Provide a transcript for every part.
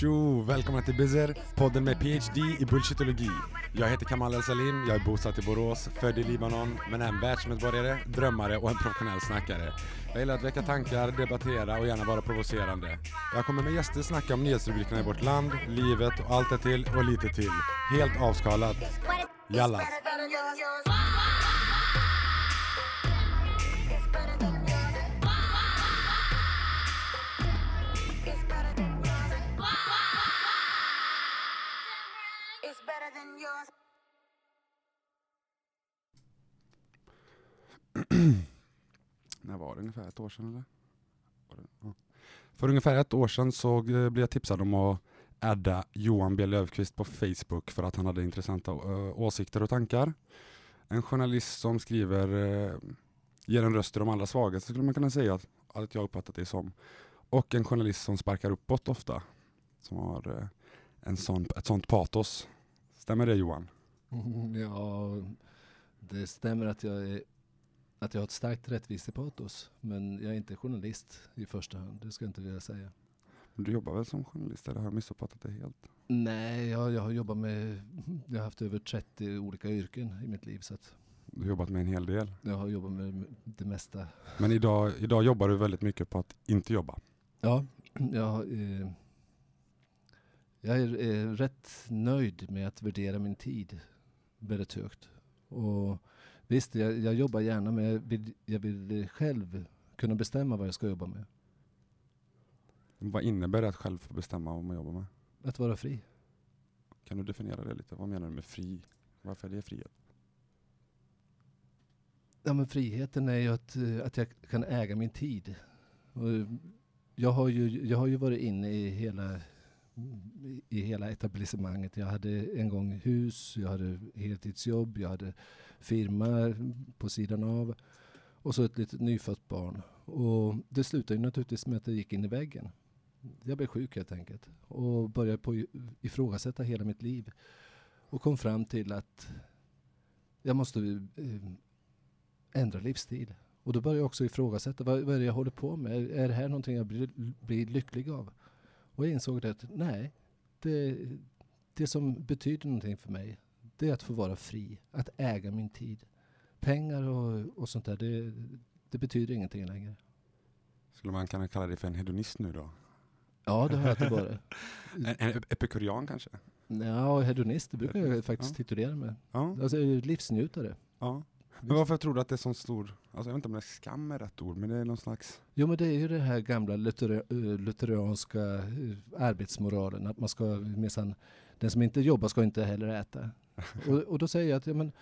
Tjo! Välkomna till Bizer, podden med PhD i bullshitologi. Jag heter Kamal El Salim, jag är bosatt i Borås, född i Libanon, men är en världsmedborgare, drömmare och en professionell snackare. Jag gillar att väcka tankar, debattera och gärna vara provocerande. Jag kommer med gäster snacka om nyhetsrubrikerna i vårt land, livet och allt det till och lite till. Helt avskalat. Jalla! Than yours. När var det? Ungefär ett år sedan eller? Var det? Ja. För ungefär ett år sedan så eh, blev jag tipsad om att adda Johan B Löfqvist på Facebook för att han hade intressanta eh, åsikter och tankar. En journalist som skriver, eh, ger en röst till de allra svagaste skulle man kunna säga att, att jag uppfattat det som. Och en journalist som sparkar uppåt ofta. Som har en sån, ett sånt patos. Stämmer det Johan? Ja, det stämmer att jag, är, att jag har ett starkt rättvisepatos. Men jag är inte journalist i första hand, det ska jag inte vilja säga. Du jobbar väl som journalist eller har jag missuppfattat det helt? Nej, jag, jag har jobbat med, jag har haft över 30 olika yrken i mitt liv. Så att Du har jobbat med en hel del. jag har jobbat med det mesta. Men idag, idag jobbar du väldigt mycket på att inte jobba. Ja, jag, eh, jag är, är rätt nöjd med att värdera min tid väldigt högt. Och visst, jag, jag jobbar gärna men jag vill, jag vill själv kunna bestämma vad jag ska jobba med. Vad innebär det att själv få bestämma vad man jobbar med? Att vara fri. Kan du definiera det lite? Vad menar du med fri? Varför är det frihet? Ja, men friheten är ju att, eh, att jag kan äga min tid. Och jag, har ju, jag har ju varit inne i hela, i hela etablissemanget. Jag hade en gång hus, jag hade heltidsjobb, jag hade firma på sidan av och så ett litet nyfött barn. Och det slutade ju naturligtvis med att jag gick in i väggen. Jag blev sjuk helt enkelt och började på ifrågasätta hela mitt liv och kom fram till att jag måste eh, ändra livsstil. Och då började jag också ifrågasätta, vad, vad är det jag håller på med? Är, är det här någonting jag blir, blir lycklig av? Och jag insåg det att nej, det, det som betyder någonting för mig, det är att få vara fri, att äga min tid. Pengar och, och sånt där, det, det betyder ingenting längre. Skulle man kunna kalla dig för en hedonist nu då? Ja, det har jag inte varit. En, en epikurian kanske? Ja, hedonist, det brukar jag faktiskt Ja. titulera mig. Ja. Alltså livsnjutare. ja. Men varför tror du att det är sån stor, alltså jag vet inte om det är skam är rätt ord, men det är någon slags, Jo men det är ju det här gamla luthera, eh, lutheranska eh, arbetsmoralen. Att man ska minsann, den som inte jobbar ska inte heller äta. Och, och då säger jag att, ja, men,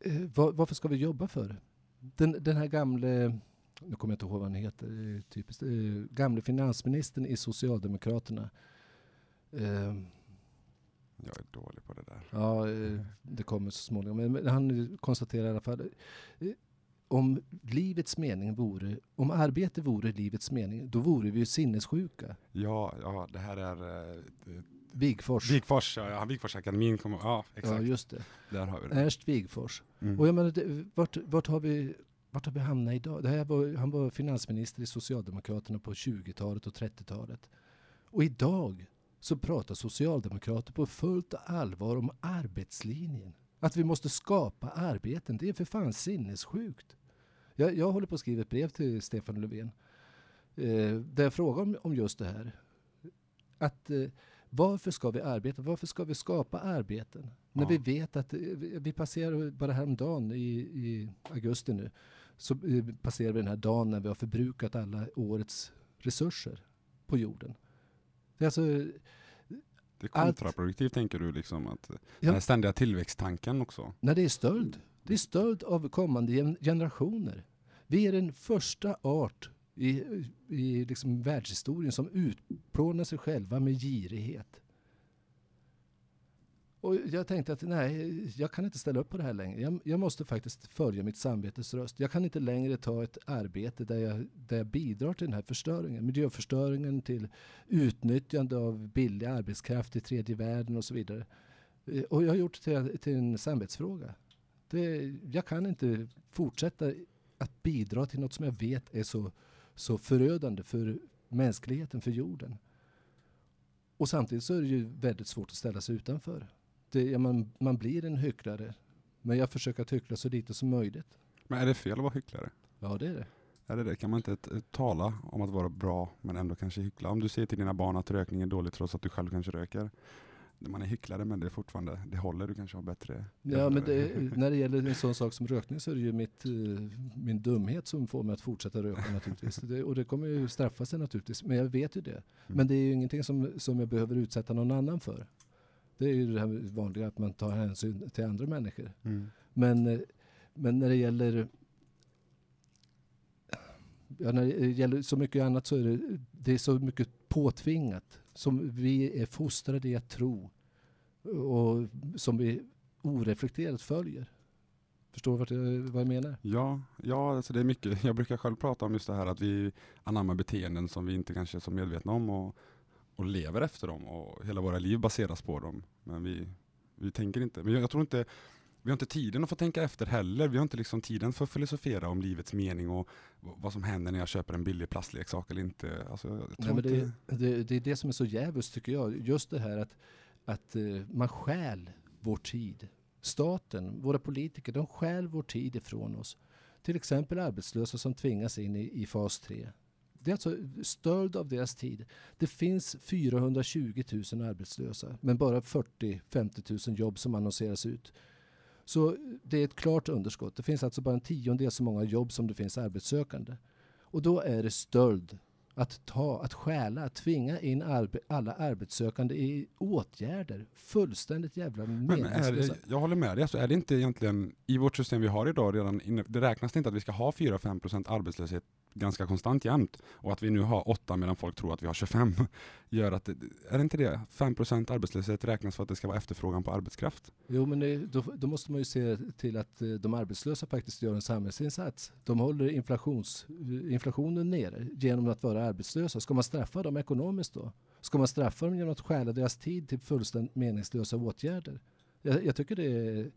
eh, var, varför ska vi jobba för? Den, den här gamle, nu kommer jag inte ihåg vad han heter, typiskt, gamle finansministern i Socialdemokraterna. Eh, jag är dålig på det där. Ja, eh, det kommer så småningom. Men- han konstaterar i alla fall eh, om livets mening vore, om arbete vore livets mening, då vore vi ju sinnessjuka. Ja, ja det här är eh, Wigfors. Wigfors, ja, ja Wigforsakademin kommer, ja ja, exakt, just det. där har vi det. Ernst Wigfors. Mm. Och jag menar, det, vart, vart, har vi, vart har vi hamnat idag? Det här var, han var finansminister i Socialdemokraterna på 20-talet och 30-talet. Och idag så pratar socialdemokrater på fullt allvar om arbetslinjen. Att vi måste skapa arbeten. Det är för fan sinnessjukt. Jag, jag håller på att skriva ett brev till Stefan Löfven. Eh, där jag frågar om, om just det här. Att eh, varför ska vi arbeta? Varför ska vi skapa arbeten? När Ja. vi vet att eh, vi vi passerar bara häromdagen i, i augusti nu. Så eh, passerar vi den här dagen när vi har förbrukat alla årets resurser på jorden. Det är alltså, Det är allt- kontraproduktivt tänker du liksom att Ja. den här ständiga tillväxttanken också. när det är stöld. Det är stöld av kommande gen- generationer. Vi är den första art i, i liksom världshistorien som utplånar sig själva med girighet. Och jag tänkte att nej, jag kan inte ställa upp på det här längre. Jag, jag måste faktiskt följa mitt samvetes röst. Jag kan inte längre ta ett arbete där jag, där jag bidrar till den här förstöringen. Miljöförstöringen, till utnyttjande av billig arbetskraft i tredje världen och så vidare. Eh, och jag har gjort det till, till en samvetsfråga. Det, jag kan inte fortsätta att bidra till något som jag vet är så, så förödande för mänskligheten, för jorden. Och samtidigt så är det ju väldigt svårt att ställa sig utanför. Ja, man, man blir en hycklare. Men jag försöker att hyckla så lite som möjligt. Men är det fel att vara hycklare? Ja, det är det. Är det det? Kan man inte ett, tala om att vara bra men ändå kanske hyckla? Om du säger till dina barn att rökning är dåligt trots att du själv kanske röker. Man är hycklare men det är fortfarande, det håller, du kanske har bättre... Ja, men det, när det gäller en sån sak som rökning så är det ju mitt, eh, min dumhet som får mig att fortsätta röka naturligtvis. Det, och det kommer ju straffa sig naturligtvis, men jag vet ju det. Men det är ju ingenting som, som jag behöver utsätta någon annan för. Det är ju det här vanliga att man tar hänsyn till andra människor. Mm. Men, eh, men när det gäller ja, när det gäller så mycket annat så är det, det är så mycket påtvingat som vi är fostrade i att tro och som vi oreflekterat följer. Förstår du vad jag, vad jag menar? Ja, ja alltså det är mycket. Jag brukar själv prata om just det här att vi anammar beteenden som vi inte kanske är så medvetna om och, och lever efter dem och hela våra liv baseras på dem. Men vi, vi tänker inte. Men jag, jag tror inte vi har inte tiden att få tänka efter heller. Vi har inte liksom tiden för att filosofera om livets mening och vad som händer när jag köper en billig plastleksak eller inte. Alltså, Nej, men inte... det, det, det är det som är så jävligt tycker jag. Just det här att, att eh, man stjäl vår tid. Staten, våra politiker, de stjäl vår tid ifrån oss. Till exempel arbetslösa som tvingas in i, i fas 3. Det är alltså stöld av deras tid. Det finns 420 000 arbetslösa, men bara 40-50 000 jobb som annonseras ut. Så det är ett klart underskott. Det finns alltså bara en tiondel så många jobb som det finns arbetssökande. Och då är det stöld att ta, att stjäla, att tvinga in arbe alla arbetssökande i åtgärder. Fullständigt jävla meningslösa. jag håller med dig, alltså, är det inte egentligen i vårt system vi har idag redan, inne, det räknas inte att vi ska ha 4-5% arbetslöshet ganska konstant jämt och att vi nu har 8 medan folk tror att vi har 25 gör att, är det inte det? 5% arbetslöshet räknas för att det ska vara efterfrågan på arbetskraft. Jo, men det, då, då måste man ju se till att eh, de arbetslösa faktiskt gör en samhällsinsats. De håller inflations, eh, inflationen nere genom att vara arbetslösa. Ska man straffa dem ekonomiskt då? Ska man straffa dem genom att stjäla deras tid till fullständigt meningslösa åtgärder? Jag, jag tycker det är,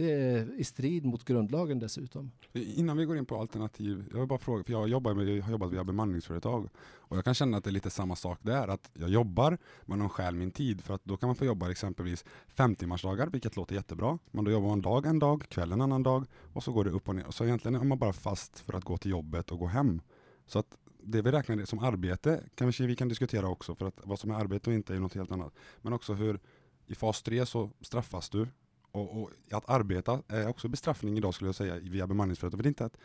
det är i strid mot grundlagen dessutom. Innan vi går in på alternativ, jag vill bara fråga, för jag, jobbar med, jag har jobbat via bemanningsföretag och jag kan känna att det är lite samma sak där, att jag jobbar men de stjäl min tid för att då kan man få jobba exempelvis fem timmarsdagar, vilket låter jättebra, men då jobbar man dag en dag, kväll en annan dag och så går det upp och ner. Så egentligen är man bara fast för att gå till jobbet och gå hem. Så att det vi räknar som arbete kanske vi kan diskutera också, för att vad som är arbete och inte är något helt annat. Men också hur i fas 3 så straffas du och, och att arbeta är också bestraffning idag skulle jag säga via bemanningsföretag. För det är inte att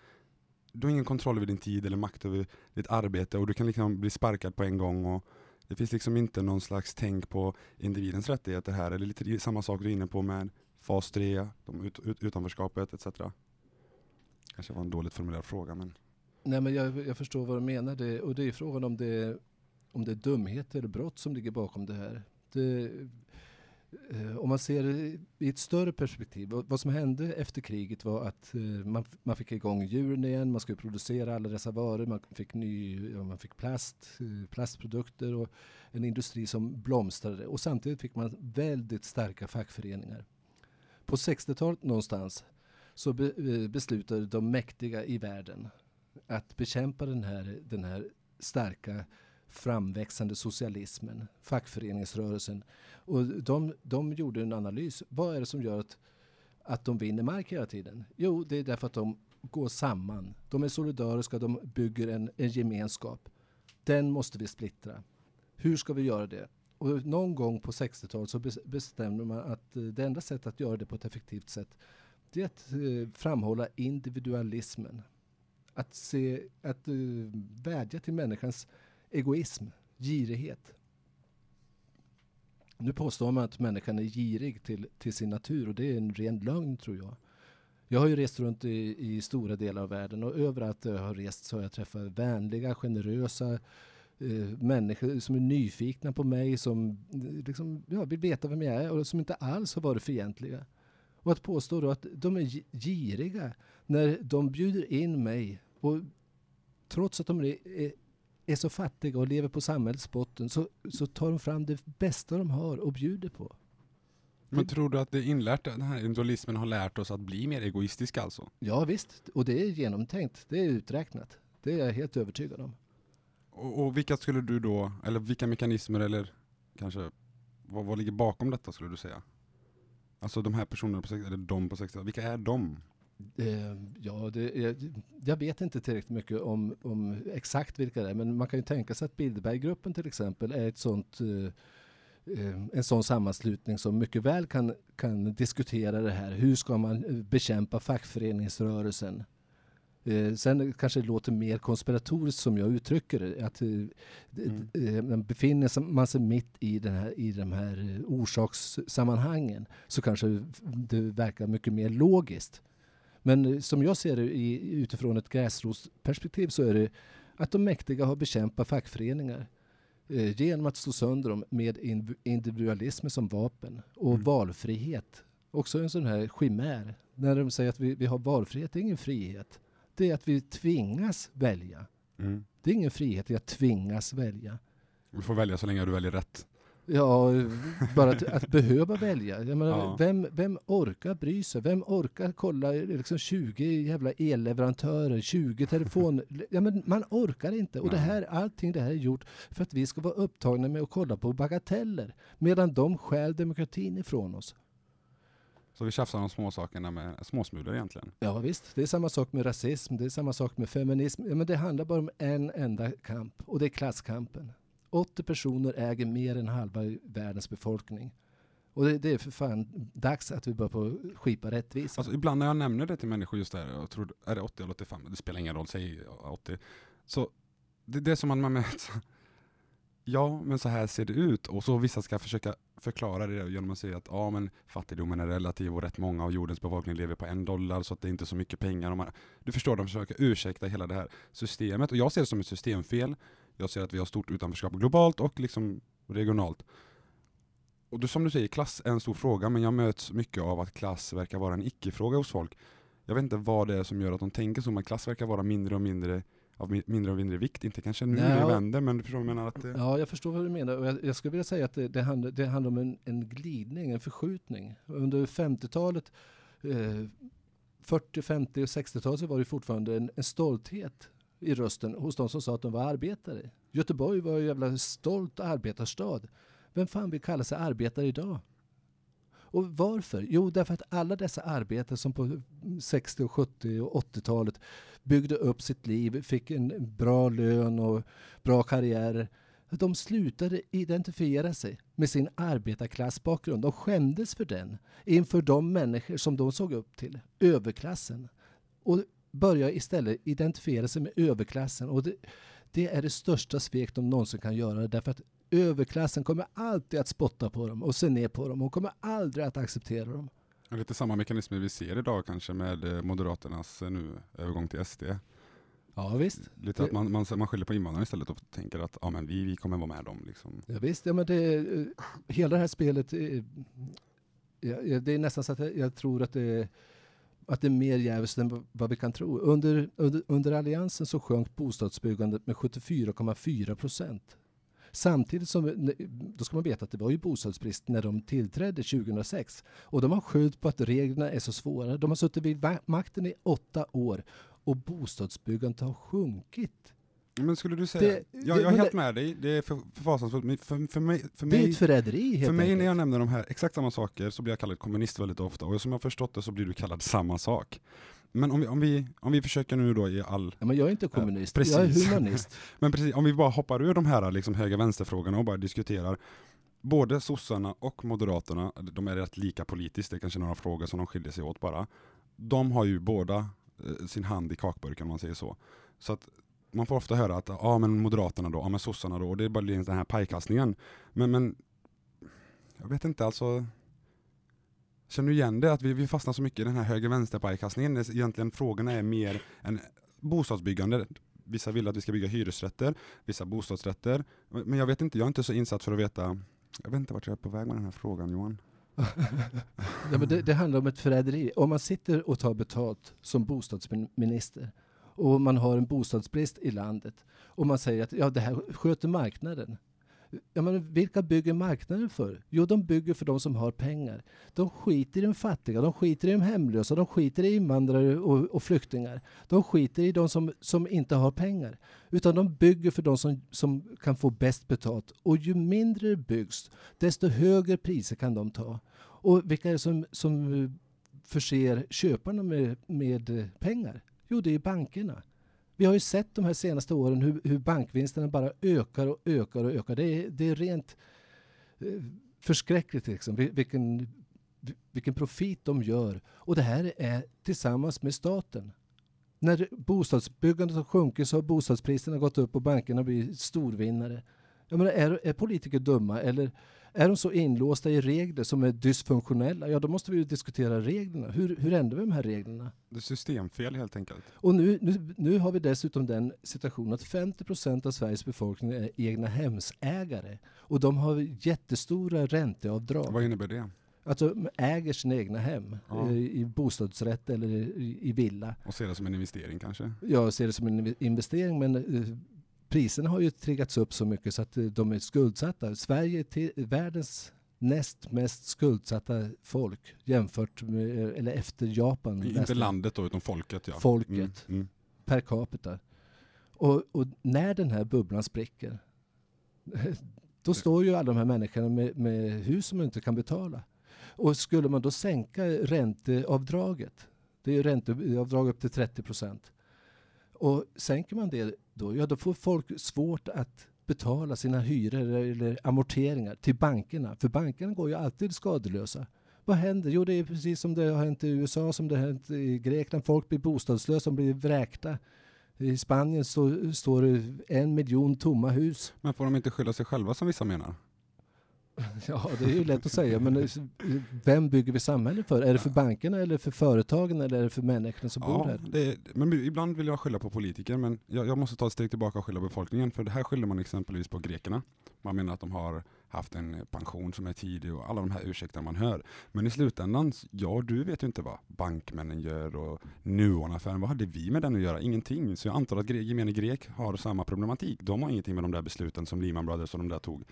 du har ingen kontroll över din tid eller makt över ditt arbete och du kan liksom bli sparkad på en gång. Och det finns liksom inte någon slags tänk på individens rättigheter här. Eller lite samma sak du är inne på med fas 3, de ut, ut, utanförskapet etc. Kanske var en dåligt formulerad fråga men Nej, men jag, jag förstår vad du menar. Det, och det är frågan om det, om det är dumhet eller brott som ligger bakom det här. Det, Eh, om man ser i ett större perspektiv. Vad, som hände efter kriget var att eh, man, man fick igång djuren igen, man skulle producera alla dessa varor, man fick, ny, man fick plast, eh, plastprodukter och en industri som blomstrade. Och samtidigt fick man väldigt starka fackföreningar. På 60-talet någonstans så be, beslutade de mäktiga i världen att bekämpa den här, den här starka framväxande socialismen, fackföreningsrörelsen. Och de, de gjorde en analys. Vad är det som gör att, att de vinner mark hela tiden? Jo, det är därför att de går samman. De är solidariska, de bygger en, en gemenskap. Den måste vi splittra. Hur ska vi göra det? Och någon gång på 60-talet så bestämde man att eh, det enda sättet att göra det på ett effektivt sätt det är att eh, framhålla individualismen att, se, att eh, vädja till människans egoism, girighet. Nu påstår man att människan är girig till, till sin natur och det är en ren lögn tror jag. Jag har ju rest runt i, i stora delar av världen och överallt jag har rest så har jag träffat vänliga, generösa eh, människor som är nyfikna på mig, som eh, liksom, ja, vill veta vem jag är och som inte alls har varit fientliga. Och att påstå då att de är giriga när de bjuder in mig och trots att de är, är, så fattiga och lever på samhällets botten så, så tar de fram det bästa de har och bjuder på. Men tror du att det är inlärt, den här individualismen har lärt oss att bli mer egoistiska alltså? Ja visst, och det är genomtänkt. Det är uträknat. Det är jag helt övertygad om. Och, och vilka skulle du då, eller vilka mekanismer eller kanske, vad, vad ligger bakom detta skulle du säga? Alltså de här personerna på 60 eller de på 60 vilka är de? Eh, ja, det, jag, jag vet inte tillräckligt mycket om, om exakt vilka det är, men man kan ju tänka sig att Bilderberggruppen till exempel är ett sånt, eh, eh, en sån sammanslutning som mycket väl kan, kan diskutera det här. Hur ska man bekämpa fackföreningsrörelsen? Sen kanske det låter mer konspiratoriskt som jag uttrycker det. Att, Mm. befinner man sig mitt i, den här, i de här orsakssammanhangen så kanske det verkar mycket mer logiskt. Men eh, som jag ser det i, utifrån ett gräsrotsperspektiv så är det att de mäktiga har bekämpat fackföreningar eh, genom att slå sönder dem med inv- individualism som vapen och Mm. valfrihet. Också en sån här chimär. När de säger att vi, vi har valfrihet, det är ingen frihet. Det är att vi tvingas välja. Mm. Det är ingen frihet i att tvingas välja. Du får välja så länge du väljer rätt. Ja, bara att, att behöva välja. Menar, Ja. vem, vem orkar bry sig? Vem orkar kolla liksom 20 jävla elleverantörer, 20 telefon... Ja, men man orkar inte. Och det här, allting det här är gjort för att vi ska vara upptagna med att kolla på bagateller. Medan de stjäl demokratin ifrån oss. Så vi tjafsar om småsakerna med småsmulor egentligen. Ja visst, det är samma sak med rasism, det är samma sak med feminism. Ja, men det handlar bara om en enda kamp och det är klasskampen. 80 personer äger mer än halva världens befolkning. Och det, det är för fan dags att vi börjar på skipa rättvisa. Alltså, ibland när jag nämner det till människor just där, jag tror, är det 80 eller 85? Det spelar ingen roll, säg 80. Så det, det är som att man möts. Ja, men så här ser det ut. Och så vissa ska försöka förklara det genom att säga att ja, men fattigdomen är relativ och rätt många av jordens befolkning lever på en dollar så att det är inte så mycket pengar. Och man, du förstår, de försöker ursäkta hela det här systemet. Och jag ser det som ett systemfel. Jag ser att vi har stort utanförskap globalt och liksom regionalt. Och du, som du säger, klass är en stor fråga, men jag möts mycket av att klass verkar vara en icke-fråga hos folk. Jag vet inte vad det är som gör att de tänker så, men klass verkar vara mindre och mindre av mi- mindre och mindre vikt. Inte kanske nu när det vänder, men du förstår vad jag menar? Att det, Ja, jag förstår vad du menar. Och jag, jag skulle vilja säga att det, det, handlar, det handlar om en, en glidning, en förskjutning. Under 50-talet, eh, 40, 50 och 60-talet så var det fortfarande en, en stolthet i rösten hos de som sa att de var arbetare. Göteborg var en jävla stolt arbetarstad. Vem fan vill kalla sig arbetare idag? Och varför? Jo, därför att alla dessa arbetare som på 60, och 70 och 80-talet byggde upp sitt liv, fick en bra lön och bra karriärer. De slutade identifiera sig med sin arbetarklassbakgrund. De skämdes för den inför de människor som de såg upp till, överklassen. Och började istället identifiera sig med överklassen. Och det, det är det största svek de någonsin kan göra därför att överklassen kommer alltid att spotta på dem och se ner på dem och kommer aldrig att acceptera dem. är lite samma mekanismer vi ser idag kanske med eh, Moderaternas eh, nu övergång till SD. Ja visst. Lite att man, man, man skyller på invandrarna istället och tänker att ja, men vi, vi kommer vara med dem. Liksom. Ja, visst, ja, men det, eh, hela det här spelet, ja, det är nästan så att jag, jag tror att det, att det är mer djävulskt än vad- vi kan tro. Under, under, under alliansen så sjönk bostadsbyggandet med 74,4 procent. Samtidigt som, då ska man veta att det var ju bostadsbrist när de tillträdde 2006. Och de har skyllt på att reglerna är så svåra. De har suttit vid makten i åtta år och bostadsbyggandet har sjunkit. Men skulle du säga, Det- jag, jag är helt det- med dig, det är för, för fasansfullt, men för, för mig, för Det är mig, ett förräderi helt för mig enkelt. när jag nämner de här exakt samma saker så blir jag kallad kommunist väldigt ofta och som jag har förstått det så blir du kallad samma sak. Men om vi, om vi, om vi försöker nu då i all Ja, men jag är inte kommunist, Ja, jag är precis. humanist. Men precis, om vi bara hoppar ur de här liksom höger-vänster-frågorna och bara diskuterar Både sossarna och moderaterna, de är rätt lika politiskt, det är kanske några frågor som de skiljer sig åt bara. De har ju båda eh, sin hand i kakburken om man säger så. Så att man får ofta höra att ja men moderaterna då, ja men sossarna då, och det är bara den här pajkastningen. Men, men jag vet inte alltså Känner du igen det? Att vi, vi fastnar så mycket i den här höger-vänster-pajkastningen. Egentligen frågorna är mer än bostadsbyggande. Vissa vill att vi ska bygga hyresrätter, vissa bostadsrätter. Men jag vet inte, jag är inte så insatt för att veta Jag vet inte vart jag är på väg med den här frågan Johan. Ja, men det, det handlar om ett förräderi. Om man sitter och tar betalt som bostadsminister och man har en bostadsbrist i landet och man säger att ja, det här sköter marknaden. Ja, men vilka bygger marknaden för? Jo, de bygger för de som har pengar. De skiter i de fattiga, de skiter i de hemlösa, de skiter i invandrare och, och flyktingar. De skiter i de som, som inte har pengar. Utan de bygger för de som, som kan få bäst betalt. Och ju mindre det byggs, desto högre priser kan de ta. Och vilka är det som, som förser köparna med, med pengar? Jo, det är bankerna. Vi har ju sett de här senaste åren hur, hur bankvinsterna bara ökar och ökar och ökar. Det är, det är rent eh, förskräckligt liksom, vilken, vilken profit de gör. Och det här är tillsammans med staten. När bostadsbyggandet har sjunkit så har bostadspriserna gått upp och bankerna blir storvinnare. Jag menar, är, är politiker dumma eller är de så inlåsta i regler som är dysfunktionella? Ja, då måste vi ju diskutera reglerna. Hur, hur ändrar vi de här reglerna? Det är systemfel helt enkelt. Och nu, nu, nu har vi dessutom den situationen att 50% av Sveriges befolkning är egna hemsägare. Och de har jättestora ränteavdrag. Vad innebär det? Alltså de äger sina egna hem Ja. eh, i bostadsrätt eller i, i villa. Och se det som en investering kanske? Jag ser det som en investering men eh, priserna har ju triggats upp så mycket så att eh, de är skuldsatta. Sverige är till, världens näst mest skuldsatta folk jämfört med, eller efter Japan. Inte nästan. landet då, utan folket ja. Folket. Mm, mm. per capita. Och, och när den här bubblan spricker, då står ju alla de här människorna med, med hus som inte kan betala. Och skulle man då sänka ränteavdraget, det är ju ränteavdrag upp till 30 procent, och sänker man det då, ja då får folk svårt att betala sina hyror eller, amorteringar till bankerna, för bankerna går ju alltid skadelösa. Vad händer? Jo, det är precis som det har hänt i USA, som det har hänt i Grekland. Folk blir bostadslösa, de blir vräkta. I Spanien så, står det en miljon tomma hus. Men får de inte skylla sig själva som vissa menar? Ja, det är ju lätt att säga, men vem bygger vi samhälle för? Är det för bankerna eller för företagen eller är det för människorna som bor Ja, här? det men ibland vill jag skylla på politiker, men jag, jag måste ta ett steg tillbaka och skylla befolkningen. För det här skyller man exempelvis på grekerna. Man menar att de har haft en pension som är tidig och alla de här ursäkterna man hör. Men i slutändan, ja du vet ju inte vad bankmännen gör och Nuon-affären, vad hade vi med den att göra? Ingenting. Så jag antar att gre- gemene grek har samma problematik. De har ingenting med de där besluten som Lehman Brothers och de där tog.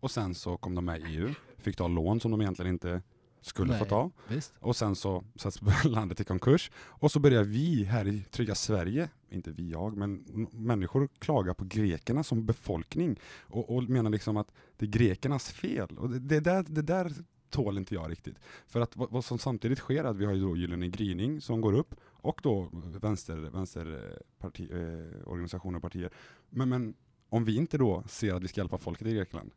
Och sen så kom de med i EU, fick ta lån som de egentligen inte skulle få Nej. ta. Visst. Och sen så sätts landet i konkurs. Och så börjar vi här i trygga Sverige, inte vi jag, men människor klaga på grekerna som befolkning. Och, och menar liksom att det är grekernas fel. Och det, det, där, det där tål inte jag riktigt. För att vad, vad som samtidigt sker är att vi har ju då Gyllene gryning som går upp och då vänster, vänsterparti, eh, organisationer och partier. Men, men om vi inte då ser att vi ska hjälpa folket i Grekland,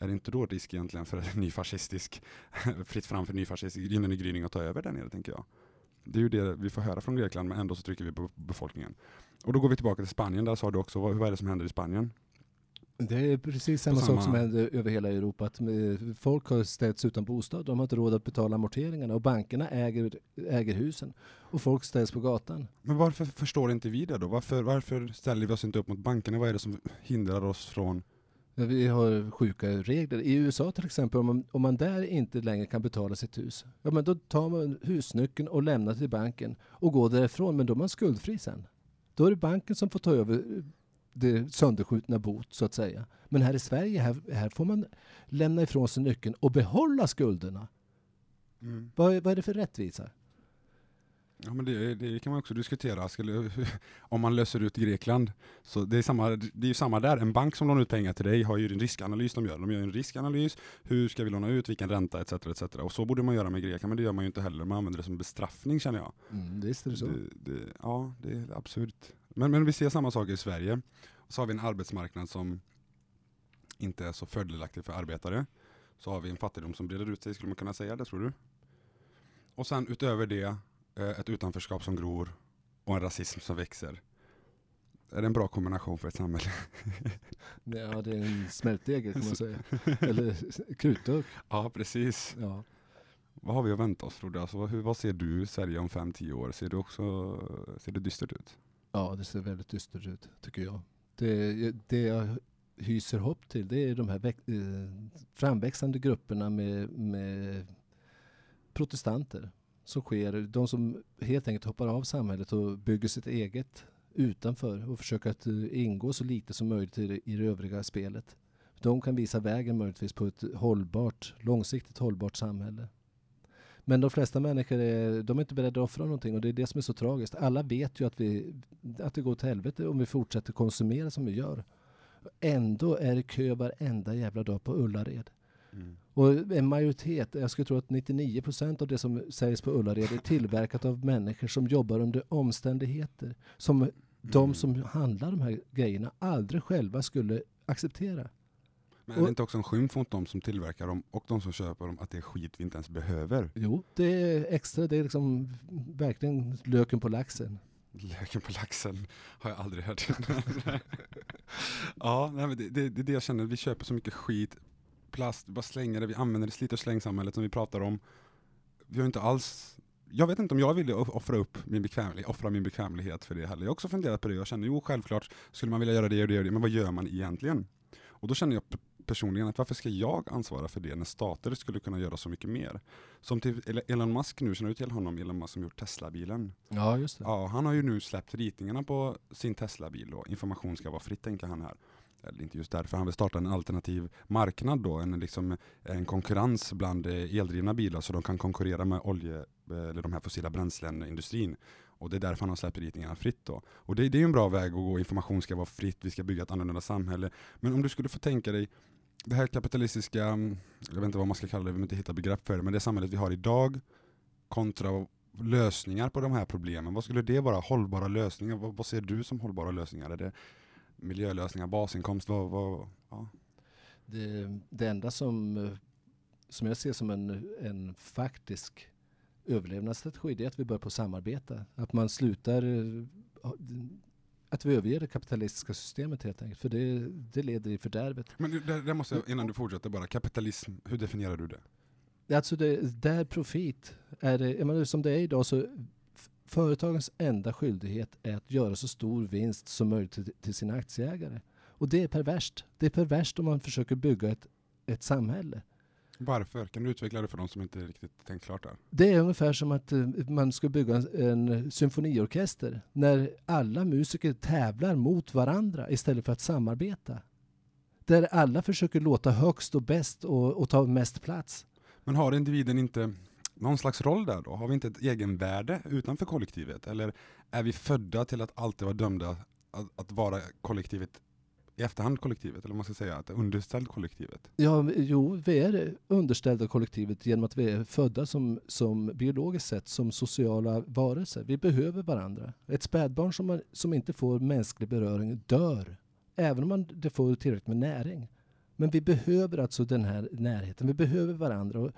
är det inte då risk egentligen för en ny fascistisk, fritt fram för ny fascistisk gyllene gryning att ta över där nere tänker jag. Det är ju det vi får höra från Grekland men ändå så trycker vi på befolkningen. Och då går vi tillbaka till Spanien, där sa du också, vad, vad är det som händer i Spanien? Det är precis samma, samma- sak som händer över hela Europa. Att eh, folk har ställts utan bostad. De har inte råd att betala amorteringarna och bankerna äger, äger husen. Och folk ställs på gatan. Men varför förstår inte vi det då? Varför, varför ställer vi oss inte upp mot bankerna? Vad är det som hindrar oss från Vi har sjuka regler. I USA till exempel, om man, om man där inte längre kan betala sitt hus, ja, men då tar man husnyckeln och lämnar till banken och går därifrån, men då är man skuldfri sen. Då är det banken som får ta över det sönderskjutna bot, så att säga. Men här i Sverige, här, här får man lämna ifrån sig nyckeln och behålla skulderna. Vad, är- vad är det för rättvisa? Ja men det, det kan man också diskutera. Skulle, om man löser ut Grekland, så det är, samma, det är ju samma där. En bank som lånar ut pengar till dig har ju en riskanalys de gör. De gör en riskanalys, hur ska vi låna ut, vilken ränta etc. etc. Och så borde man göra med Grekland, men det gör man ju inte heller. Man använder det som bestraffning känner jag. Mm, visst är det så. Det, det, ja, det är absurt. Men, men vi ser samma sak i Sverige. Så har vi en arbetsmarknad som inte är så fördelaktig för arbetare. Så har vi en fattigdom som breder ut sig, skulle man kunna säga det tror du? Och sen utöver det, ett utanförskap som gror och en rasism som växer. Är det en bra kombination för ett samhälle? Ja, det är en smältdegel kan man säga. Eller krutdurk. ja, precis. Ja. Vad har vi att vänta oss tror du? Alltså, hur, vad ser du Sverige om 5-10 år? Ser du också ser det dystert ut? ja, det ser väldigt dystert ut, tycker jag. Det, det jag hyser hopp till, det är de här väx, eh, framväxande grupperna med, med protestanter som sker. De som helt enkelt hoppar av samhället och bygger sitt eget utanför och försöker att eh, ingå så lite som möjligt i det, i det övriga spelet. De kan visa vägen möjligtvis på ett hållbart, långsiktigt hållbart samhälle. Men de flesta människor är, de är inte beredda att offra någonting och det är det som är så tragiskt. Alla vet ju att, vi, att det går åt helvete om vi fortsätter konsumera som vi gör. Ändå är det kö varenda jävla dag på Ullared. Mm. Och en majoritet, jag skulle tro att 99 procent av det som säljs på Ullared är tillverkat av människor som jobbar under omständigheter som de Mm. som handlar de här grejerna aldrig själva skulle acceptera. Men är det inte också en skymf mot de som tillverkar dem och de som köper dem att det är skit vi inte ens behöver? Jo, det är extra, det är liksom verkligen löken på laxen. Löken på laxen har jag aldrig hört. ja, nej, det, det, det är det jag känner. Vi köper så mycket skit, plast, vi bara slänger det, vi använder det slit och slängsamhället som vi pratar om. Vi har inte alls, jag vet inte om jag ville off- offra upp min bekvämlighet, offra min bekvämlighet för det heller. Jag har också funderat på det, jag känner jo självklart skulle man vilja göra det och det och det, men vad gör man egentligen? Och då känner jag personligen att varför ska jag ansvara för det när stater skulle kunna göra så mycket mer? Som till Elon Musk nu, känner du till honom, Elon Musk som gjort Tesla-bilen? Ja, just det. Ja, han har ju nu släppt ritningarna på sin Tesla-bil och information ska vara fritt tänker han här. Eller inte just därför, han vill starta en alternativ marknad då, en, liksom, en konkurrens bland eh, eldrivna bilar så de kan konkurrera med olje, eh, eller de här fossila bränslen-industrin. Och det är därför han har släppt ritningarna fritt då. Och det, det är ju en bra väg att gå, information ska vara fritt, vi ska bygga ett annorlunda samhälle. Men om du skulle få tänka dig det här kapitalistiska, mm, jag vet inte vad man ska kalla det, vi vill inte hitta begrepp för det, men det samhället vi har idag kontra lösningar på de här problemen. Vad skulle det vara? Hållbara lösningar? Vad, vad ser du som hållbara lösningar? Är det miljölösningar, basinkomst? Vad, vad, ja. Det, det enda som, eh, som jag ser som en, en faktisk överlevnadsstrategi det är att vi börjar på samarbeta. Att man slutar eh, att vi överger det kapitalistiska systemet helt enkelt. För det, det leder i fördärvet. Men där, där måste jag, innan du fortsätter bara, kapitalism, hur definierar du det? Alltså det, där profit är det, jag menar, som det är idag så företagens enda skyldighet är att göra så stor vinst som möjligt till, till sina aktieägare. Och det är perverst. Det är perverst om man försöker bygga ett, ett samhälle. Varför? Kan du utveckla det för de som inte riktigt tänkt klart där? Det är ungefär som att eh, man ska bygga en, en symfoniorkester när alla musiker tävlar mot varandra istället för att samarbeta. Där alla försöker låta högst och bäst och, och ta mest plats. Men har individen inte någon slags roll där då? Har vi inte ett egenvärde utanför kollektivet? Eller är vi födda till att alltid vara dömda att, att vara kollektivet i efterhand kollektivet? Eller man ska säga, att underställd kollektivet? Ja, jo, vi är underställda kollektivet genom att vi är födda som, som biologiskt sett som sociala varelser. Vi behöver varandra. Ett spädbarn som, man, som inte får mänsklig beröring dör. Även om man, det får tillräckligt med näring. Men vi behöver alltså den här närheten. Vi behöver varandra. Och,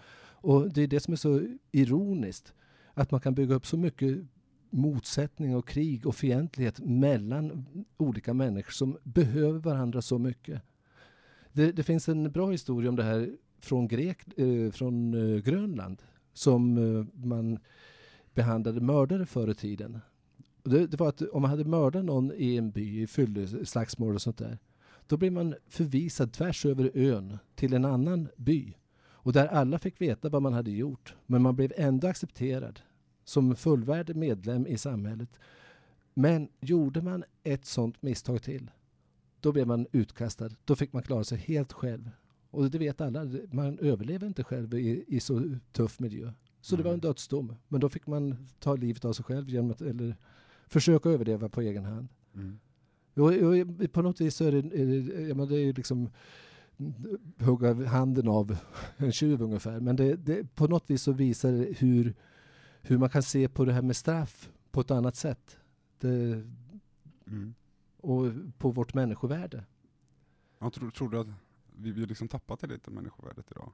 och det är det som är så ironiskt. Att man kan bygga upp så mycket motsättning och krig och fientlighet mellan olika människor som behöver varandra så mycket. Det, det finns en bra historia om det här från, Grek, eh, från eh, Grönland som eh, man behandlade mördare förr i tiden. Det, det var att om man hade mördat någon i en by i fylleslagsmål och sånt där då blev man förvisad tvärs över ön till en annan by. Och där alla fick veta vad man hade gjort. Men man blev ändå accepterad som fullvärdig medlem i samhället. Men gjorde man ett sånt misstag till, då blev man utkastad. Då fick man klara sig helt själv. Och det vet alla, man överlever inte själv i, i så tuff miljö. Så det var en Mm. dödsdom. Men då fick man ta livet av sig själv genom att, eller försöka överleva på egen hand. Mm. Och, och, på något vis så är det, är det, ja, det är liksom hugga handen av en tjuv ungefär. Men det, det, på något vis så visar det hur, hur man kan se på det här med straff på ett annat sätt. Det, Mm. och på vårt människovärde. Jag tror, tror du att vi, vi liksom tappat det lite, människovärdet idag?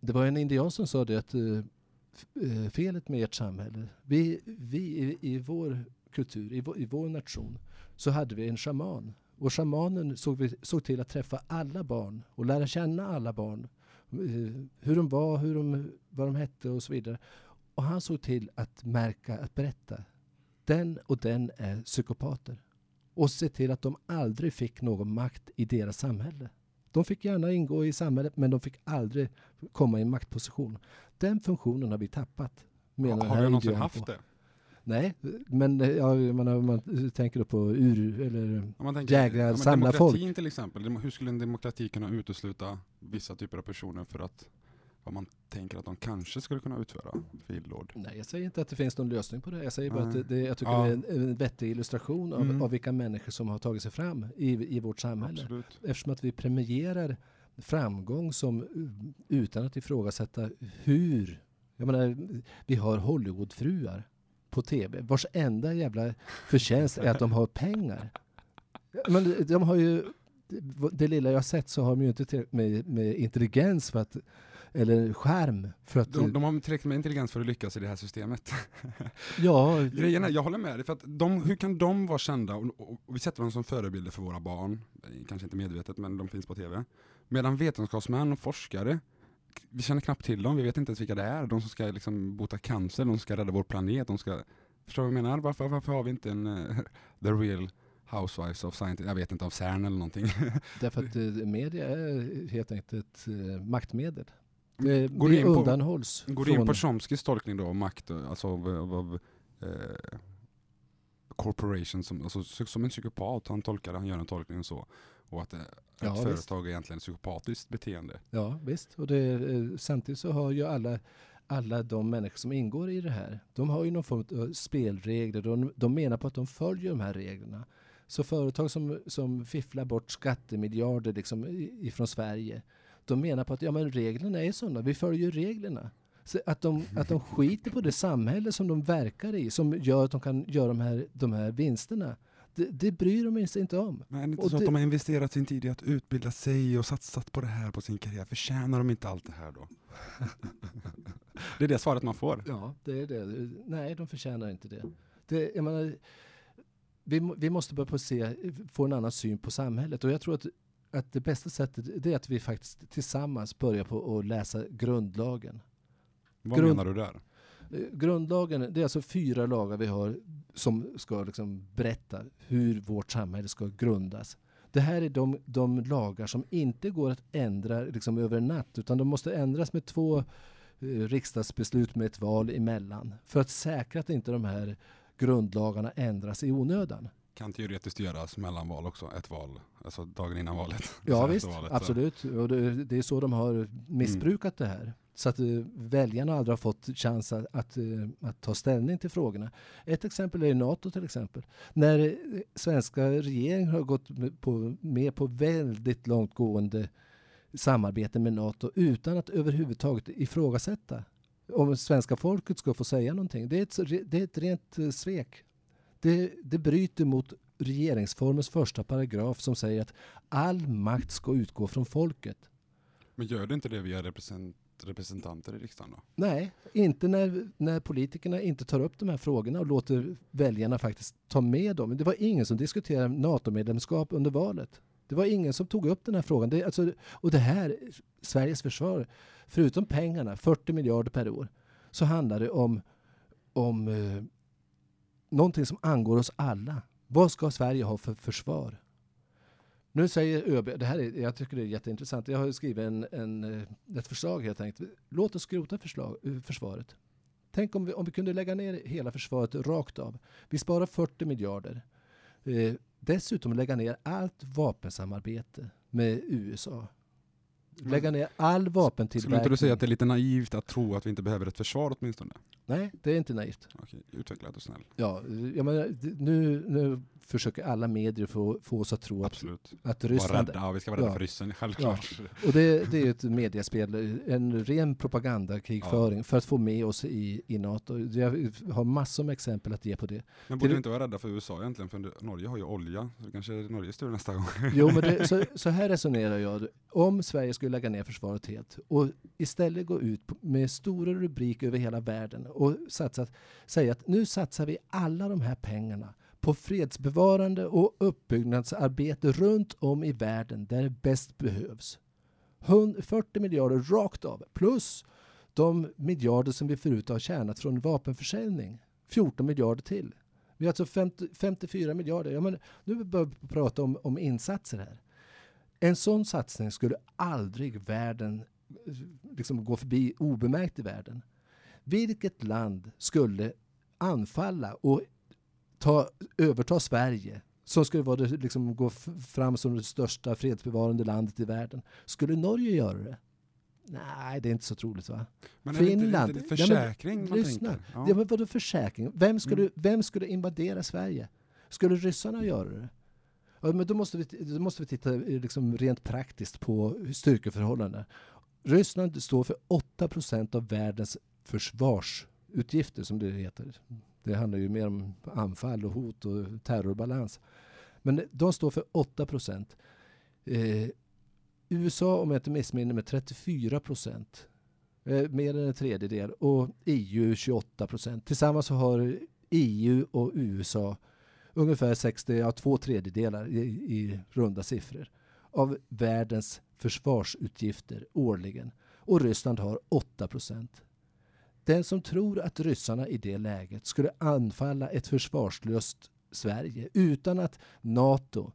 Det var en indian som sa det att eh, felet med ert samhälle, vi, vi i, i vår kultur, i vår, i vår nation, så hade vi en shaman. Och shamanen såg, vi, såg till att träffa alla barn och lära känna alla barn. Eh, hur de var, hur de, vad de hette och så vidare. Och han såg till att märka, att berätta. Den och den är psykopater. Och se till att de aldrig fick någon makt i deras samhälle. De fick gärna ingå i samhället men de fick aldrig komma i en maktposition. Den funktionen har vi tappat. Menar Har, vi någonsin haft på. det? Nej, men eh, ja, om man tänker då på ur, eller man tänker, Jägrar, men samla demokratin till exempel, hur skulle en demokrati kunna utesluta vissa typer av personer för att vad man tänker att de kanske skulle kunna utföra för illdåd? Nej, jag säger inte att det finns någon lösning på det. Jag säger bara att det, Nej. det, jag tycker Ja. det är en, en vettig illustration av, Mm. av vilka människor som har tagit sig fram i, i vårt samhälle. Absolut. Eftersom att vi premierar framgång som uh, utan att ifrågasätta hur. Jag menar, vi har Hollywoodfruar på tv vars enda jävla förtjänst är att de har pengar. Men de har ju, det lilla jag har sett så har de ju inte tillräckligt med, med intelligens för att, eller skärm för att, De, de har tillräckligt med intelligens för att lyckas i det här systemet. ja, Grejen är, jag håller med dig, för att de, hur kan de vara kända, och, och, och vi sätter dem som förebilder för våra barn, kanske inte medvetet men de finns på tv. Medan vetenskapsmän och forskare, vi känner knappt till dem, vi vet inte ens vilka det är. De som ska liksom bota cancer, de som ska rädda vår planet, de ska... Förstår du vad jag menar? Varför, varför har vi inte en eh, The Real Housewives of Science, jag vet inte, av CERN eller någonting. Därför att eh, media är helt enkelt eh, maktmedel. Det, Går du in på- undanhålls Går du in på Chomskys tolkning då av makt, alltså av, av, av corporation, som, alltså, som en psykopat, han tolkar det, han gör en tolkning så. Och att eh, Ja, ett visst. företag är egentligen ett psykopatiskt beteende. Ja, visst. Och det, eh, samtidigt så har ju alla, alla de människor som ingår i det här, de har ju någon form av spelregler. De, de menar på att de följer de här reglerna. Så företag som, som fifflar bort skattemiljarder liksom ifrån Sverige, de menar på att ja, men reglerna är sådana, vi följer reglerna. Så att, de, att de skiter på det samhälle som de verkar i, som gör att de kan göra de här, de här vinsterna, det, det bryr de sig inte om. Men är det inte Och så det- att de har investerat sin tid i att utbilda sig och satsat på det här på sin karriär? Förtjänar de inte allt det här då? det är det svaret man får. Ja, det är det. Nej, de förtjänar inte det. det jag menar, vi, vi måste börja på se, få en annan syn på samhället. Och jag tror att, att det bästa sättet är att vi faktiskt tillsammans börjar på att läsa grundlagen. Vad Grund- menar du där? Eh, grundlagen, det är alltså fyra lagar vi har som ska liksom berätta hur vårt samhälle ska grundas. Det här är de, de lagar som inte går att ändra liksom över en natt utan de måste ändras med två eh, riksdagsbeslut med ett val emellan för att säkra att inte de här grundlagarna ändras i onödan. Kan teoretiskt göras mellan val också, ett val, alltså dagen innan valet. Ja visst, valet, absolut. Och det, det är så de har missbrukat det här. Så att eh, väljarna aldrig har fått chans att, att, eh, att ta ställning till frågorna. Ett exempel är NATO till exempel. När eh, svenska regeringen har gått med på, med på väldigt långtgående samarbete med NATO utan att överhuvudtaget ifrågasätta om svenska folket ska få säga någonting. Det är ett, det är ett rent svek. Det, det bryter mot regeringsformens första paragraf som säger att all makt ska utgå från folket. Men gör det inte det via represent, representanter i riksdagen då? Nej, inte när, när politikerna inte tar upp de här frågorna och låter väljarna faktiskt ta med dem. Det var ingen som diskuterade NATO-medlemskap under valet. Det var ingen som tog upp den här frågan. Det, alltså, och det här, Sveriges försvar, förutom pengarna, 40 miljarder per år, så handlar det om, om eh, någonting som angår oss alla. Vad ska Sverige ha för försvar? Nu säger ÖB, det här är, jag tycker det är jätteintressant, jag har skrivit en, en, eh, ett förslag helt enkelt. Låt oss skrota förslag, eh, försvaret. Tänk om vi, om vi kunde lägga ner hela försvaret rakt av. Vi sparar 40 miljarder. Eh, dessutom lägga ner allt vapensamarbete med USA. Lägga ner all vapentillverkning. Skulle inte du säga att det är lite naivt att tro att vi inte behöver ett försvar åtminstone? Nej, det är inte naivt. Okej, utveckla det snäll. Ja, jag menar, nu, nu försöker alla medier få, få oss att tro att, Absolut. att Ryssland... rädda, ja, vi ska vara rädda Ja. för ryssen, självklart. Och det, det är ett mediespel, en ren propagandakrigföring för att få med oss i, i NATO. Jag har massor med exempel att ge på det. Men borde Det- vi inte vara rädda för USA egentligen? För Norge har ju olja, så kanske är Norges tur nästa gång. Jo, men det, så, så här resonerar jag. Om Sverige skulle lägga ner försvaret helt och istället gå ut med stora rubriker över hela världen och satsa, säga att nu satsar vi alla de här pengarna på fredsbevarande och uppbyggnadsarbete runt om i världen där det bäst behövs. 100 40 miljarder rakt av, plus de miljarder som vi förut har tjänat från vapenförsäljning. 14 miljarder till. Vi har alltså 50, 54 miljarder. Ja, men nu börjar vi prata om, om insatser här. En sån satsning skulle aldrig världen liksom gå förbi obemärkt i världen. Vilket land skulle anfalla och ta, överta Sverige, som skulle vara det, liksom, gå fram som det största fredsbevarande landet i världen. Skulle Norge göra det? Nej, det är inte så troligt va? Men är det inte- Finland. Är det Ja, men försäkring man lyssna. tänker? Ja. Ja. men vadå försäkring? Vem skulle, Mm. vem skulle invadera Sverige? Skulle ryssarna göra det? Ja, men då måste vi, då måste vi titta eh, liksom rent praktiskt på styrkeförhållandena. Ryssland står för 8% av världens försvarsutgifter, som det heter. Det handlar ju mer om anfall och hot och terrorbalans. Men de står för 8 Eh, USA, om jag inte missminner mig, 34 procent. Eh, mer än en tredjedel. Och EU 28 procent. Tillsammans så har EU och USA ungefär 60, ja, två tredjedelar i, i runda siffror av världens försvarsutgifter årligen. Och Ryssland har 8 procent. Den som tror att ryssarna i det läget skulle anfalla ett försvarslöst Sverige utan att NATO,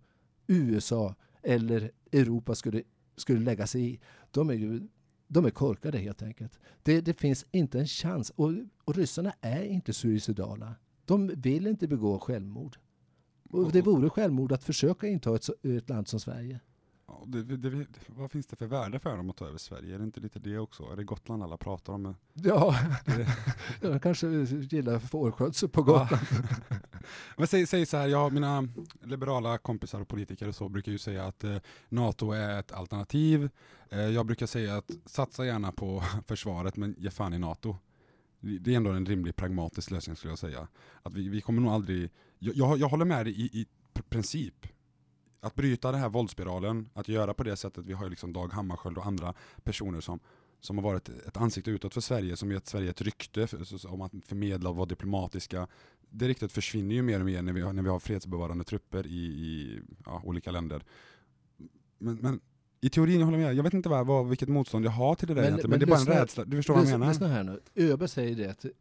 USA eller Europa skulle, skulle lägga sig i, de är ju de är korkade helt enkelt. Det, det finns inte en chans. Och, och ryssarna är inte suicidala. De vill inte begå självmord. Och det vore självmord att försöka inta ett, ett land som Sverige. Ja, det, det, vad finns det för värde för dem att ta över Sverige? Är det inte lite det också? Är det Gotland alla pratar om? Ja, de kanske gillar fårskötsel på Gotland. Ja. Men säg, säg så här, jag, mina liberala kompisar och politiker och så brukar ju säga att eh, NATO är ett alternativ. Eh, jag brukar säga att satsa gärna på försvaret men ge fan i NATO. Det är ändå en rimlig pragmatisk lösning skulle jag säga. Att vi, vi kommer nog aldrig, jag, jag, jag håller med dig i, i pr- princip. Att bryta den här våldsspiralen, att göra på det sättet, vi har ju liksom Dag Hammarskjöld och andra personer som som har varit ett ansikte utåt för Sverige, som gett Sverige ett rykte för, om att förmedla och vara diplomatiska. Det ryktet försvinner ju mer och mer när vi har, när vi har fredsbevarande trupper i, i ja, olika länder. Men, men i teorin, jag håller med, jag vet inte vad, vad, vilket motstånd jag har till det där Men- egentligen, men men det är bara en lyssna- rädsla. Du förstår vad jag Lyssna- menar? Lyssna här nu. Öberg säger det att, eh,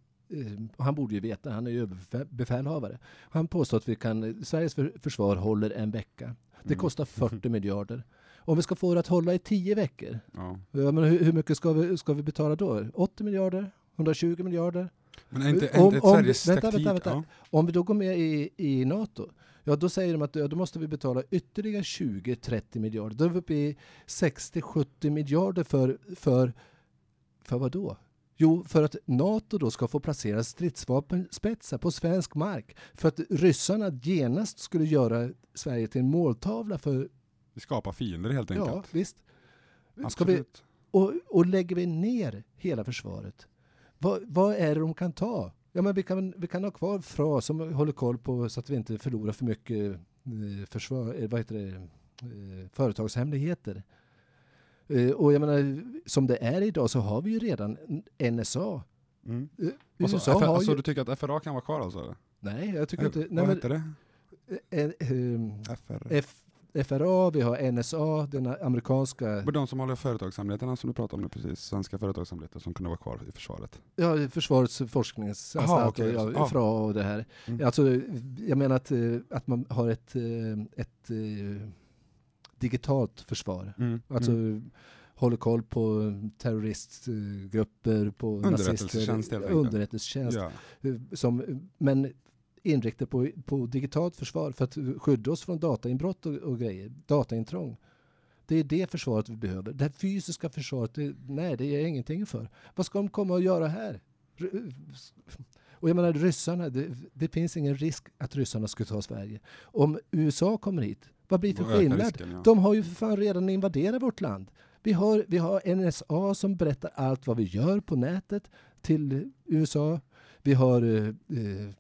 och han borde ju veta, han är ju överbefälhavare. Han påstår att vi kan, Sveriges för, försvar håller en vecka. Det Mm. kostar 40 miljarder. Om vi ska få det att hålla i 10 veckor, Ja. men hur, hur mycket ska vi, ska vi betala då? 80 miljarder? 120 miljarder? Men är inte, Om- inte om- Sveriges vänta, vänta, vänta. Ja. Om vi då går med i, i NATO, ja då säger de att ja, då måste vi betala ytterligare 20-30 miljarder. Då är vi uppe i 60-70 miljarder för, för, för vad då? Jo, för att NATO då ska få placera stridsvapenspetsar på svensk mark. För att ryssarna genast skulle göra Sverige till en måltavla för, Vi skapar fiender helt enkelt. ja visst. Ska vi, Absolut. och, och lägger vi ner hela försvaret, vad, vad är det de kan ta? Ja, men vi, kan, vi kan ha kvar FRA som håller koll på så att vi inte förlorar för mycket eh, försvar, eh, vad heter det, eh, företagshemligheter. Eh, och jag menar, som det är idag så har vi ju redan NSA. Mm. Eh, Och så, USA FRA, har alltså, ju... du tycker att FRA kan vara kvar alltså? Nej, jag tycker Eh, inte... Vad Nej, men, heter det? eh, eh, FRA? Vi har NSA, den amerikanska... Men de som håller företagshemligheterna som du pratade om nu precis, svenska företagshemligheter som kunde vara kvar i försvaret. Ja, Försvarets forskningsanstalt Aha, okej. och ja, Ja. FRA och det här. Mm. Alltså, jag menar att, eh, att man har ett, eh, ett eh, digitalt försvar. Mm. Alltså mm. håller koll på terroristgrupper, på Underrättelsetjänst nazister, underrättelsetjänst. Ja. eh, Som, men inriktat på, på digitalt försvar för att skydda oss från datainbrott och, och grejer, dataintrång. Det är det försvaret vi behöver. Det här fysiska försvaret, det, nej det är ingenting för. Vad ska de komma och göra här? Och jag menar ryssarna, det, det finns ingen risk att ryssarna skulle ta Sverige. Om USA kommer hit, vad blir för skillnad? risken, ja. De har ju för fan redan invaderat vårt land. Vi har, vi har NSA som berättar allt vad vi gör på nätet till USA. Vi har, eh,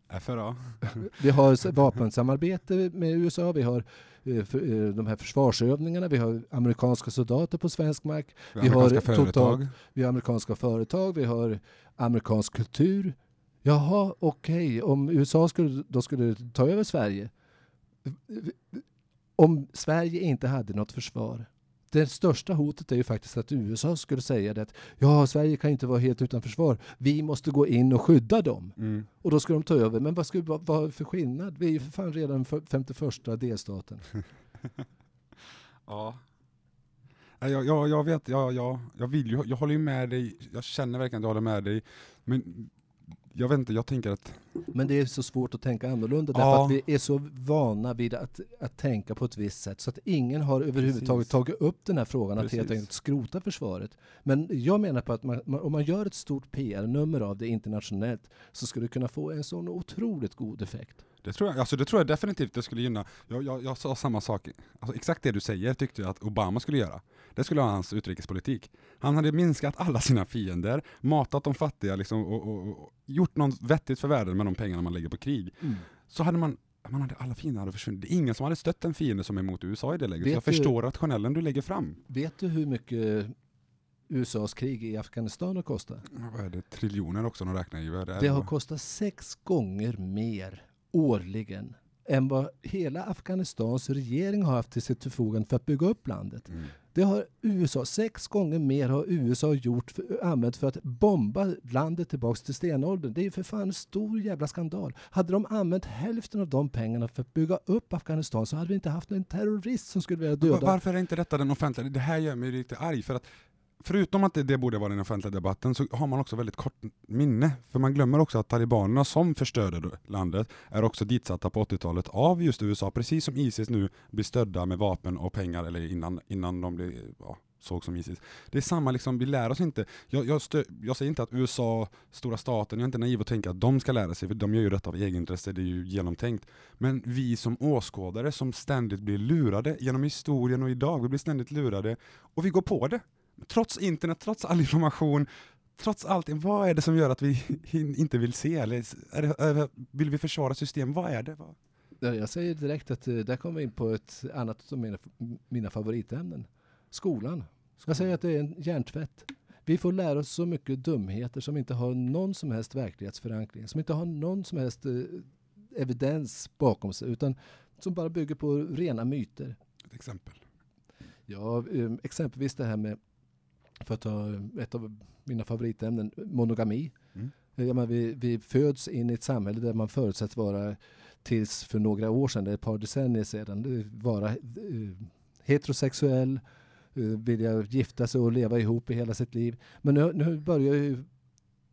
eh, FRA. vi har vapensamarbete med USA. Vi har eh, för, eh, de här försvarsövningarna. Vi har amerikanska soldater på svensk mark. Vi har amerikanska total- företag. Vi har amerikanska företag. Vi har amerikansk kultur. Jaha, okej. Om USA skulle, då skulle ta över Sverige. Om Sverige inte hade något försvar. Det största hotet är ju faktiskt att USA skulle säga det att ja, Sverige kan inte vara helt utan försvar. Vi måste gå in och skydda dem. Mm. Och då skulle de ta över. Men vad skulle vara för skillnad? Vi är ju för fan redan för 51 delstaten. Ja. Jag, jag, jag vet, jag, jag, jag vill ju, jag håller ju med dig, jag känner verkligen att jag håller med dig. Men jag vet inte, jag tänker att Men det är så svårt att tänka annorlunda därför Ja. att vi är så vana vid att, att tänka på ett visst sätt så att ingen har överhuvudtaget Precis. tagit upp den här frågan att helt Precis. enkelt skrota försvaret. Men jag menar på att man, man, om man gör ett stort PR-nummer av det internationellt så skulle det kunna få en sån otroligt god effekt. Det tror jag, alltså det tror jag definitivt det skulle gynna. Jag, jag, jag sa samma sak, alltså exakt det du säger tyckte jag att Obama skulle göra. Det skulle vara hans utrikespolitik. Han hade minskat alla sina fiender, matat de fattiga liksom, och, och, och gjort något vettigt för världen med de pengarna man lägger på krig. Så hade man, man hade alla fiender hade försvunnit. Det är ingen som hade stött en fiende som är emot USA i det läget. Så Vet jag du- förstår rationellen du lägger fram. Vet du hur mycket USAs krig i Afghanistan har kostat? Vad är det? Triljoner också de räknar i. Det? Det har kostat sex gånger mer årligen än vad hela Afghanistans regering har haft till sitt förfogande för att bygga upp landet. Mm. Det har USA, sex gånger mer har USA gjort för, använt för att bomba landet tillbaks till stenåldern. Det är ju för fan en stor jävla skandal. Hade de använt hälften av de pengarna för att bygga upp Afghanistan så hade vi inte haft en terrorist som skulle vilja döda. Varför är inte detta den offentliga? Det här gör mig lite arg för att Förutom att det, det borde vara den offentliga debatten så har man också väldigt kort minne. För man glömmer också att talibanerna som förstörde landet är också ditsatta på 80-talet av just USA, precis som Isis nu blir stödda med vapen och pengar, eller innan, innan de blir ja, såg som Isis. Det är samma, liksom, vi lär oss inte. Jag, jag, stö, jag säger inte att USA, stora staten, jag är inte naiv och tänker att de ska lära sig, för de gör ju detta av egenintresse, det är ju genomtänkt. Men vi som åskådare som ständigt blir lurade genom historien och idag, vi blir ständigt lurade och vi går på det. Trots internet, trots all information, trots allting, vad är det som gör att vi inte vill se? Eller det, vill vi försvara system? Vad är det? Vad? Jag säger direkt att eh, där kommer vi in på ett annat av mina, mina favoritämnen. Skolan. Jag säger att det är en hjärntvätt. Vi får lära oss så mycket dumheter som inte har någon som helst verklighetsförankring, som inte har någon som helst eh, evidens bakom sig, utan som bara bygger på rena myter. Ett exempel. Ja, eh, exempelvis det här med, för att ta ett av mina favoritämnen, monogami. Mm. Eh, Jag menar, vi, vi föds in i ett samhälle där man förutsätts vara, tills för några år sedan, ett par decennier sedan, eh, vara eh, heterosexuell, vilja gifta sig och leva ihop i hela sitt liv. Men nu, nu börjar ju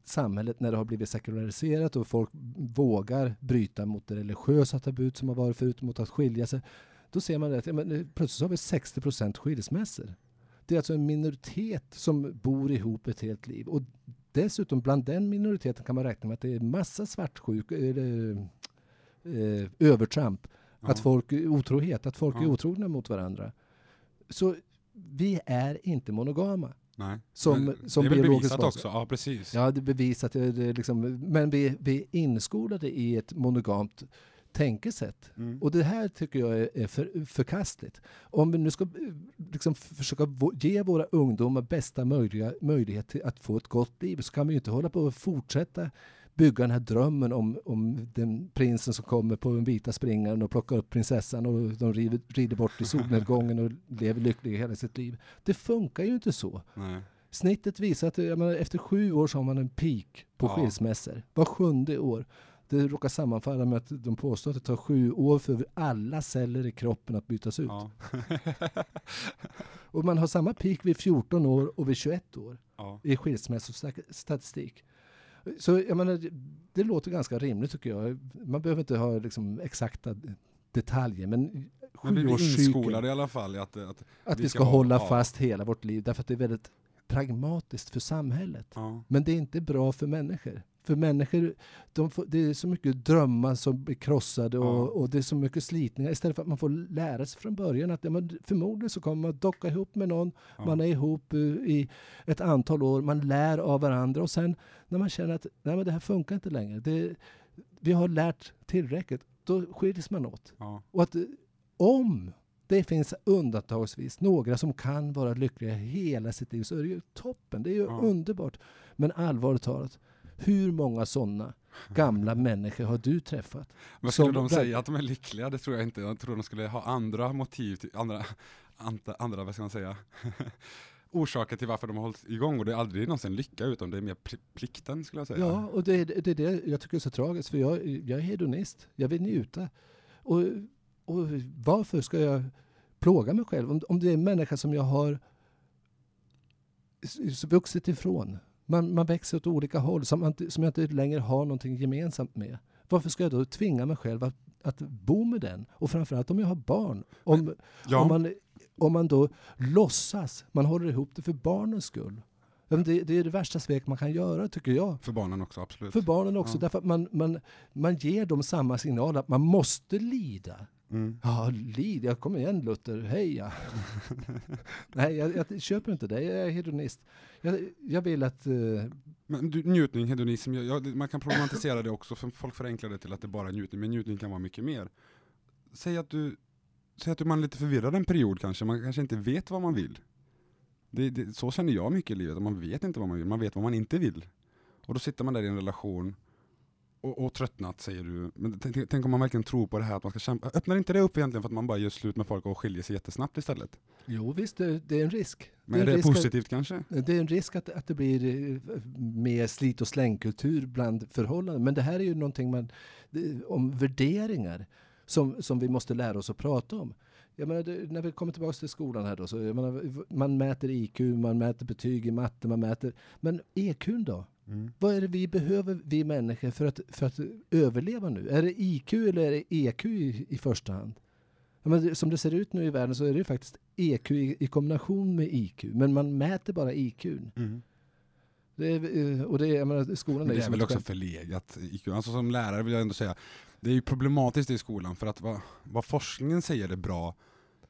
samhället när det har blivit sekulariserat och folk vågar bryta mot det religiösa tabut som har varit förut mot att skilja sig. Då ser man att ja, men, plötsligt så har vi 60 procent skilsmässor. Det är alltså en minoritet som bor ihop ett helt liv. Och dessutom bland den minoriteten kan man räkna med att det är massa svartsjuk, eller, eh, övertramp. Ja. Att folk, otrohet, att folk är Ja. otrogna mot varandra. Så vi är inte monogama. Nej. Som- Men som det är väl bevisat också, ja precis. Ja, det är bevisat. Det är liksom, men vi, vi är inskolade i ett monogamt tänkesätt. Mm. Och det här tycker jag är, är för, förkastligt. Om vi nu ska eh, liksom försöka ge våra ungdomar bästa möjliga möjlighet till att få ett gott liv så kan vi ju inte hålla på och fortsätta bygga den här drömmen om, om den prinsen som kommer på den vita springaren och plockar upp prinsessan och de river, rider bort i solnedgången och lever lyckliga hela sitt liv. Det funkar ju inte så. Nej. Snittet visar att menar, efter sju år så har man en peak på Ja. skilsmässor. Var sjunde år. Det råkar sammanfalla med att de påstår att det tar sju år för alla celler i kroppen att bytas ut. Ja. Och man har samma peak vid 14 år och vid 21 år ja. i skilsmässostatistik. Så jag menar, det låter ganska rimligt tycker jag. Man behöver inte ha liksom exakta detaljer, men Men vi blir inskolade i alla fall att, att att vi ska ska ha- hålla ja. fast hela vårt liv därför att det är väldigt pragmatiskt för samhället. ja. Men det är inte bra för människor. För människor, de får, det är så mycket drömmar som blir krossade och, Ja. och det är så mycket slitningar. Istället för att man får lära sig från början att ja, men förmodligen så kommer man docka ihop med någon, Ja. man är ihop eh, i ett antal år, man lär av varandra och sen när man känner att nej, men det här funkar inte längre, det, vi har lärt tillräckligt, då skiljs man åt. Och att om det finns undantagsvis några som kan vara lyckliga hela sitt liv så är det ju toppen. Det är ju underbart. Men allvarligt talat, hur många sådana gamla människor har du träffat? Men skulle de säga att de är lyckliga? Det tror jag inte. Jag tror de skulle ha andra motiv, till, andra, andra, andra, vad ska man säga, orsaker till varför de har hållit igång. Och det är aldrig någonsin lycka, utan det är mer pli- plikten skulle jag säga. Ja, och det är det, är det jag tycker är så tragiskt, för jag, jag är hedonist. Jag vill njuta. Och, och varför ska jag plåga mig själv? Om, om det är en människa som jag har vuxit ifrån. Man, man växer åt olika håll som, man, som jag inte längre har någonting gemensamt med. Varför ska jag då tvinga mig själv att, att bo med den? Och framförallt om jag har barn. Om, Ja. om, man, om man då låtsas, man håller ihop det för barnens skull. Det, det är det värsta svek man kan göra tycker jag. För barnen också, absolut. För barnen också, Ja. därför att man, man, man ger dem samma signal att man måste lida. Mm. Ja, lid, jag kommer igen Luther, hej ja. Nej, jag, jag köper inte det, jag är hedonist. Jag, jag vill att, eh, Men du, njutning, hedonism, ja, ja, det- man kan problematisera det också, för folk förenklar det till att det bara är njutning, men njutning kan vara mycket mer. Säg att du, säg att du man är lite förvirrad en period kanske, man kanske inte vet vad man vill. Det, det, så känner jag mycket i livet, man vet inte vad man vill, man vet vad man inte vill. Och då sitter man där i en relation och, och tröttnat säger du, men tänk, om man verkligen tror på det här att man ska kämpa, öppnar inte det upp egentligen för att man bara gör slut med folk och skiljer sig jättesnabbt istället? jo visst, det, det är en risk. Men är en det risk att- positivt kanske? Det är en risk att, att det blir eh, mer slit och slängkultur bland förhållanden. Men det här är ju någonting man, det, om värderingar som, som vi måste lära oss att prata om. Jag menar, det, när vi kommer tillbaka till skolan här då, så menar, man mäter IQ, man mäter betyg i matte, man mäter... Men EQ då? Mm. Vad är det vi behöver, vi människor, för att, för att överleva nu? Är det IQ eller är det EQ i, i första hand? Men som det ser ut nu i världen så är det ju faktiskt EQ i, i kombination med IQ. Men man mäter bara IQ. Mm. Det är, eh, och det är, jag menar, skolan är det är väl också förlegat. IQ. Alltså som lärare vill jag ändå säga, det är ju problematiskt i skolan för att vad, vad forskningen säger är bra,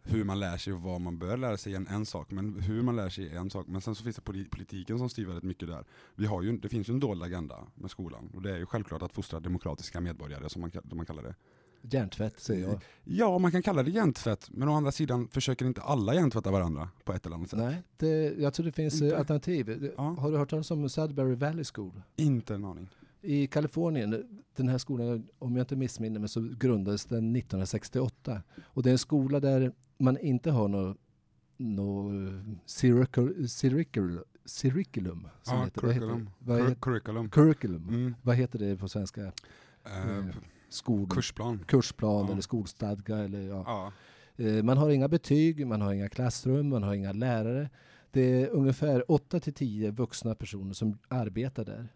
hur man lär sig och vad man bör lära sig är en, en sak, men hur man lär sig är en sak. Men sen så finns det poli- politiken som styr väldigt mycket där. Vi har ju, det finns ju en dold agenda med skolan och det är ju självklart att fostra demokratiska medborgare som man, man kallar det. Hjärntvätt säger jag. Ja, man kan kalla det hjärntvätt, men å andra sidan försöker inte alla hjärntvätta varandra på ett eller annat sätt. Nej, det, jag tror det finns eh, Inte. alternativ. Det- Ja. Har du hört talas om Sudbury Valley School? Inte en aning. I Kalifornien, den här skolan, om jag inte missminner mig, så grundades den 1968. Och det är en skola där man inte har något no curriculum, curriculum som Ja, heter, vad heter, curriculum. vad heter, curriculum. curriculum. Mm. Vad heter det på svenska? Eh, Eh, Skol, kursplan. kursplan Ja. eller skolstadga eller ja. Ja. Eh, Man har inga betyg, man har inga klassrum, man har inga lärare. Det är ungefär 8 till 10 vuxna personer som arbetar där.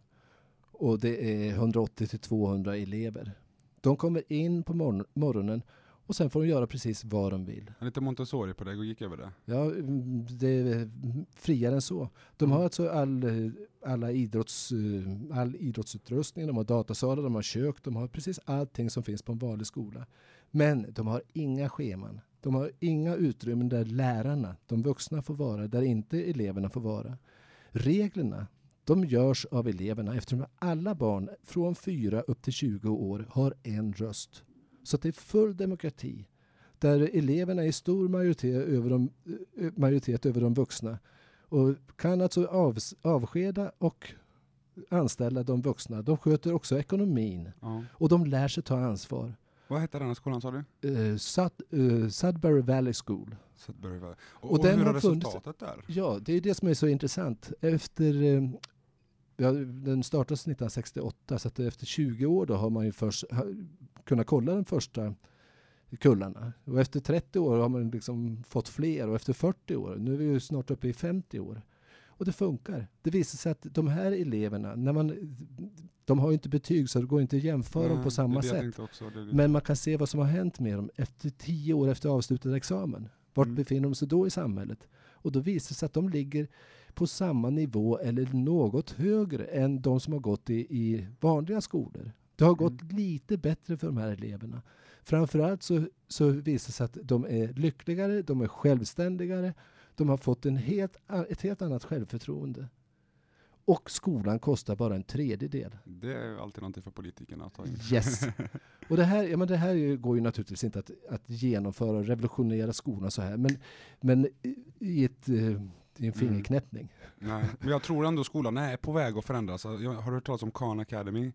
Och det är 180 till 200 elever. De kommer in på morgon- morgonen och sen får de göra precis vad de vill. Lite Montessori-pedagogik över det. Ja, mm, det är friare än så. De har alltså all, eh, alla idrotts, eh, all idrottsutrustning, de har datasalar, de har kök, de har precis allting som finns på en vanlig skola. Men de har inga scheman. De har inga utrymmen där lärarna, de vuxna, får vara, där inte eleverna får vara. Reglerna, de görs av eleverna eftersom alla barn från 4 upp till 20 år har en röst. Så det är full demokrati där eleverna är i stor majoritet över de, eh, majoritet över de vuxna och kan alltså av, avskeda och anställa de vuxna. De sköter också ekonomin Ja. och de lär sig ta ansvar. Vad hette den här skolan sa du? Uh, Sud, eh, Sudbury Valley School. Sudbury Valley. Och, Och och, hur har har funnits- resultatet där? Ja, det är det som är så intressant. Efter, eh, ja, den startades 1968 så att efter 20 år då har man ju först ha, kunnat kolla den första kullarna. Och efter 30 år har man liksom fått fler och efter 40 år, nu är vi ju snart uppe i 50 år. Och det funkar. Det visar sig att de här eleverna, när man, de har ju inte betyg så det går inte att jämföra dem Nej, på samma sätt. Också. Men man kan se vad som har hänt med dem efter tio år efter avslutad examen. Vart Mm. befinner de sig då i samhället? Och då visar det sig att de ligger på samma nivå eller något högre än de som har gått i, i vanliga skolor. Det har gått Mm. lite bättre för de här eleverna. Framförallt så, så visar det sig att de är lyckligare, de är självständigare, de har fått en helt, ett helt annat självförtroende. Och skolan kostar bara en tredjedel. det är alltid någonting för politikerna att ta in. Yes. Och det här, ja, men det här går ju naturligtvis inte att, att genomföra och revolutionera skolan så här. Men, men i- ett, eh, i en fingerknäppning. Nej, men jag tror ändå skolan är på väg att förändras. Jag har du hört talas om Khan Academy?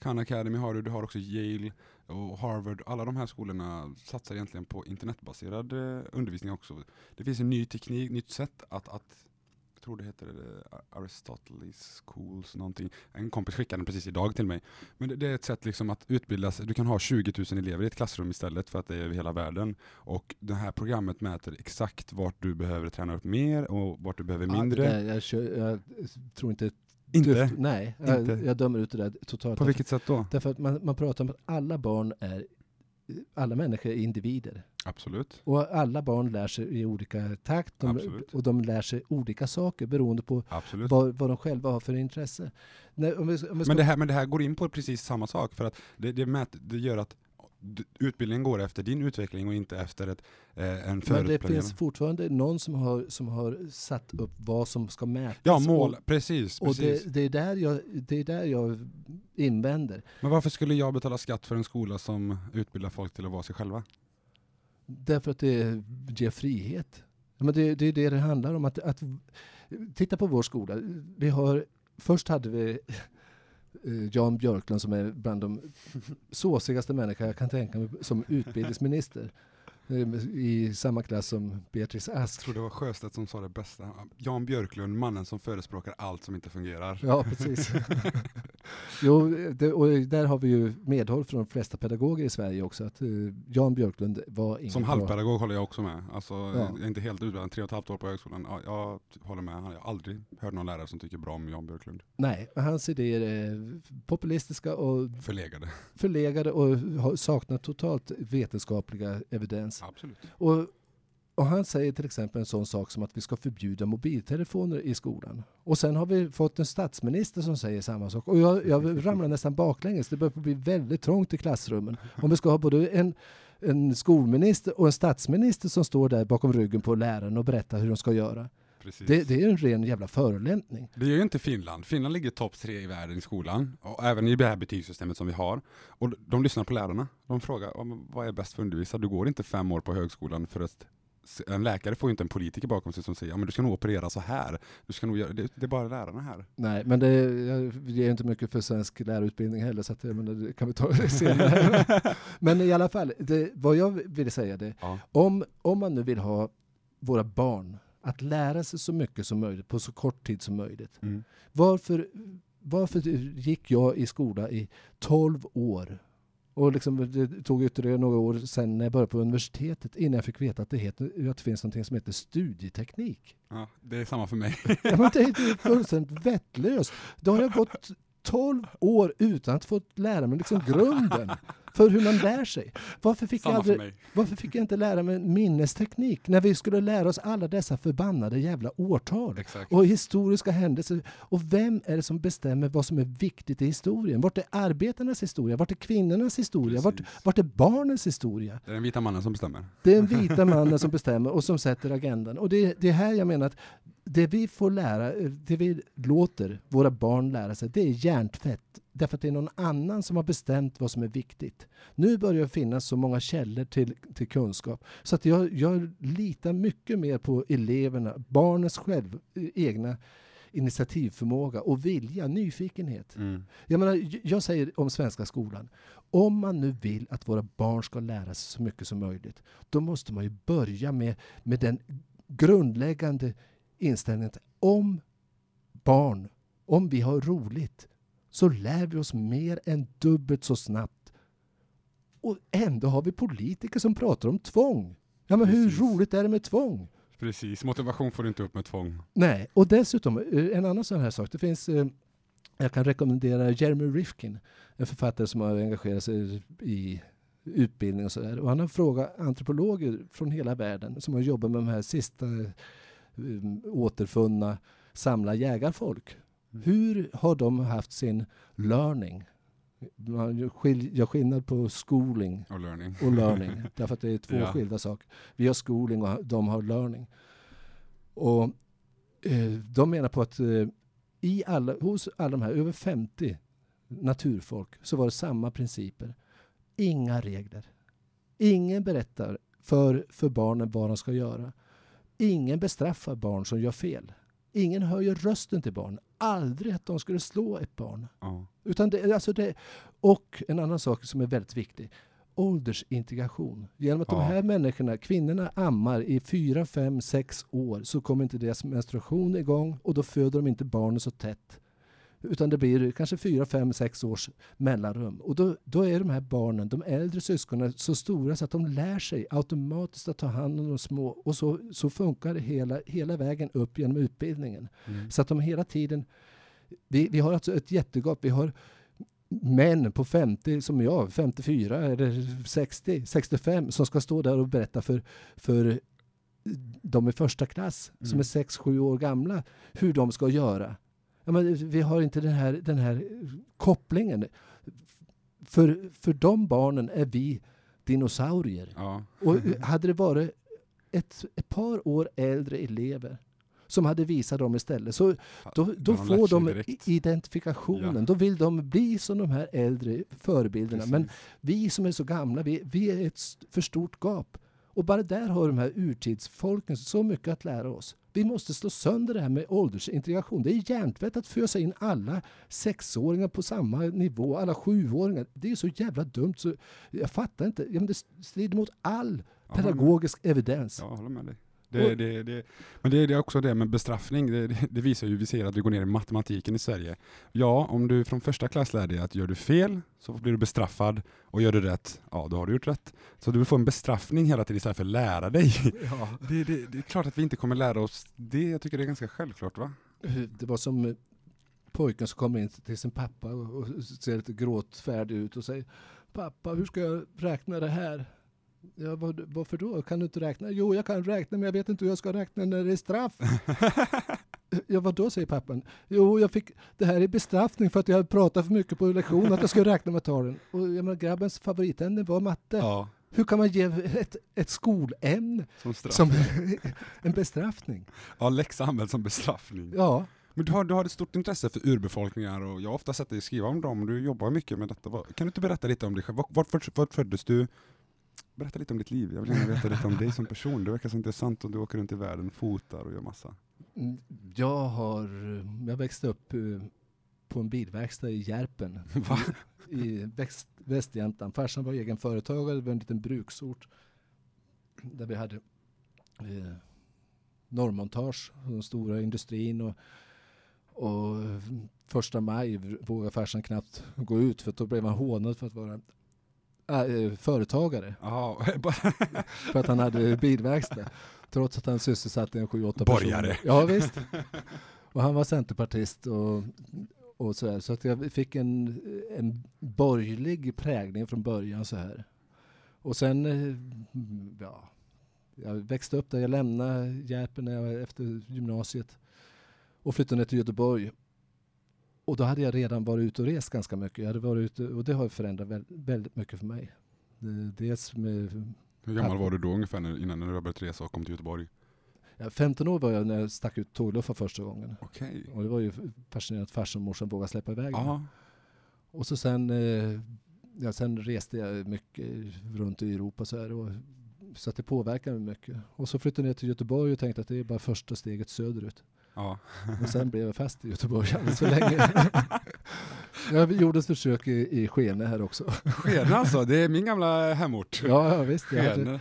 Khan Academy har du, du har också Yale och Harvard. Alla de här skolorna satsar egentligen på internetbaserad eh, undervisning också. Det finns en ny teknik, nytt sätt att, att jag tror det heter eh, Aristoteles Schools någonting. En kompis skickade den precis idag till mig. Men det, det är ett sätt liksom att utbilda sig. Du kan ha 20 000 elever i ett klassrum istället för att det är över hela världen. Och det här programmet mäter exakt vart du behöver träna upp mer och vart du behöver mindre. Ja, där, jag, jag tror inte Inte? tufft. Nej, jag, Inte? jag dömer ut det där totalt. På vilket sätt då? Därför att man, man pratar om att alla barn är alla människor är individer. Absolut. Och alla barn lär sig i olika takt de, Absolut. och de lär sig olika saker beroende på vad, vad de själva har för intresse. När, om vi, om vi ska, Men det, här, men det här går in på precis samma sak, för att det, det, mät, det gör att utbildningen går efter din utveckling och inte efter ett, eh, en men det finns fortfarande någon som har, som har satt upp vad som ska mätas. Ja, mål, Och, precis. och precis. det, det, är där jag, det är där jag invänder. Men varför skulle jag betala skatt för en skola som utbildar folk till att vara sig själva? Därför att det ger frihet. Men det, det är det det handlar om. Att, att, titta på vår skola. Vi har, först hade vi Eh, Jan Björklund som är bland de såsigaste människor jag kan tänka mig som utbildningsminister. Eh, I samma klass som Beatrice Jag Ask. tror det var Sjöstedt som sa det bästa. Jan Björklund, mannen som förespråkar allt som inte fungerar. Ja, precis. jo, det, och där har vi ju medhåll från de flesta pedagoger i Sverige också. Att eh, Jan Björklund var ingen Som bra- halvpedagog håller jag också med. Alltså, Ja. Jag är inte helt utbildad, tre och ett halvt år på högskolan. Ja, jag håller med. Jag har aldrig hört någon lärare som tycker bra om Jan Björklund. Nej, hans idéer är populistiska och Förlegade. förlegade och saknar totalt vetenskapliga evidens. Absolut. Och, och han säger till exempel en sån sak som att vi ska förbjuda mobiltelefoner i skolan. Och sen har vi fått en statsminister som säger samma sak. Och jag, jag ramlar nästan baklänges. Det börjar bli väldigt trångt i klassrummen. Om vi ska ha både en, en skolminister och en statsminister som står där bakom ryggen på läraren och berättar hur de ska göra. Precis. Det, det är en ren jävla förolämpning. Det gör ju inte Finland. Finland ligger topp tre i världen i skolan. Och även i det här betygssystemet som vi har. Och de lyssnar på lärarna. De frågar "Ja, vad är bäst för att undervisa. Du går inte fem år på högskolan för att en läkare får ju inte en politiker bakom sig som säger ja, men du ska nog operera så här. Du ska nog göra, det, det är bara lärarna här. Nej, men det jag ger inte mycket för svensk lärarutbildning heller, så att, menar, det kan vi ta senare. men i alla fall, det, vad jag ville säga det, Ja. om, om man nu vill ha våra barn att lära sig så mycket som möjligt på så kort tid som möjligt. Mm. Varför, varför gick jag i skola i 12 år? Och liksom, det tog ytterligare några år sen när jag började på universitetet innan jag fick veta att det, heter, att det finns något som heter studieteknik. Ja, det är samma för mig. Ja, men det är det är fullständigt vettlöst. Då har jag gått 12 år utan att få lära mig liksom grunden för hur man lär sig. Varför fick, jag samma aldrig, varför fick jag inte lära mig minnesteknik när vi skulle lära oss alla dessa förbannade jävla årtal? Exakt. Och historiska händelser. Och vem är det som bestämmer vad som är viktigt i historien? Vart är arbetarnas historia? Vart är kvinnornas historia? Vart, vart är barnens historia? Det är den vita mannen som bestämmer. Det är den vita mannen som bestämmer och som sätter agendan. Och det, det är här jag menar att det vi får lära, det vi låter våra barn lära sig, det är hjärntvätt. Därför att det är någon annan som har bestämt vad som är viktigt. Nu börjar det finnas så många källor till, till kunskap. Så att jag, jag litar mycket mer på eleverna, barnens själv, egna initiativförmåga och vilja, nyfikenhet. Mm. Jag, menar, jag säger om svenska skolan, om man nu vill att våra barn ska lära sig så mycket som möjligt, då måste man ju börja med, med den grundläggande inställningen att om barn, om vi har roligt, så lär vi oss mer än dubbelt så snabbt. Och ändå har vi politiker som pratar om tvång. Ja, men hur roligt är det med tvång? Precis, motivation får du inte upp med tvång. Nej, och dessutom eh, en annan sån här sak. Det finns, eh, jag kan rekommendera Jeremy Rifkin, en författare som har engagerat sig i utbildning och sådär. Och han har frågat antropologer från hela världen som har jobbat med de här sista um, återfunna samla jägarfolk. Mm. Hur har de haft sin learning? Man gör skil- gör skillnad på schooling Och learning. och learning. därför att det är två Ja. skilda saker. Vi har schooling och de har learning. Och eh, de menar på att eh, i alla, hos alla de här över 50 naturfolk så var det samma principer. Inga regler. Ingen berättar för, för barnen vad de ska göra. Ingen bestraffar barn som gör fel. Ingen höjer rösten till barn. Aldrig att de skulle slå ett barn. Ja. Utan det, alltså det, och en annan sak som är väldigt viktig. Åldersintegration. Genom att de Ja. här människorna, kvinnorna ammar i fyra, fem, sex år så kommer inte deras menstruation igång och då föder de inte barnen så tätt. Utan det blir kanske fyra, fem, sex års mellanrum. Och då, då är de här barnen, de äldre syskonen, så stora så att de lär sig automatiskt att ta hand om de små. Och så, så funkar det hela, hela vägen upp genom utbildningen. Mm. Så att de hela tiden Vi, vi har alltså ett jättegap. Vi har män på 50 som jag, 54 eller 60, 65 som ska stå där och berätta för, för de i första klass som Mm. är 6-7 år gamla hur de ska göra. Ja, men vi har inte den här, den här kopplingen. För, för de barnen är vi dinosaurier. Ja. Och hade det varit ett, ett par år äldre elever som hade visat dem istället, så då, då de får de direkt. identifikationen. Ja. Då vill de bli som de här äldre förebilderna. Men Precis. vi som är så gamla, vi, vi är ett för stort gap. Och bara där har de här urtidsfolken så mycket att lära oss. Vi måste slå sönder det här med åldersintegration. Det är hjärntvätt att fösa in alla sexåringar på samma nivå, alla sjuåringar. Det är så jävla dumt så jag fattar inte. Ja, men det strider mot all Ja, pedagogisk evidens. Ja, jag håller med dig. Det, det, det, men det, är också det med bestraffning. Det, visar ju, vi ser att vi går ner i matematiken i Sverige. Ja, om du från första klass lär dig att gör du fel så blir du bestraffad och gör du rätt, ja då har du gjort rätt. Så du vill få en bestraffning hela tiden istället för att lära dig. Ja. Det, är klart att vi inte kommer lära oss det. Jag tycker det är ganska självklart va? Det var som pojken som kommer in till sin pappa och och ser lite gråtfärdig ut och säger Pappa, hur ska jag räkna det här? Ja, vad, varför då? Kan du inte räkna? Jo, jag kan räkna, men jag vet inte hur jag ska räkna när det är straff. ja, vad då, säger pappan. Jo, jag fick, det här är bestraffning för att jag pratat för mycket på lektion, att jag ska räkna med talen. Och jag menar, grabbens favoritämne var matte. Ja, Hur kan man ge ett, ett skolämne som som en bestraffning? Ja, läxa används som bestraffning. Ja, Men du har, du har ett stort intresse för urbefolkningar och jag har ofta sett dig skriva om dem. Du jobbar mycket med detta. Kan du inte berätta lite om dig själv? Vart, vart, vart föddes du? Berätta lite om ditt liv. Jag vill gärna veta lite om dig som person. Det verkar så intressant och du åker runt i världen, fotar och gör massa. Mm, Jag har, jag växte upp eh, på en bilverkstad i Järpen Va? i väst, Västjämtland. Farsan var egen företagare, det var en liten bruksort där vi hade eh, norrmontage, den stora industrin och, och första maj vågade farsan knappt gå ut för då blev han hånad för att vara äh, företagare Ja, för att han hade bilverkstad. Trots att han sysselsatte en 7-8 personer. Borgare. Ja visst. Och han var centerpartist och, och så här. Så att jag fick en, en borgerlig prägling från början så här. Och sen, eh, ja, jag växte upp där. Jag lämnade Järpen när jag var efter gymnasiet och flyttade ner till Göteborg. Och då hade jag redan varit ute och rest ganska mycket. Jag hade varit ute, och det har förändrat väl, väldigt mycket för mig. Dels med Hur gammal var du då ungefär när, innan du började resa och kom till Göteborg? Ja, 15 år var jag när jag stack ut tågluffar första gången. Okej. Och det var ju fascinerande att farsan och morsan vågade släppa iväg mig. Och så sen, eh, ja, sen reste jag mycket runt i Europa så här. Och, så att det påverkade mig mycket. Och så flyttade jag ner till Göteborg och tänkte att det är bara första steget söderut. Ja. Och sen blev jag fast i Göteborg alldeles för länge. jag gjorde ett försök i, i Skene här också. Skene alltså, det är min gamla hemort. Ja, ja visst. Jag, hade,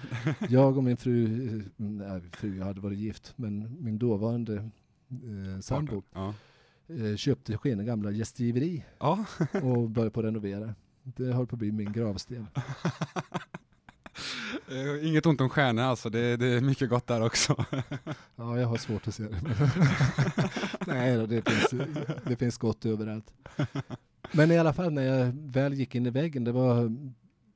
jag och min fru, eh, nej, fru, jag hade varit gift, men min dåvarande eh, sambo Ja. eh, köpte Skene gamla gästgiveri ja. och började på att renovera. Det håller på att bli min gravsten. Eh, Inget ont om stjärnor alltså, det, det är mycket gott där också. Ja, jag har svårt att se det. Nej, då, det, finns, det finns gott överallt. Men i alla fall när jag väl gick in i väggen, det var,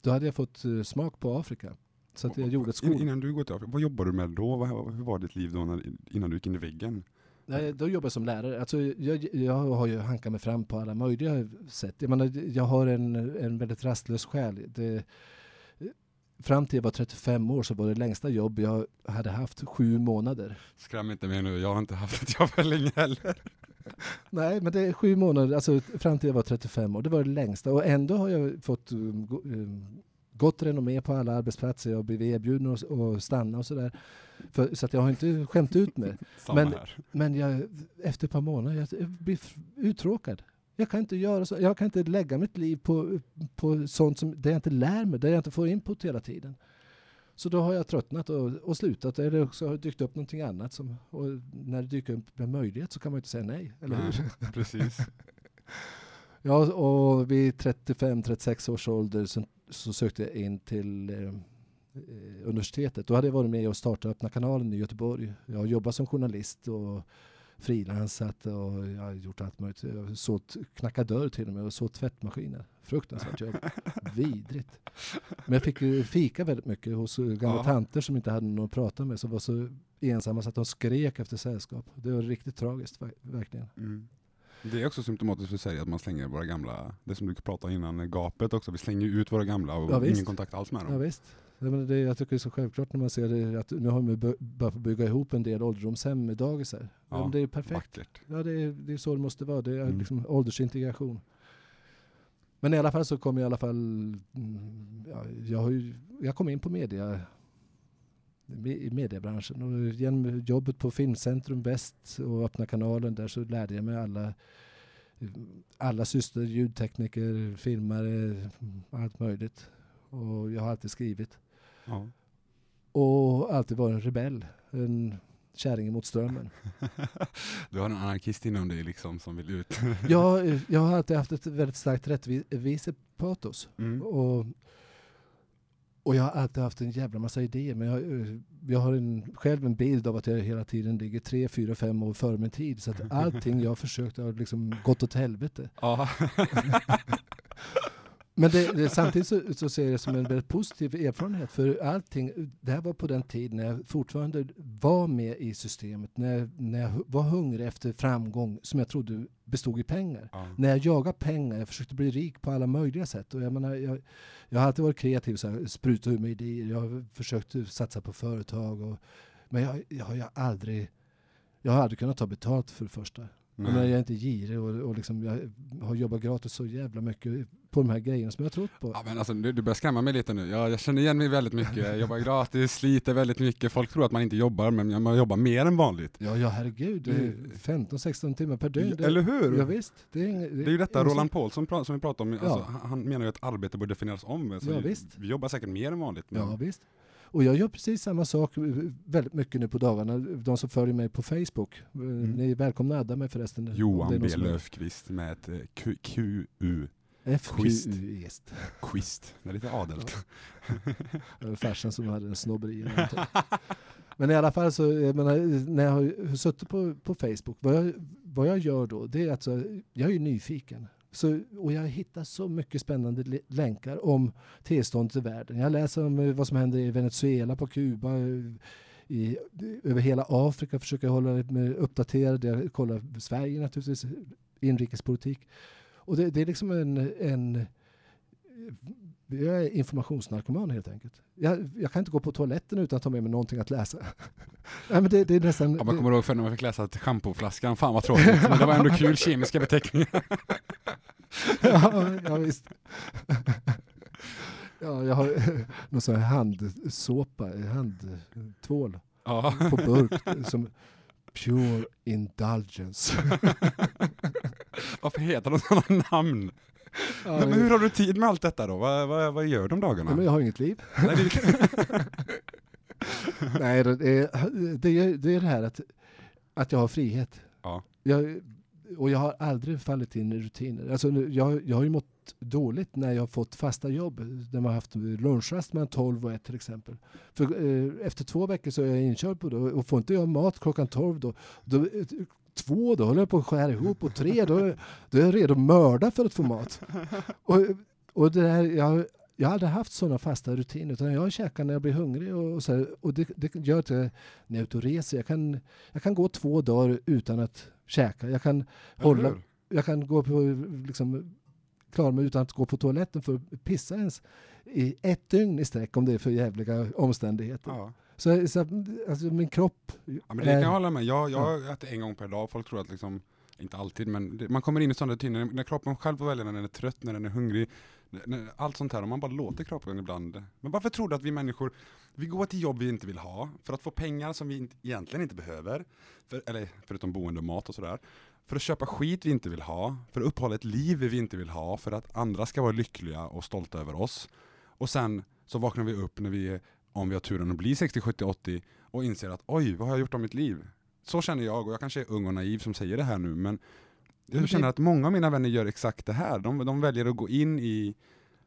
då hade jag fått eh, smak på Afrika. Så att jag gjorde ett skol... innan du går till Afrika, vad jobbar du med då? Vad, hur var ditt liv då när, innan du gick in i väggen? Nej, då jobbade jag som lärare. Alltså, jag, jag har ju hankat mig fram på alla möjliga sätt. Jag, menar, jag har en, en väldigt rastlös själ. Det, fram till jag var 35 år så var det längsta jobb jag hade haft sju månader. Skräm inte mig nu, jag har inte haft ett jobb för länge heller. Nej, men det är sju månader, alltså fram till jag var 35 år. Det var det längsta. Och ändå har jag fått um, go, gott renommé på alla arbetsplatser. Jag har blivit erbjuden att att stanna och sådär. Så att jag har inte skämt ut mig. Men-. Men jag, efter ett par månader, jag blir uttråkad. Jag kan inte göra så. Jag kan inte lägga mitt liv på, på sånt som, där jag inte lär mig, där jag inte får input hela tiden. Så då har jag tröttnat och, och slutat. Eller så har det dykt upp någonting annat. Som, och när det dyker upp en möjlighet så kan man inte säga nej. Eller hur? Nej, precis. Ja, och vid 35-36 års ålder så, så sökte jag in till eh, eh, universitetet. Då hade jag varit med och startat Öppna kanalen i Göteborg. Jag har jobbat som journalist och frilansat och jag har gjort allt möjligt. Jag sålt, knackat dörr till och med och sålt tvättmaskiner. Fruktansvärt jobb. Vidrigt. Men jag fick ju fika väldigt mycket hos gamla Ja. tanter som inte hade någon att prata med, som var så ensamma så att de skrek efter sällskap. Det var riktigt tragiskt, ver- verkligen. Mm. Det är också symptomatiskt för sig att man slänger våra gamla, det som du pratade innan, gapet också. Vi slänger ut våra gamla och Ja, ingen kontakt alls med dem. Ja, visst. Ja, men det, jag tycker det är så självklart när man ser det, att nu har vi bör- börjat börja ihop en del ålderdomshem med dagisar. Ja, det är perfekt. Vackert. Ja, det är, det är så det måste vara. Det är Mm. liksom åldersintegration. Men i alla fall så kom jag i alla fall... mm, Ja, jag, har ju, jag kom in på media, i mediebranschen och genom jobbet på Filmcentrum Väst och öppna kanalen där så lärde jag mig alla alla syster, ljudtekniker, filmare, allt möjligt. Och jag har alltid skrivit. Ja. Och alltid varit en rebell. En kärring mot strömmen. Du har en anarkist inom dig liksom som vill ut. jag, jag har alltid haft ett väldigt starkt rättvisepatos. Mm. Och, och jag har alltid haft en jävla massa idéer. Men jag, eh, jag har en, själv en bild av att jag hela tiden ligger tre, fyra, fem år före min tid. Så att allting jag har försökt har liksom gått åt helvete. Men det, det, samtidigt så, så ser jag det som en väldigt positiv erfarenhet. För allting, det här var på den tiden när jag fortfarande var med i systemet. När jag, när jag var hungrig efter framgång som jag trodde bestod i pengar. ja. När jag jagade pengar, jag försökte bli rik på alla möjliga sätt. Och jag, menar, jag, jag har alltid varit kreativ, så här, spruta ur mig idéer. Jag har försökt satsa på företag. Och, men jag, jag har ju aldrig, jag har aldrig kunnat ta betalt för det första. Menar, jag är inte girig och, och liksom, jag har jobbat gratis så jävla mycket på de här grejerna som jag har trott på. Ja, men alltså, du, du börjar skrämma mig lite nu. Jag, jag känner igen mig väldigt mycket. Jag jobbar gratis, sliter väldigt mycket. Folk tror att man inte jobbar, men man jobbar mer än vanligt. Ja, ja herregud. Det är 15-16 timmar per dygn. Det, Eller hur? Ja, visst. Det är, inget, Det är ju detta ingen Roland Paulsson pra- som vi pratade om, alltså, Ja. han- menar ju att arbete bör definieras om. Så Ja, vi, visst. vi jobbar säkert mer än vanligt. som- Men, Ja, visst. Och jag gör precis samma sak eh, väldigt mycket nu på dagarna. De som följer mig på Facebook. Eh, Ni är välkomna att adda mig förresten. Mm. Johan B Löfqvist med ett eh, Q- QU. FQUist. Quist. Det är lite adelt. Var farsan som hade en snobberi. Men i alla fall så, jag menar, när jag har suttit på, på Facebook, vad jag, vad jag gör då, det är att så, jag är nyfiken. Så, och jag hittar så mycket spännande länkar om tillståndet i världen. Jag läser om eh, vad som händer i Venezuela, på Kuba, eh, i, över hela Afrika försöker hålla mig uppdaterad. Jag kollar Sverige naturligtvis, inrikespolitik. Och det, det är liksom en, en jag är informationsnarkoman helt enkelt. Jag, jag kan inte gå på toaletten utan att ta med mig någonting att läsa. Nej, men det, det är nästan... Ja, man kommer ihåg för när man fick läsa till schampoflaskan, fan vad tråkigt. Men det var ändå kul kemiska beteckningar. ja, ja, visst. ja, jag har någon sån här handsåpa, handtvål Ja. på burk som Pure Indulgence. Varför heter de sådana namn? Ja, men hur har du tid med allt detta då? Vad, vad, vad gör om dagarna? Ja, men jag har inget liv. Nej, det- Nej, är, det är det är det här att, att jag har frihet. Ja. Jag, och jag har aldrig fallit in i rutiner. Alltså, jag, jag har ju mått dåligt när jag har fått fasta jobb. När man har haft lunchrast mellan 12 och 1 till exempel. För, eh, efter två veckor så är jag inkörd på det. Och får inte jag mat klockan 12 då, då eh, Två, då håller jag på att skära ihop. Och tre, då, då är jag redo att mörda för att få mat. Och, och det där, jag, jag har aldrig haft sådana fasta rutiner. Utan jag käkar när jag blir hungrig. Och, och, så här, och det, det gör att jag, när jag är ute och reser, jag kan, jag kan gå två dagar utan att käka. Jag kan hålla, hur? jag kan gå på, liksom, klara mig utan att gå på toaletten för att pissa ens i ett dygn i sträck om det är för jävliga omständigheter. Ja. Så, så alltså, min kropp ja, men det kan jag är- hålla med. Jag, jag äter en gång per dag. Folk tror att liksom, inte alltid, men det, man kommer in i sådana rutiner när kroppen själv får välja när den är trött, när den är hungrig. när- När, allt sånt här, om man bara låter kroppen ibland. Men varför tror du att vi människor, vi går till jobb vi inte vill ha, för att få pengar som vi inte, egentligen inte behöver, för, eller förutom boende och mat och sådär. För att köpa skit vi inte vill ha, för att uppehålla ett liv vi inte vill ha, för att andra ska vara lyckliga och stolta över oss. Och sen så vaknar vi upp när vi, är- om vi har turen att bli 60, 70, 80 och inser att oj, vad har jag gjort av mitt liv? Så känner jag, och jag kanske är ung och naiv som säger det här nu, men jag det- känner att många av mina vänner gör exakt det här. De, de väljer att gå in i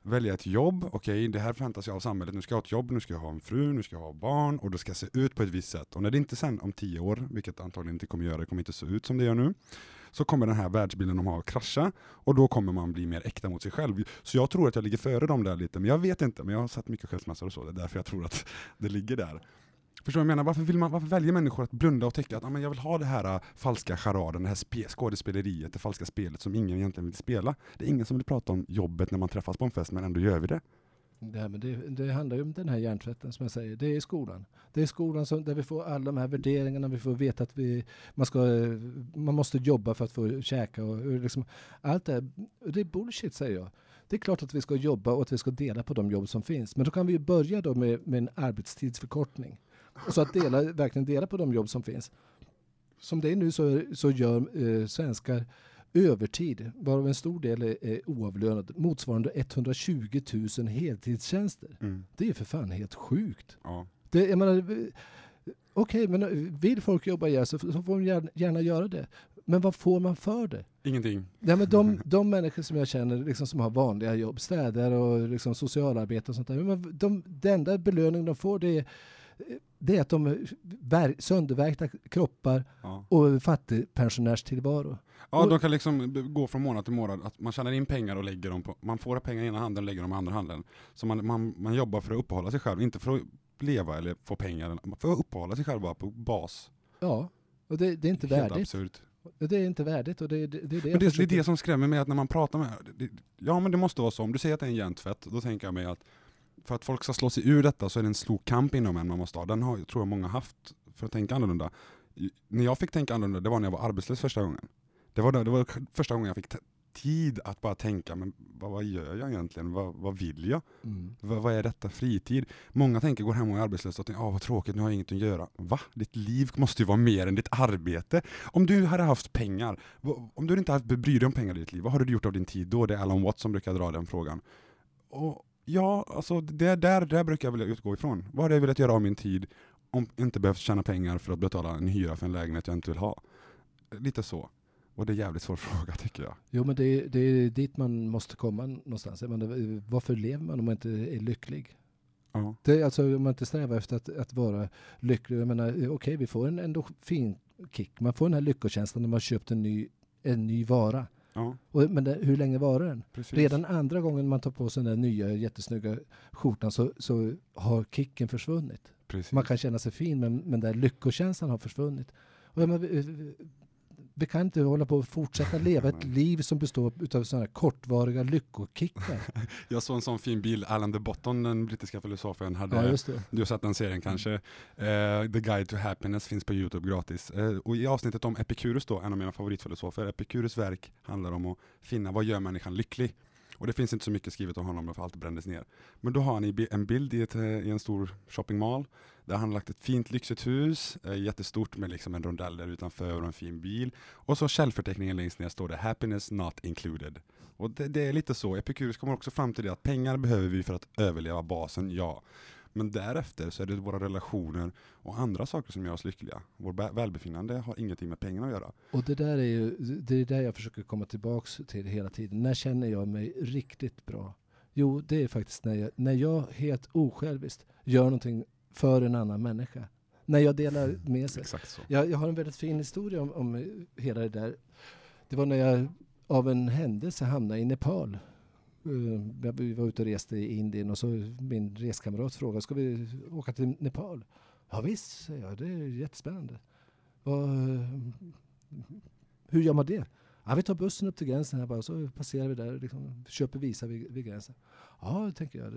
välja ett jobb, okej det här förväntas jag av samhället, nu ska jag ha ett jobb, nu ska jag ha en fru, nu ska jag ha barn och det ska se ut på ett visst sätt. Och när det inte sen om tio år, vilket antagligen inte kommer göra, det kommer inte se ut som det gör nu, så kommer den här världsbilden de har att krascha och då kommer man bli mer äkta mot sig själv. Så jag tror att jag ligger före dem där lite, men jag vet inte, men jag har sett mycket skilsmässor och så, det är därför jag tror att det ligger där. Förstår du vad jag menar? Varför, vill man, varför väljer människor att blunda och tänka att ah, men jag vill ha det här äh, falska charaden, det här spe, skådespeleriet, det falska spelet som ingen egentligen vill spela? Det är ingen som vill prata om jobbet när man träffas på en fest, men ändå gör vi det. Det, men det, det handlar ju om den här hjärntvätten som jag säger. Det är skolan. Det är skolan som, där vi får alla de här värderingarna. Vi får veta att vi, man, ska, man måste jobba för att få käka. Och, och liksom, allt det, här, det är bullshit säger jag. Det är klart att vi ska jobba och att vi ska dela på de jobb som finns. Men då kan vi börja då med, med en arbetstidsförkortning. Och så att dela, verkligen dela på de jobb som finns. Som det är nu så, så gör eh, svenskar övertid, varav en stor del är, är oavlönad, motsvarande 120 000 heltidstjänster. Mm. Det är för fan helt sjukt. Ja. Det, jag menar, eh, Okej, men eh, vill folk jobba ihjäl så så får de gärna, gärna göra det. Men vad får man för det? Ingenting. Ja, men de, de människor som jag känner liksom, som har vanliga jobb, städare och liksom, socialarbetare och sånt där. Men de, den enda belöning de får det är, det är att de är söndervärkta kroppar Ja. och fattigpensionärstillvaro. Ja, de kan liksom gå från månad till månad, att man tjänar in pengar och lägger dem på, man får pengar i ena handen och lägger dem i andra handen. Så man, man, man jobbar för att uppehålla sig själv, inte för att leva eller få pengar, för att uppehålla sig själv bara på bas. Ja, och det, det är inte Helt värdigt. absurt. Det är inte värdigt och det, det, det är det Men det, är det som skrämmer mig, att när man pratar med, det, ja men det måste vara så, om du säger att det är en hjärntvätt, då tänker jag mig att för att folk ska slå sig ur detta så är det en stor kamp inom en man måste ha. Den har, tror jag många haft för att tänka annorlunda. I- När jag fick tänka annorlunda, det var när jag var arbetslös första gången. Det var, det, var första gången jag fick tid att bara tänka, men vad, vad gör jag egentligen? Vad, vad vill jag? Mm. Vad, vad är detta? Fritid? Många tänker, går hem och är arbetslösa och tänker, ah, vad tråkigt, nu har jag inget att göra. Va? Ditt liv måste ju vara mer än ditt arbete. Om du hade haft pengar, om du inte hade brytt dig om pengar i ditt liv, vad hade du gjort av din tid då? Det är Alan Watts som brukar dra den frågan. Och ja, alltså det där, där brukar jag vilja utgå ifrån. Vad hade jag velat göra av min tid om jag inte behövt tjäna pengar för att betala en hyra för en lägenhet jag inte vill ha? Lite så. Och det är en jävligt svår fråga tycker jag. Jo, men det, det är dit man måste komma någonstans. Jag menar, varför lever man om man inte är lycklig? Ja. Det alltså om man inte strävar efter att, att vara lycklig. Jag menar, eh, okej, vi får en ändå fin kick. Man får den här lyckokänslan när man köpt en ny, en ny vara. Ja, Och, men det, hur länge varar den? precis. Redan andra gången man tar på sig den där nya jättesnygga skjortan så, så har kicken försvunnit. precis. Man kan känna sig fin men, men den där lyckokänslan har försvunnit. Och menar, vi, kan inte hålla på och fortsätta leva ett liv som består av sådana här kortvariga lyckokickar. Jag såg en sån fin bild, Alan de Botton, den brittiska filosofen, hade Ja, just det. Du har sett den serien kanske. Eh, The Guide to Happiness finns på Youtube gratis. Eh, och i avsnittet om Epikurus då, en av mina favoritfilosofer, Epikurus verk handlar om att finna vad gör människan lycklig. Och det finns inte så mycket skrivet om honom för allt brändes ner. Men då har han i bi- en bild i, ett, eh, i en stor shopping mall där han har lagt ett fint lyxigt hus, eh, jättestort med liksom en rondell där utanför och en fin bil. Och så källförteckningen längst ner står det Happiness not included. Och det, det är lite så, Epikurus kommer också fram till det att pengar behöver vi för att överleva basen, ja. Men därefter så är det våra relationer och andra saker som gör oss lyckliga. Vår välbefinnande har ingenting med pengarna att göra. Och det där är ju det är där jag försöker komma tillbaks till hela tiden. När känner jag mig riktigt bra? Jo, det är faktiskt när jag, när jag helt osjälviskt gör någonting för en annan människa. När jag delar med sig. Jag, jag har en väldigt fin historia om, om hela det där. Det var när jag av en händelse hamnade i Nepal. Jag- Vi var ute och reste i Indien och så min reskamrat frågade, ska vi åka till Nepal? Ja visst, jag, det är jättespännande. Vad, hur gör man det? Ja, vi tar bussen upp till gränsen här bara, så passerar vi där, liksom, köper visa vid, vid gränsen. Ja, tänker jag.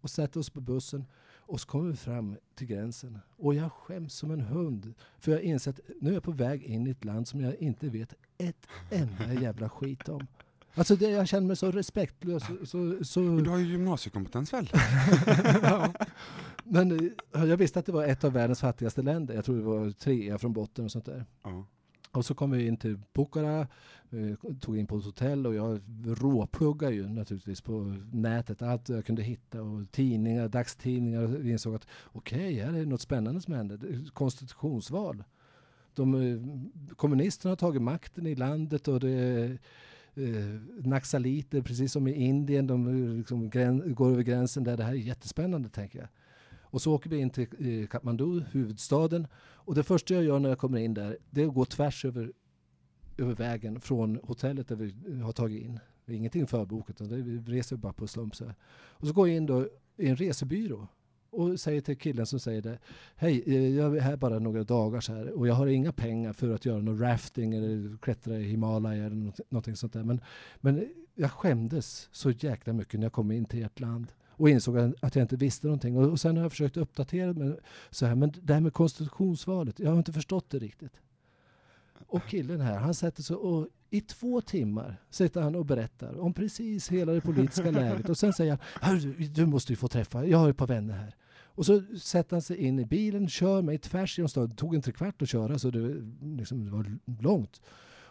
Och sätter oss på bussen. Och så kommer vi fram till gränsen. Och jag skäms som en hund. För jag inser att nu är jag på väg in i ett land som jag inte vet ett enda jävla skit om. Alltså det, jag känner mig så respektlös. Så, så, Men du har ju gymnasiekompetens väl? ja. Men eh, jag visste att det var ett av världens fattigaste länder. Jag tror det var trea från botten och sånt där. Ja. Och så kom vi in till Bukhara, eh, tog in på ett hotell och jag råpluggade ju naturligtvis på nätet allt jag kunde hitta och tidningar, dagstidningar. Vi insåg att okej, här är något spännande som händer. Det är Konstitutionsval. De, eh, kommunisterna har tagit makten i landet och det, eh, naxaliter, precis som i Indien. De eh, liksom gräns, går över gränsen där. Det här är jättespännande, tänker jag. Och så åker vi in till eh, Kathmandu, huvudstaden. Och det första jag gör när jag kommer in där, det är att gå tvärs över, över vägen från hotellet där vi har tagit in. Det är ingenting förbokat, utan det- vi reser bara på slump. Så här. Och så går jag in då i en resebyrå och säger till killen som säger det. Hej, eh, jag är här bara några dagar så här och jag har inga pengar för att göra någon rafting eller klättra i Himalaya eller något, någonting sånt där. Men, men jag skämdes så jäkla mycket när jag kom in till ert land och insåg att- jag inte visste någonting. Och, och sen har jag försökt uppdatera mig så här, men det här med konstitutionsvalet, jag har inte förstått det riktigt. Och killen här, han sätter sig och i två timmar sitter han och berättar om precis hela det politiska läget. Och sen säger han, "Hörru, du måste ju få träffa, jag har ett par vänner här. Och så sätter han sig in i bilen, kör mig tvärs genom staden. Det tog en trekvart att köra så det, liksom, det var långt.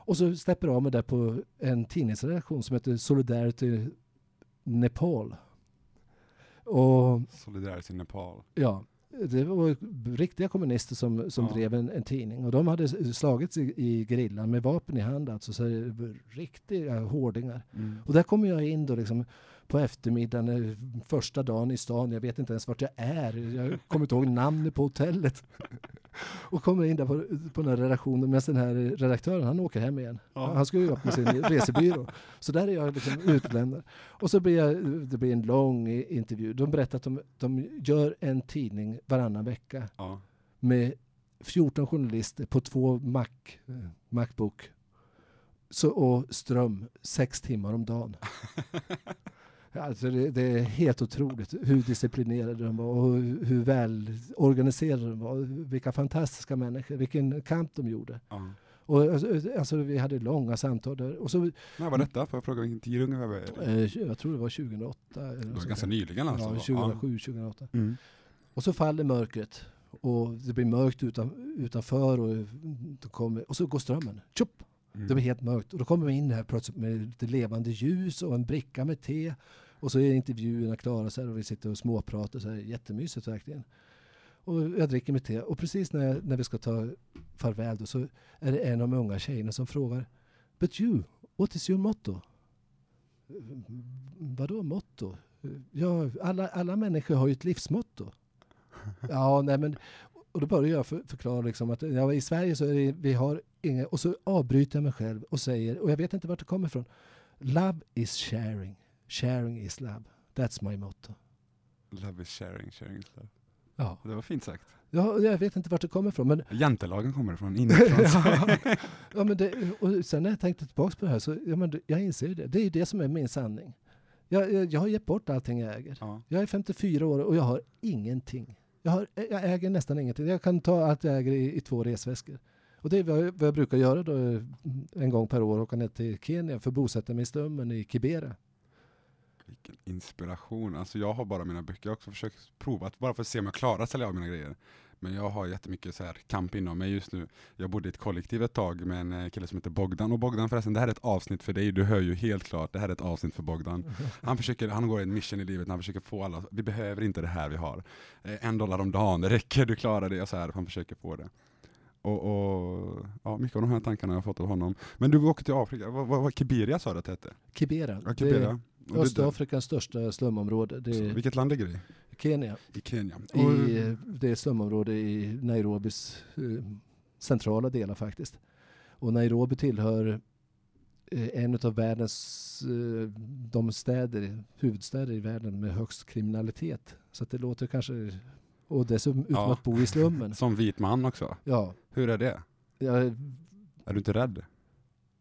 Och så släpper av mig där på en tidningsredaktion som heter Solidarity Nepal. Och Solidarity Nepal. Ja, det var riktiga kommunister som, som Ja. drev en, en tidning. Och de hade slagits i, i gerillan med vapen i hand. Alltså, så det var riktiga hårdingar. Mm. Och där kommer jag in då liksom på eftermiddagen, eh, första dagen i stan. Jag vet inte ens vart jag är. Jag kommer inte ihåg namnet på hotellet. Och kommer in där på, på den här redaktionen medan den här redaktören, han åker hem igen. Ja. Han ska ju öppna sin resebyrå. Så där är jag liksom utlämnad. Och så blir jag, det blir en lång intervju. De berättar att de, de gör en tidning varannan vecka Ja. med 14 journalister på två Mac, eh, Macbook. Så, och ström sex timmar om dagen. Alltså det, det är helt otroligt hur disciplinerade de var och hur, hur väl organiserade de var. Vilka fantastiska människor, vilken kamp de gjorde. Ja. Och alltså, alltså, vi hade långa samtal där. Och så, När var detta? Får jag fråga vilken tid ungefär? eh, jag tror det var 2008. Eller Det var ganska där. nyligen alltså? Ja, 2007, 2008. Mm. Och så faller mörkret. Och det blir mörkt utan, utanför och, kommer, och så går strömmen. Tjup! Mm. Det blir helt mörkt. Och då kommer vi in här plötsligt med lite levande ljus och en bricka med te. Och så är intervjuerna klara så här och vi sitter och småpratar så här. Jättemysigt verkligen. Och jag dricker mitt te. Och precis när, när vi ska ta farväl då, så är det en av de unga tjejerna som frågar But you, what is your motto? Mm, vadå motto? Ja, alla, alla människor har ju ett livsmotto. Ja, nej men och då börjar jag för, förklara liksom att ja, i Sverige så är det, vi har inga, och så avbryter jag mig själv och säger, och jag vet inte vart det kommer ifrån. Love is sharing. Sharing is love. That's my motto. Love is sharing, sharing is love. Ja, Det var fint sagt. ja jag vet inte vart det kommer ifrån. Men, Jantelagen kommer ifrån inifrån. ja, ja, men det, och sen när jag tänkte tillbaka på det här så ja, men jag inser ju det. Det är ju det som är min sanning. Jag, jag, jag har gett bort allting jag äger. ja. Jag är 54 år och jag har ingenting. Jag, har, jag äger nästan ingenting. Jag kan ta allt jag äger i, i två resväskor. Och det är vad jag, vad jag brukar göra då eh, en gång per år, åka ner till Kenya för att bosätta mig i slummen i Kibera. Vilken inspiration. Alltså jag har bara mina böcker. Jag har också försökt prova att bara för att se om jag klarar att sälja av mina grejer. Men jag har jättemycket så här kamp inom mig just nu. Jag bodde i ett kollektiv ett tag med en eh, kille som heter Bogdan. Och Bogdan förresten, det här är ett avsnitt för dig. Du hör ju helt klart, det här är ett avsnitt för Bogdan. Han, försöker, han går en mission i livet, han försöker få alla, vi behöver inte det här vi har. Eh, en dollar om dagen, det räcker, du klarar det. Och så här, han försöker få det. Och, och ja, mycket av de här tankarna har jag fått av honom. Men du åkte till Afrika, vad, vad, vad Kiberia sa du att det hette? Kibera. Ja, Och det- Östafrikas största slumområde. Det är vilket land ligger det i? Kenya. I Kenya. Och, I, det är slumområde i Nairobis eh, centrala delar faktiskt. Och Nairobi tillhör eh, en av världens, eh, de städer, huvudstäder i världen med högst kriminalitet. Så det låter kanske, och dessutom utan Ja. att bo i slummen. som vit man också. Ja, Hur är det? jag, Är du inte rädd?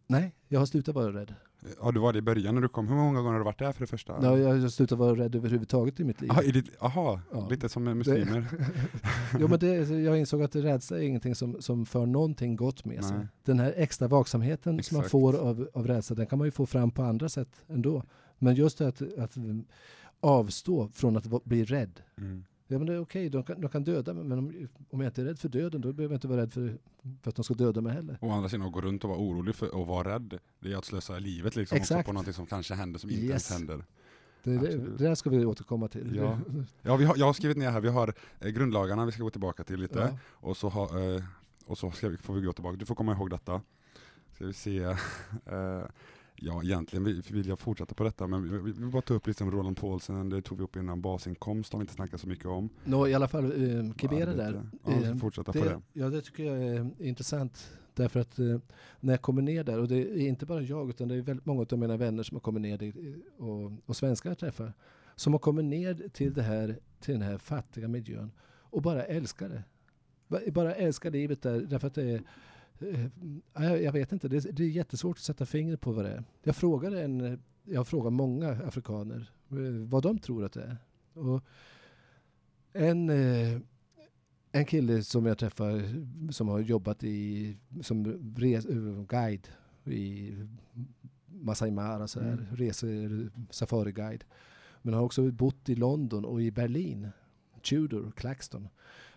nej, jag har slutat vara rädd. Ja, du var det i början när du kom. Hur många gånger har du varit där för det första? Ja, jag har slutat vara rädd överhuvudtaget i mitt liv. Aha, i ditt, aha Ja. lite som med muslimer. Jo, men det, jag insåg att rädsla är ingenting som, som för någonting gott med sig. Nej. Den här extra vaksamheten som man Exakt. får av, av rädsla, den kan man ju få fram på andra sätt ändå. Men just det att, att avstå från att bli rädd. Mm. Ja, men det är okej, de, kan, de kan döda mig, men om, om jag inte är rädd för döden, då behöver jag inte vara rädd för, för att de ska döda mig heller. Å andra sidan, att gå runt och vara orolig för och vara rädd, det är att slösa livet liksom också på någonting som kanske händer som inte Yes. ens händer. Det, det, det där ska vi återkomma till. Ja. Ja, vi har, jag har skrivit ner här, vi har eh, grundlagarna vi ska gå tillbaka till lite. Ja. Och så, ha, eh, och så ska vi, får vi gå tillbaka, du får komma ihåg detta. Ska vi se. Eh, ja, egentligen vill, jag fortsätta på detta, men vi, vi vill bara ta upp liksom Roland Paulsen, det tog vi upp innan, basinkomst har vi inte snackat så mycket om. Nå, i alla fall eh, Kibera där. Ja, Eh, fortsätta det, på det. Ja, det tycker jag är intressant. Därför att eh, när jag kommer ner där, och det är inte bara jag, utan det är väldigt många av mina vänner som har kommit ner dit, och, och svenskar jag träffar, som har kommit ner till, det här, till den här fattiga miljön och bara älskar det. Ba- Bara älskar livet där, därför att det är jag, jag vet inte, det är, det är jättesvårt att sätta fingret på vad det är. Jag frågade en, eh, jag frågar många afrikaner eh, vad de tror att det är. Och en, eh, en kille som jag träffar som har jobbat i, som res, eh, guide i Masai Mara, så här, Mm. reser, safariguide. Men har också bott i London och i Berlin, Tudor, Claxton.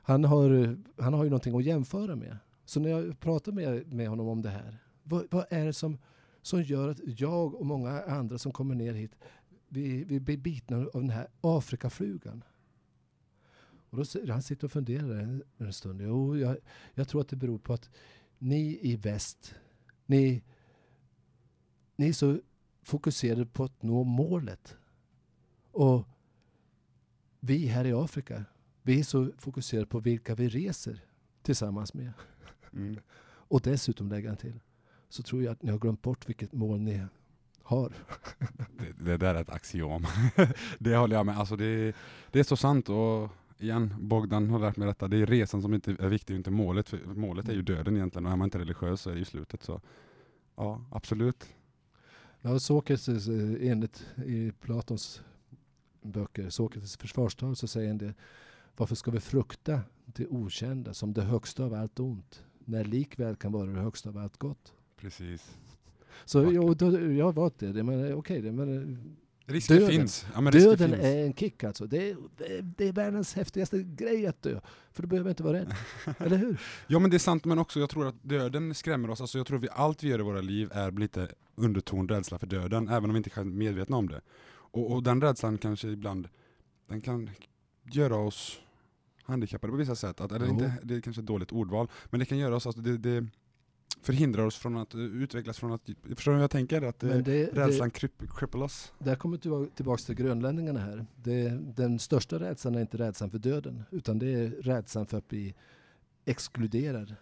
Han har, eh, han har ju någonting att jämföra med. Så när jag pratar med, med honom om det här, vad, vad är det som, som gör att jag och många andra som kommer ner hit, vi, vi blir bitna av den här Afrikaflugan? Och då, han sitter och funderar en, en stund. Jo, jag, jag tror att det beror på att ni i väst, ni, ni är så fokuserade på att nå målet. Och vi här i Afrika, vi är så fokuserade på vilka vi reser tillsammans med. Mm. Och dessutom lägger han till, så tror jag att ni har glömt bort vilket mål ni har. Det, det där är ett axiom. det håller jag med. Alltså det, det är så sant och igen, Bogdan har lärt mig detta. Det är resan som inte är viktig, inte målet. För målet är ju döden egentligen och är man inte religiös så är det ju slutet. Så ja, absolut. Ja, Sokrates, eh, enligt i Platons böcker, Sokrates försvarstal, så säger han det. Varför ska vi frukta det okända som det högsta av allt ont, när likväl kan vara det högsta av allt gott? Precis. Så jo, då, jag har valt det. men, okej, det, men, Risker Döden. finns. Ja, döden finns. är en kick alltså. Det är, det, är, världens häftigaste grej att dö. För då behöver jag inte vara rädd. Eller hur? Ja men det är sant, men också jag tror att döden skrämmer oss. Alltså jag tror att vi, allt vi gör i våra liv är lite underton rädsla för döden, även om vi inte är medvetna om det. Och, och den rädslan kanske ibland, den kan göra oss handikappade på vissa sätt. Att, eller inte, det är kanske ett dåligt ordval, men det kan göra oss, alltså det, det förhindrar oss från att eh, utvecklas från att, förstår du vad jag tänker? Att eh, Men det, det, rädslan cripple oss. där kommer du tillbaka till grönlänningarna här. Det, den största rädslan är inte rädslan för döden, utan det är rädslan för att bli exkluderad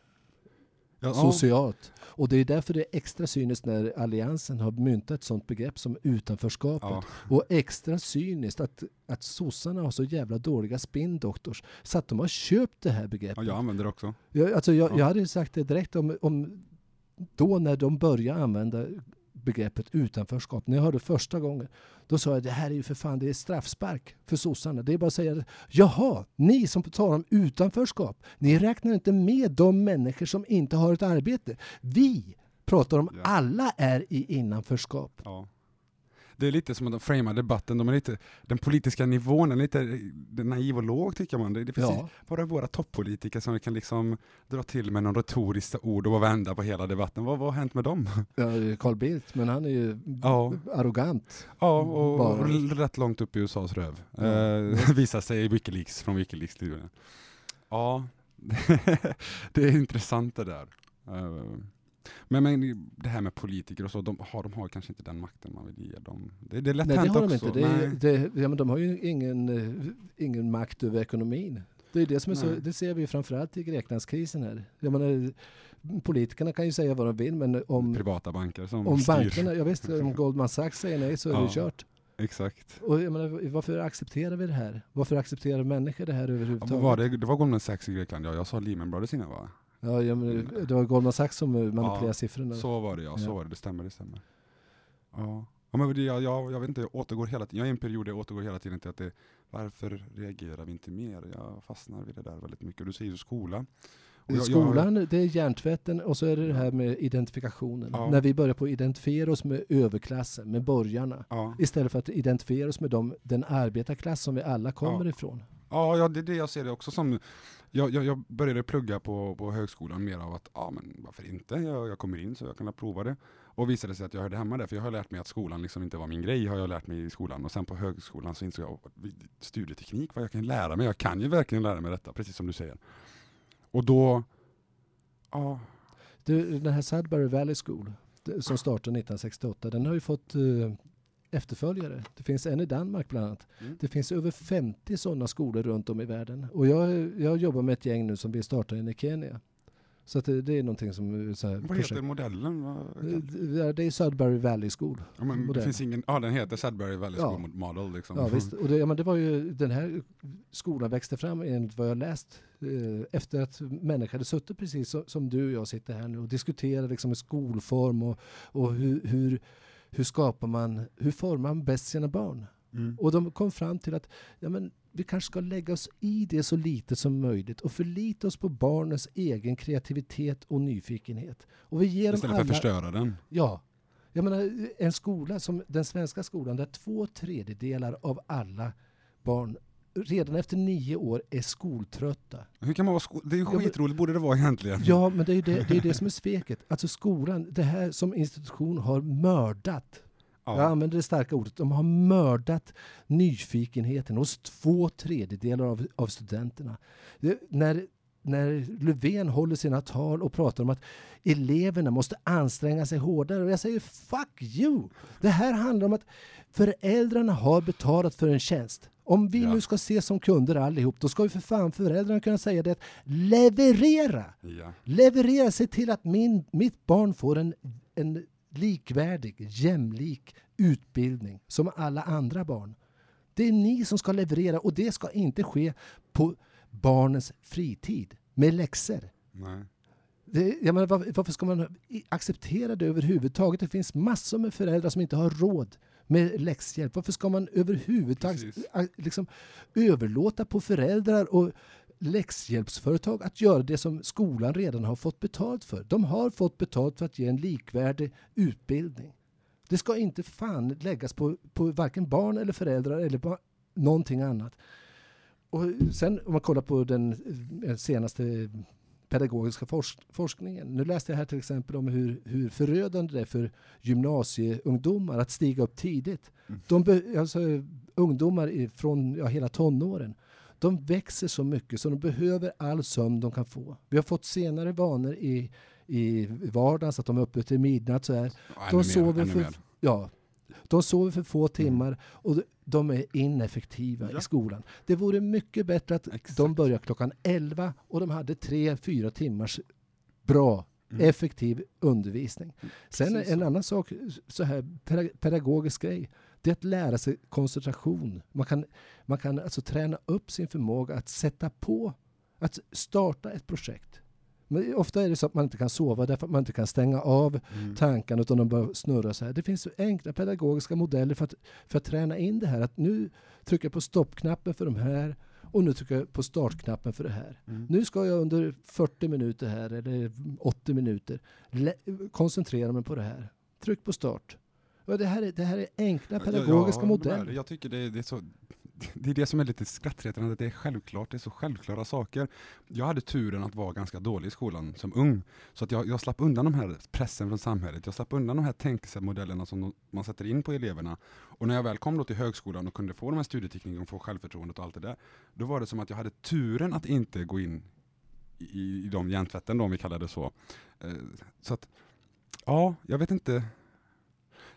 Ja, socialt. Och det är därför det är extra cyniskt när Alliansen har myntat ett sånt begrepp som utanförskapet. ja, Och extra cyniskt att, att sossarna har så jävla dåliga spindoktors så att de har köpt det här begreppet. ja, jag använder det också. Jag, alltså jag, Ja. jag hade sagt det direkt om, om då när de började använda begreppet utanförskap. När jag hörde första gången, då sa jag det här är ju för fan det är straffspark för sossarna. Det är bara att säga jaha, ni som talar om utanförskap, ni räknar inte med de människor som inte har ett arbete. Vi pratar om Ja. alla är i innanförskap. Ja. Det är lite som att de framar debatten, de är lite, den politiska nivån är lite eh, naiv och låg tycker man. Det, det finns Ja. bara våra toppolitiker som kan liksom dra till med någon retoriska ord och vända på hela debatten. Vad, vad har hänt med dem? Ja, Carl Bildt, men han är ju Ja. arrogant. Ja, och, Bara. och l- rätt långt upp i USAs röv. Ja. Eh, visar sig i Wikileaks, från Wikileaks. Ja, det är intressant det där. Eh, men, men det här med politiker och så, de har, de har kanske inte den makten man vill ge dem. Det, det är lätt Nej, det hänt har de också. inte. Det är, det, ja, men de har ju ingen, eh, ingen makt över ekonomin. Det, är det, som är så, det ser vi ju framförallt i Greklandskrisen här. Jag menar, politikerna kan ju säga vad de vill, men om, Privata banker som om styr. bankerna, jag visst, om Goldman Sachs säger nej så är Ja. det kört. Exakt. Och jag menar, varför accepterar vi det här? Varför accepterar människor det här Ja, överhuvudtaget? vad var det? det var Goldman Sachs i Grekland, ja. Jag sa Lehman Brothers innan va? Ja, jag menar, det var Goldman Sachs som eh, manipulerade Ja, siffrorna. Så var det ja, så Ja. var det. Det stämmer, det stämmer. Ja. Ja, men jag, jag, jag vet inte, jag återgår hela tiden, jag är i en period där jag återgår hela tiden till att det, varför reagerar vi inte mer? Jag fastnar vid det där väldigt mycket. Du säger ju skola. Och jag- jag- Skolan, det är hjärntvätten och så är det det här med identifikationen. Ja. När vi börjar på att identifiera oss med överklassen, med borgarna. Ja. Istället för att identifiera oss med dem, den arbetarklass som vi alla kommer Ja. ifrån. Ja, ja, det är det jag ser det också som. Jag, jag, jag började plugga på, på högskolan mer av att, ja men varför inte? Jag, jag kommer in så jag kan prova det. Och visade sig att jag hörde hemma där, för jag har lärt mig att skolan liksom inte var min grej, har jag lärt mig i skolan. Och sen på högskolan så insåg jag, studieteknik, vad jag kan lära mig. Jag kan ju verkligen lära mig detta, precis som du säger. Och då, ja, Du, den här Sudbury Valley School, som startade 1968, den har ju fått uh efterföljare. Det finns en i Danmark bland annat. Mm. Det finns över 50 sådana skolor runt om i världen. Och jag, jag jobbar med ett gäng nu som vill starta en i Kenya. Så det, det är någonting som... Så här, Vad heter modellen? Eh, det är Sudbury Valley School. Ja, men det finns ingen, ja den heter Sudbury Valley Ja. School Model liksom. Ja, visst. Och det, ja, men det var ju, den här skolan växte fram enligt vad jag läst eh, efter att människor hade suttit precis som du och jag sitter här nu och diskuterat liksom skolform och, och hur, hur, hur skapar man, hur formar man bäst sina barn? Mm. Och de kom fram till att ja, men vi kanske ska lägga oss i det så lite som möjligt och förlita oss på barnens egen kreativitet och nyfikenhet. Och vi ger dem Istället för alla, att förstöra den. Ja. Jag menar, en skola som den svenska skolan där två tredjedelar av alla barn redan efter nio år är skoltrötta. Hur kan man vara sko- Det är ju skitroligt borde det vara egentligen. Ja, men det är ju det, det, är det som är sveket. Alltså skolan, det här som institution har mördat Ja. Jag använder det starka ordet. De har mördat nyfikenheten hos två tredjedelar av, av studenterna. Det, när, när Löfven håller sina tal och pratar om att eleverna måste anstränga sig hårdare. Och jag säger fuck you! Det här handlar om att föräldrarna har betalat för en tjänst. Om vi Ja. nu ska ses som kunder allihop, då ska ju för fan föräldrarna kunna säga det leverera! Ja. Leverera, se till att min, mitt barn får en, en likvärdig, jämlik utbildning som alla andra barn. Det är ni som ska leverera och det ska inte ske på barnens fritid med läxor. Nej. Det, jag menar, varför, ska man acceptera det överhuvudtaget? Det finns massor med föräldrar som inte har råd med läxhjälp. Varför ska man överhuvudtaget liksom, överlåta på föräldrar och läxhjälpsföretag att göra det som skolan redan har fått betalt för? De har fått betalt för att ge en likvärdig utbildning. Det ska inte fan läggas på, på varken barn eller föräldrar eller på någonting annat. Och sen om man kollar på den eh, senaste pedagogiska forsk forskningen. Nu läste jag här till exempel om hur, hur förödande det är för gymnasieungdomar att stiga upp tidigt. Mm. De alltså, ungdomar från ja, hela tonåren, de växer så mycket så de behöver all sömn de kan få. Vi har fått senare vanor i, i vardagen så att de är uppe till midnatt. Så här. De sover för, ja, de sover för få timmar och de är ineffektiva Ja. i skolan. Det vore mycket bättre att Exakt. de börjar klockan 11 och de hade tre, fyra timmars bra, Mm. effektiv undervisning. Sen Precis en annan sak, så här peda- pedagogisk grej, det är att lära sig koncentration. Man kan, man kan alltså träna upp sin förmåga att sätta på, att starta ett projekt. Men ofta är det så att man inte kan sova därför att man inte kan stänga av Mm. tankarna utan de bara snurrar så här. Det finns enkla pedagogiska modeller för att, för att träna in det här. Att nu trycker jag på stoppknappen för de här och nu trycker jag på startknappen för det här. Mm. Nu ska jag under 40 minuter här eller 80 minuter koncentrera mig på det här. Tryck på start. Och det, här är, det här är enkla Ja, pedagogiska håller med modeller. Jag tycker det, det är så det är det som är lite skrattretande, att det är självklart, det är så självklara saker. Jag hade turen att vara ganska dålig i skolan som ung, så att jag, jag slapp undan de här pressen från samhället, jag slapp undan de här tänkemodellerna som de, man sätter in på eleverna. Och när jag väl kom då till högskolan och kunde få de här studieteknikerna och få självförtroendet och allt det där, då var det som att jag hade turen att inte gå in i, i de hjärntvätten då, om vi kallar det så. Eh, så att, ja, jag vet inte.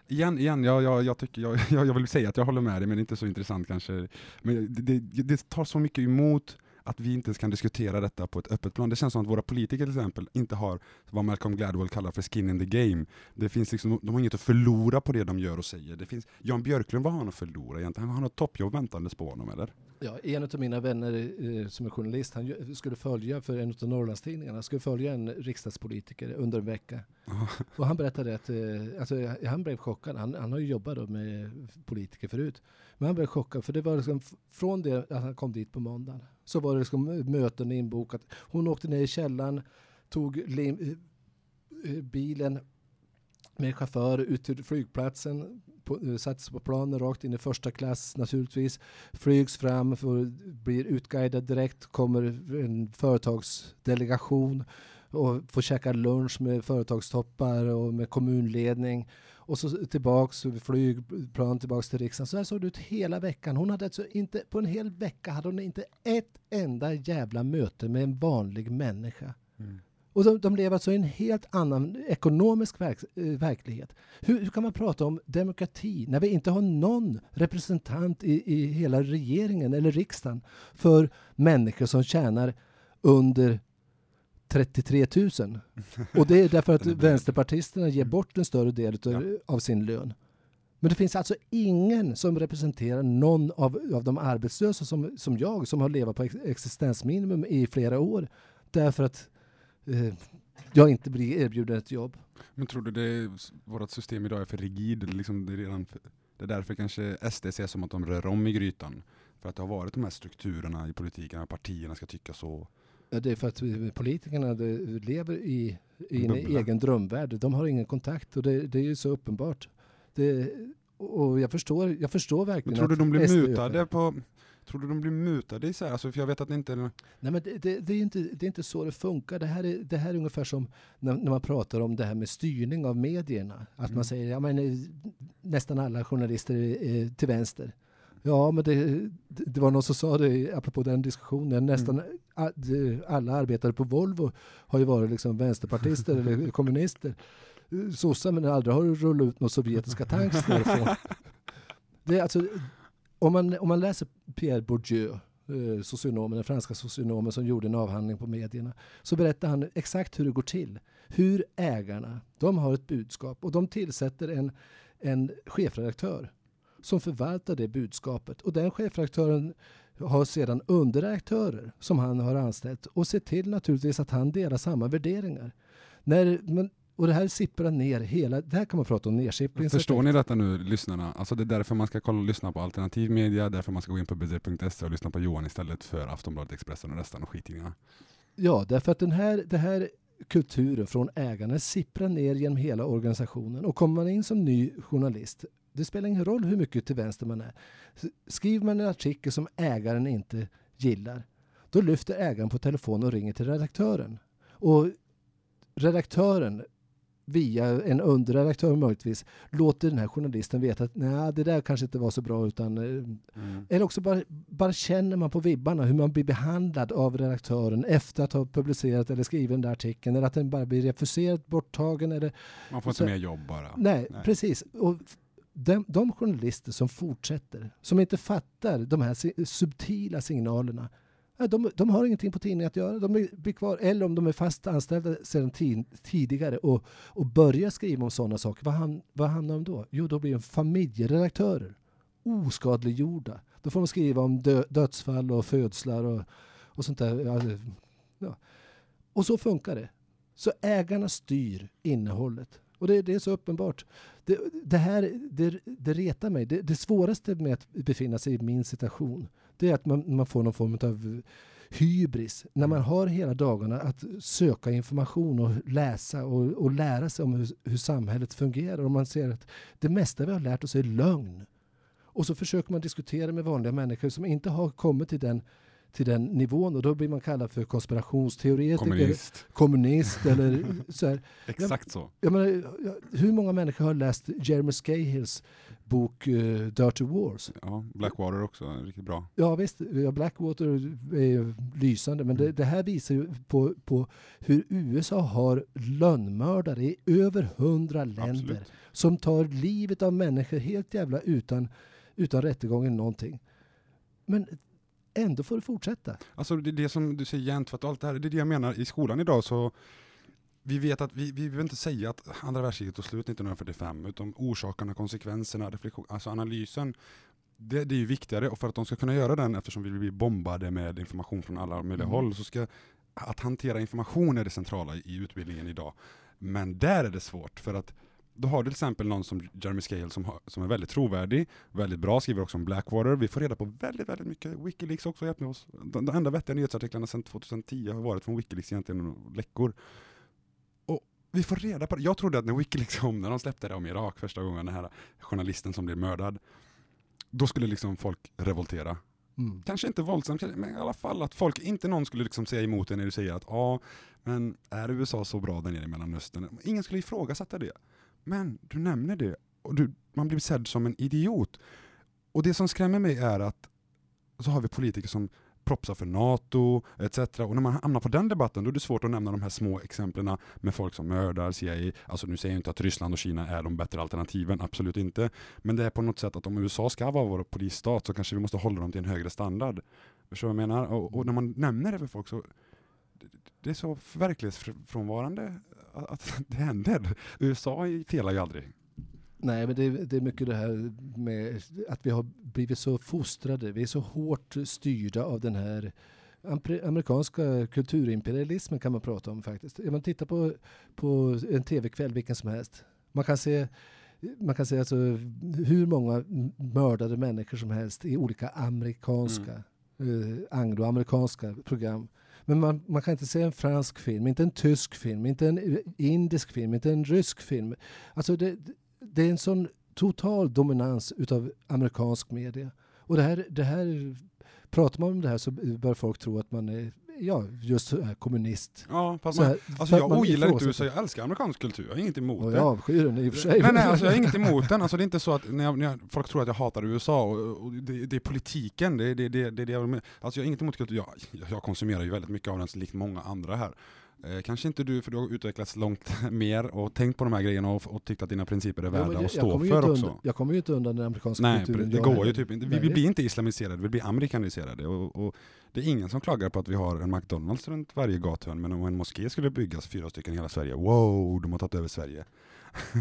Igen, igen jag, jag, jag, tycker, jag, jag vill säga att jag håller med dig, men det är inte så intressant kanske. Men det, det, det tar så mycket emot att vi inte ens kan diskutera detta på ett öppet plan. Det känns som att våra politiker till exempel inte har vad Malcolm Gladwell kallar för skin in the game. Det finns liksom, de har inget att förlora på det de gör och säger. Det finns, Jan Björklund, vad har han att förlora egentligen? Han har något toppjobb väntandes på honom eller? Ja, en av mina vänner eh, som är journalist, han skulle följa för en av Norrlandstidningarna, skulle följa en riksdagspolitiker under en vecka. Och han berättade att, eh, alltså, han blev chockad, han, han har ju jobbat då med politiker förut. Men han blev chockad för det var liksom, från det att han kom dit på måndagen, så var det liksom möten inbokat. Hon åkte ner i källaren, tog lim, eh, bilen med chaufför ut till flygplatsen, på, eh, på planen rakt in i första klass naturligtvis, flygs fram, för, blir utguidad direkt, kommer en företagsdelegation och får käka lunch med företagstoppar och med kommunledning. Och så tillbaks, flygplan tillbaks till riksdagen. Så här såg det ut hela veckan. Hon hade alltså inte, på en hel vecka hade hon inte ett enda jävla möte med en vanlig människa. Mm. Och de, de lever alltså i en helt annan ekonomisk verk, eh, verklighet. Hur, hur kan man prata om demokrati när vi inte har någon representant i, i hela regeringen eller riksdagen för människor som tjänar under 33 000? Och det är därför att vänsterpartisterna ger bort en större del utav, av sin lön. Men det finns alltså ingen som representerar någon av, av de arbetslösa som, som jag, som har levat på ex- existensminimum i flera år, därför att jag inte blir erbjuden ett jobb. Men tror du det vårt system idag är för rigid? Liksom det, är redan för, det är därför kanske SD ser som att de rör om i grytan. För att det har varit de här strukturerna i politiken, att partierna ska tycka så. Ja, Det är för att politikerna lever i, i en Bubbla. egen drömvärld. De har ingen kontakt och det, det är ju så uppenbart. Det, och jag förstår, jag förstår Men verkligen tror du att de blir mutade på Tror du de blir mutade i så här? Alltså, för jag vet att det inte är... Nej, men det, det, det, är inte, det är inte så det funkar. Det här är, det här är ungefär som när, när man pratar om det här med styrning av medierna. Att Mm. man säger ja, men, eh, nästan alla journalister är, till vänster. Ja, men det, det var någon som sa det apropå den diskussionen. Nästan Mm. a- det- alla arbetare på Volvo har ju varit liksom vänsterpartister eller kommunister. Eh, Sossar, men aldrig har rullat ut några sovjetiska tanks därifrån. Det alltså, om, man, om man läser Pierre Bourdieu, eh, socionomen, den franska socionomen som gjorde en avhandling på medierna, så berättar han exakt hur det går till. Hur ägarna, de har ett budskap och de tillsätter en, en chefredaktör som förvaltar det budskapet. Och den chefredaktören har sedan underredaktörer som han har anställt och ser till naturligtvis att han delar samma värderingar. När, men, och det här sipprar ner hela, det här kan man prata om nedsippring. Förstår ni detta nu, lyssnarna? Alltså det är därför man ska kolla och lyssna på alternativ media, därför man ska gå in på bz.se och lyssna på Johan istället för Aftonbladet, Expressen och resten av skittidningarna. Ja, därför att den här, det här kulturen från ägarna sipprar ner genom hela organisationen. Och kommer man in som ny journalist, det spelar ingen roll hur mycket till vänster man är. Skriver man en artikel som ägaren inte gillar, då lyfter ägaren på telefon och ringer till redaktören. Och redaktören, via en underredaktör möjligtvis, låter den här journalisten veta att nej, det där kanske inte var så bra utan eh, eller också bara, bara känner man på vibbarna hur man blir behandlad av redaktören efter att ha publicerat eller skrivit den där artikeln. Eller att den bara blir refuserad, borttagen. Eller, Man får inte mer jobb bara. nej, Nej. precis. Och de, de journalister som fortsätter, som inte fattar de här subtila signalerna, de, de har ingenting på tidningen att göra. De blir kvar. Eller om de är fast anställda sedan tidigare och, och börjar skriva om sådana saker, vad, ham, vad hamnar de då? Jo, då blir de familjeredaktörer. Oskadliggjorda. Då får de skriva om dö, dödsfall och födslar och, och sånt där. Ja. Och så funkar det. Så ägarna styr innehållet. Och det, det är så uppenbart. Det, det här det, det retar mig. Det, det svåraste med att befinna sig i min situation det är att man, man får någon form av hybris. När man har hela dagarna att söka information och läsa och, och lära sig om hur, hur samhället fungerar. Och man ser att det mesta vi har lärt oss är lögn. Och så försöker man diskutera med vanliga människor som inte har kommit till den, till den nivån och då blir man kallad för konspirationsteoretiker, kommunist, Kommunist. eller så här. Exakt så. Jag menar, hur många människor har läst Jeremy Scahills bok eh, Dirty Wars? Ja, Blackwater också, riktigt bra. Ja visst, ja, Blackwater är lysande men det, det här visar ju på, på hur USA har lönnmördare i över hundra länder Absolut. som tar livet av människor helt jävla utan, utan rättegång eller någonting. Men ändå får det fortsätta. Alltså det det som du säger jämt, för att allt det här, det är det jag menar, i skolan idag så vi vet att vi, vi behöver inte säga att andra världskriget tog slut 1945, utan orsakerna, konsekvenserna, reflektion, alltså analysen, det, det är ju viktigare, och för att de ska kunna göra den, eftersom vi blir bombade med information från alla möjliga Mm. håll, så ska att hantera information är det centrala i utbildningen idag. Men där är det svårt, för att då har du till exempel någon som Jeremy Scale som, har, som är väldigt trovärdig, väldigt bra, skriver också om Blackwater. Vi får reda på väldigt, väldigt mycket. Wikileaks också hjälper oss. De, de enda vettiga nyhetsartiklarna sedan 2010 har varit från Wikileaks egentligen, läckor. Och vi får reda på det. Jag trodde att när Wikileaks kom, när de släppte det om Irak första gången, den här journalisten som blev mördad, då skulle liksom folk revoltera. Mm. Kanske inte våldsamt, men i alla fall att folk, inte någon skulle liksom säga emot dig när du säger att ja, men är USA så bra där nere i Mellanöstern? Ingen skulle ifrågasätta det. Men du nämner det och du, man blir sedd som en idiot. Och det som skrämmer mig är att så har vi politiker som propsar för NATO etc. Och när man hamnar på den debatten då är det svårt att nämna de här små exemplen med folk som mördar, CIA. Alltså nu säger jag inte att Ryssland och Kina är de bättre alternativen, absolut inte. Men det är på något sätt att om USA ska vara vår polisstat så kanske vi måste hålla dem till en högre standard. Förstår du vad jag menar? Och, och när man nämner det för folk så det är så verklighetsfrånvarande att det händer. USA felar ju aldrig. Nej, men det är, det är mycket det här med att vi har blivit så fostrade. Vi är så hårt styrda av den här amerikanska kulturimperialismen kan man prata om faktiskt. Om man tittar på, på en tv-kväll, vilken som helst. Man kan se man kan säga alltså hur många mördade människor som helst i olika amerikanska, mm. eh, angloamerikanska program. Men man, man, kan inte se en fransk film, inte en tysk film, inte en indisk film, inte en rysk film. Alltså det, det är en sån total dominans utav amerikansk media. Och det här, det här, pratar man om det här så bör folk tro att man är ja, just så här, kommunist. Ja, fast här, alltså jag ogillar inte USA, jag älskar amerikansk kultur, jag har inget emot och det. Jag avskyr den i och för sig. Nej, nej, alltså jag har inget emot den, alltså det är inte så att när, jag, när folk tror att jag hatar USA, och, och det, det, är politiken, det är det, det, det, det jag Alltså jag har inget emot kultur, jag, jag konsumerar ju väldigt mycket av den, likt många andra här. Eh, kanske inte du, för du har utvecklats långt mer och tänkt på de här grejerna och, och tyckt att dina principer är värda att stå för också. Undan, jag kommer ju inte undan den amerikanska Nej, kulturen. Det går ju typ inte. Vi, vi blir inte islamiserade, vi blir amerikaniserade. Och, och, det är ingen som klagar på att vi har en McDonalds runt varje gathörn, men om en moské skulle byggas, fyra stycken i hela Sverige, wow, de har tagit över Sverige.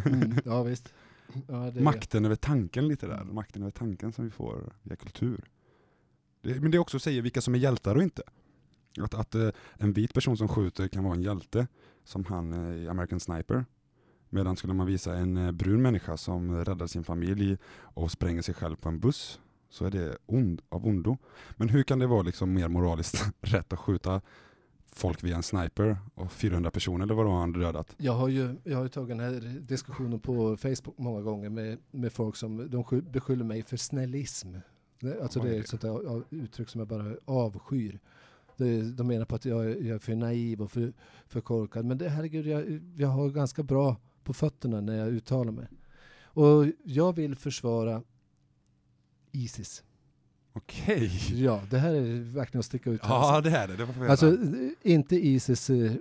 Mm, ja, visst. Ja, Makten över tanken lite där, makten över tanken som vi får via kultur. Det, men det är också säga vilka som är hjältar och inte. Att, att uh, en vit person som skjuter kan vara en hjälte, som han uh, i American Sniper. Medan skulle man visa en uh, brun människa som räddar sin familj och spränger sig själv på en buss, så är det ond, av ondo. Men hur kan det vara liksom mer moraliskt rätt att skjuta folk via en sniper och 400 personer eller vad han dödat? Jag har ju, jag har ju tagit den här diskussionen på Facebook många gånger med, med folk som de beskyller mig för snällism. Alltså det är ett sånt där uttryck som jag bara avskyr. De menar på att jag, är för naiv och för, för korkad. Men det, herregud, jag, jag har ganska bra på fötterna när jag uttalar mig. Och jag vill försvara Isis. Okej. Okay. Ja, det här är verkligen att sticka ut. Ja, det är det. det alltså, inte Isis eh,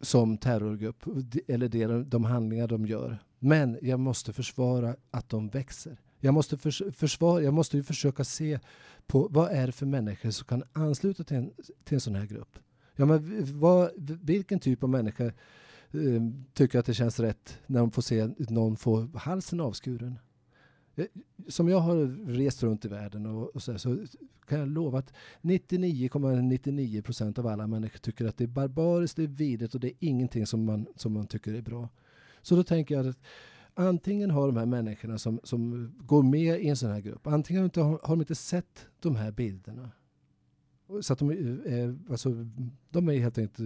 som terrorgrupp, eller det, de handlingar de gör. Men jag måste försvara att de växer. Jag måste, förs försvara, jag måste ju försöka se på vad är det för människor som kan ansluta till en, till en sån här grupp. Ja, men vad, vilken typ av människa eh, tycker att det känns rätt när de får se någon få halsen avskuren? Eh, som jag har rest runt i världen och, och så, så, kan jag lova att 99,99 procent av alla människor tycker att det är barbariskt, det är vidrigt och det är ingenting som man, som man tycker är bra. Så då tänker jag att antingen har de här människorna som, som går med i en sån här grupp, antingen har, har de inte sett de här bilderna. Så att de är, alltså, de är helt enkelt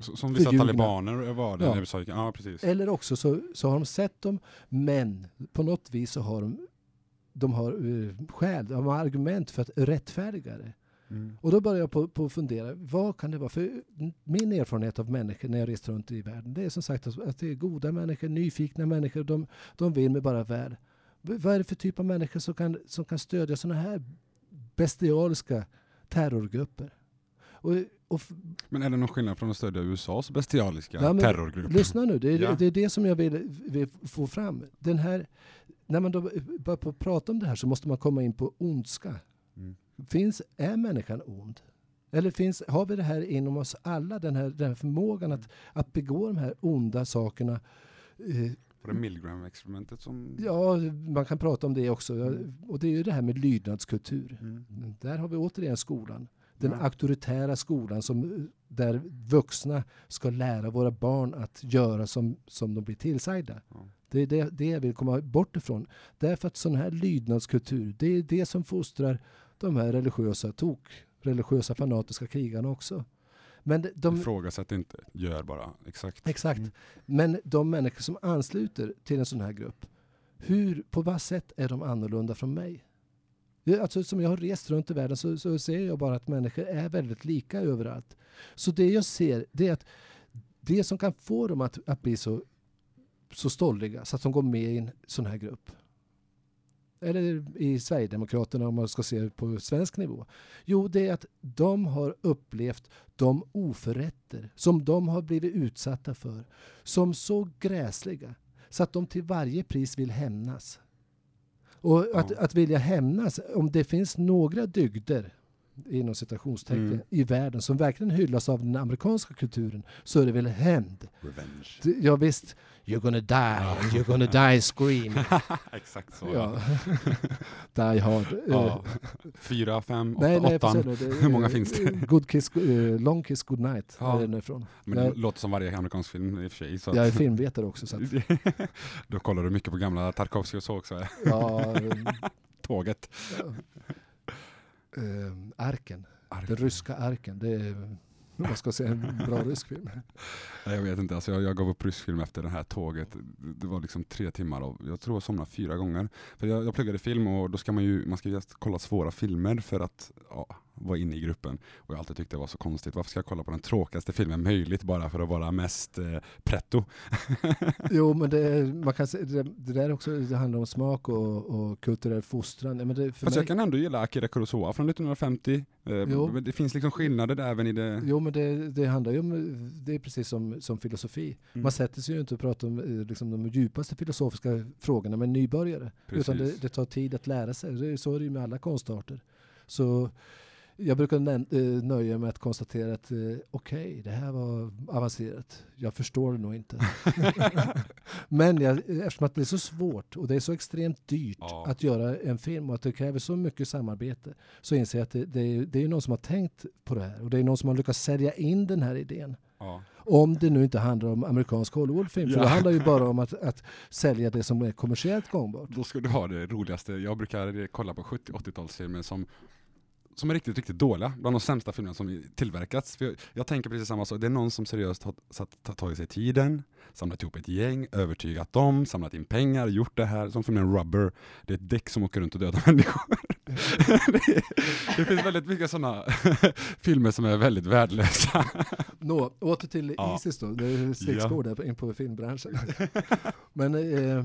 Som vissa talibaner var det ja. USA ja, precis. Eller också så, så har de sett dem, men på något vis så har de, de har uh, skäl, de har argument för att rättfärdiga det. Mm. Och då börjar jag på, på fundera, vad kan det vara? För min erfarenhet av människor när jag rest runt i världen, det är som sagt att, det är goda människor, nyfikna människor, de, de vill mig bara väl. Vad är det för typ av människor som kan, som kan stödja sådana här bestialiska terrorgrupper? Och, och men är det någon skillnad från att stödja USAs bestialiska ja, terrorgrupper? Lyssna nu, det är, ja. det är det som jag vill, vill, få fram. Den här, när man då börjar prata om det här så måste man komma in på ondska. Mm. Finns, är människan ond? Eller finns, har vi det här inom oss alla, den här, den här förmågan att, att begå de här onda sakerna? Eh, var det Milgram-experimentet som... Ja, man kan prata om det också. Mm. Och det är ju det här med lydnadskultur. Mm. Där har vi återigen skolan. Den ja. auktoritära skolan som, där vuxna ska lära våra barn att göra som, som de blir tillsagda. Ja. Det är det, det jag vill komma bort ifrån. Därför att sån här lydnadskultur, det är det som fostrar de här religiösa tok, religiösa fanatiska krigarna också. Men de, Ifrågasätt inte, gör bara. Exakt. Exakt. Mm. Men de människor som ansluter till en sån här grupp, hur, på vad sätt är de annorlunda från mig? Alltså, som jag har rest runt i världen så, så ser jag bara att människor är väldigt lika överallt. Så det jag ser, det är att det som kan få dem att, att bli så, så stolliga så att de går med i en sån här grupp, eller i Sverigedemokraterna om man ska se på svensk nivå? Jo, det är att de har upplevt de oförrätter som de har blivit utsatta för som så gräsliga så att de till varje pris vill hämnas. Och att, att vilja hämnas, om det finns några dygder inom citationstecken Mm. i världen som verkligen hyllas av den amerikanska kulturen så är det väl hämnd. Revenge. Ja visst, you're gonna die you're gonna die screaming. Exakt så. ja. die hard. Ja. Eh, Fyra, fem, nej, åtta, nej, åttan. då, det- Hur många finns det? Good kiss, eh, long kiss good night. Ja. Är den ifrån. Men det Nej. låter som varje amerikansk film i och för sig. Så Jag är filmvetare också. Så att, Då kollar du mycket på gamla Tarkovsky och så också. ja, eh, Tåget. ja. Eh, arken, Ark. den ryska arken. Det är, om man ska säga en bra rysk film. Nej, Jag vet inte, alltså jag, jag gav upp rysk film efter det här tåget. Det var liksom tre timmar och jag tror jag somnade fyra gånger. För jag, jag pluggade film och då ska man ju, man ska ju kolla svåra filmer för att ja, vara inne i gruppen. Och jag har alltid tyckt det var så konstigt. Varför ska jag kolla på den tråkigaste filmen möjligt bara för att vara mest eh, pretto? Jo, men det, man kan se, det, det där också det handlar om smak och, och kulturell fostran. Men det, för Fast mig, jag kan ändå gilla Akira Kurosawa från 1950. Eh, Jo. det finns liksom skillnader även i det. Jo, men det, det handlar ju om, det är precis som, som filosofi. Mm. Man sätter sig ju inte och pratar om eh, liksom, de djupaste filosofiska frågorna med en nybörjare. Utan det, Precis. det tar tid att lära sig. Det är, så är det ju med alla konstarter. Så jag brukar eh, nöja mig med att konstatera att eh, okej, det här var avancerat. Jag förstår det nog inte. Men jag, eftersom att det är så svårt och det är så extremt dyrt Ja. att göra en film och att det kräver så mycket samarbete så inser jag att det, det, är, det är någon som har tänkt på det här och det är någon som har lyckats sälja in den här idén. Ja. Om det nu inte handlar om amerikansk Hollywoodfilm, för Ja. det handlar ju bara om att, att sälja det som är kommersiellt gångbart. Då ska du ha det roligaste. Jag brukar kolla på 70-80-talsfilmer som som är riktigt, riktigt dåliga. Bland de sämsta filmerna som tillverkats. Jag, jag tänker precis samma sak. Det är någon som seriöst har satt, ta- tagit sig tiden, samlat ihop ett gäng, övertygat dem, samlat in pengar, gjort det här. Som filmen Rubber. Det är ett däck som åker runt och dödar människor. det, det finns väldigt mycket sådana filmer som är väldigt värdelösa. Nå, åter till Ja. Isis då. Det är stickspår där in på filmbranschen. Men eh,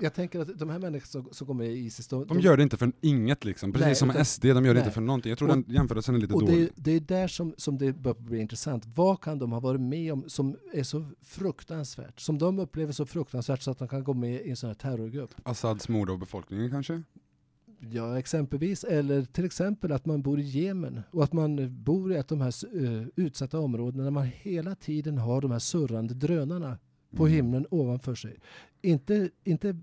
jag tänker att de här människorna som, går med i Isis, de, De gör det inte för inget liksom. Precis Nej, som utan- SD, de gör det nej. inte för någonting. Jag tror Och- den jämförelsen är lite och det, dålig. är- det är där som, som det börjar bli intressant. Vad kan de ha varit med om som är så fruktansvärt? Som de upplever så fruktansvärt så att de kan gå med i en sån här terrorgrupp? Assads mord av befolkningen kanske? Ja, exempelvis. Eller till exempel att man bor i Jemen och att man bor i ett av de här eh, utsatta områdena där man hela tiden har de här surrande drönarna på Mm. himlen ovanför sig. Inte, inte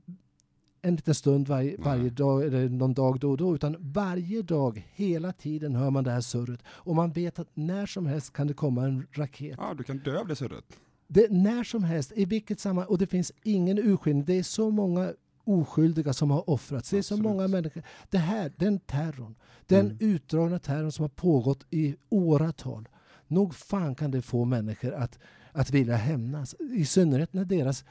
en liten stund varje, varje dag eller någon dag då och då utan varje dag, hela tiden hör man det här surret. Och man vet att när som helst kan det komma en raket. Ja, du kan dö av det surret. Det, när som helst, i vilket sammanhang, och det finns ingen urskiljning. Det är så många oskyldiga som har offrats. Det är så Absolut. många människor. Det här, den terrorn, den Mm. utdragna terrorn som har pågått i åratal. Nog fan kan det få människor att, att vilja hämnas. I synnerhet när deras,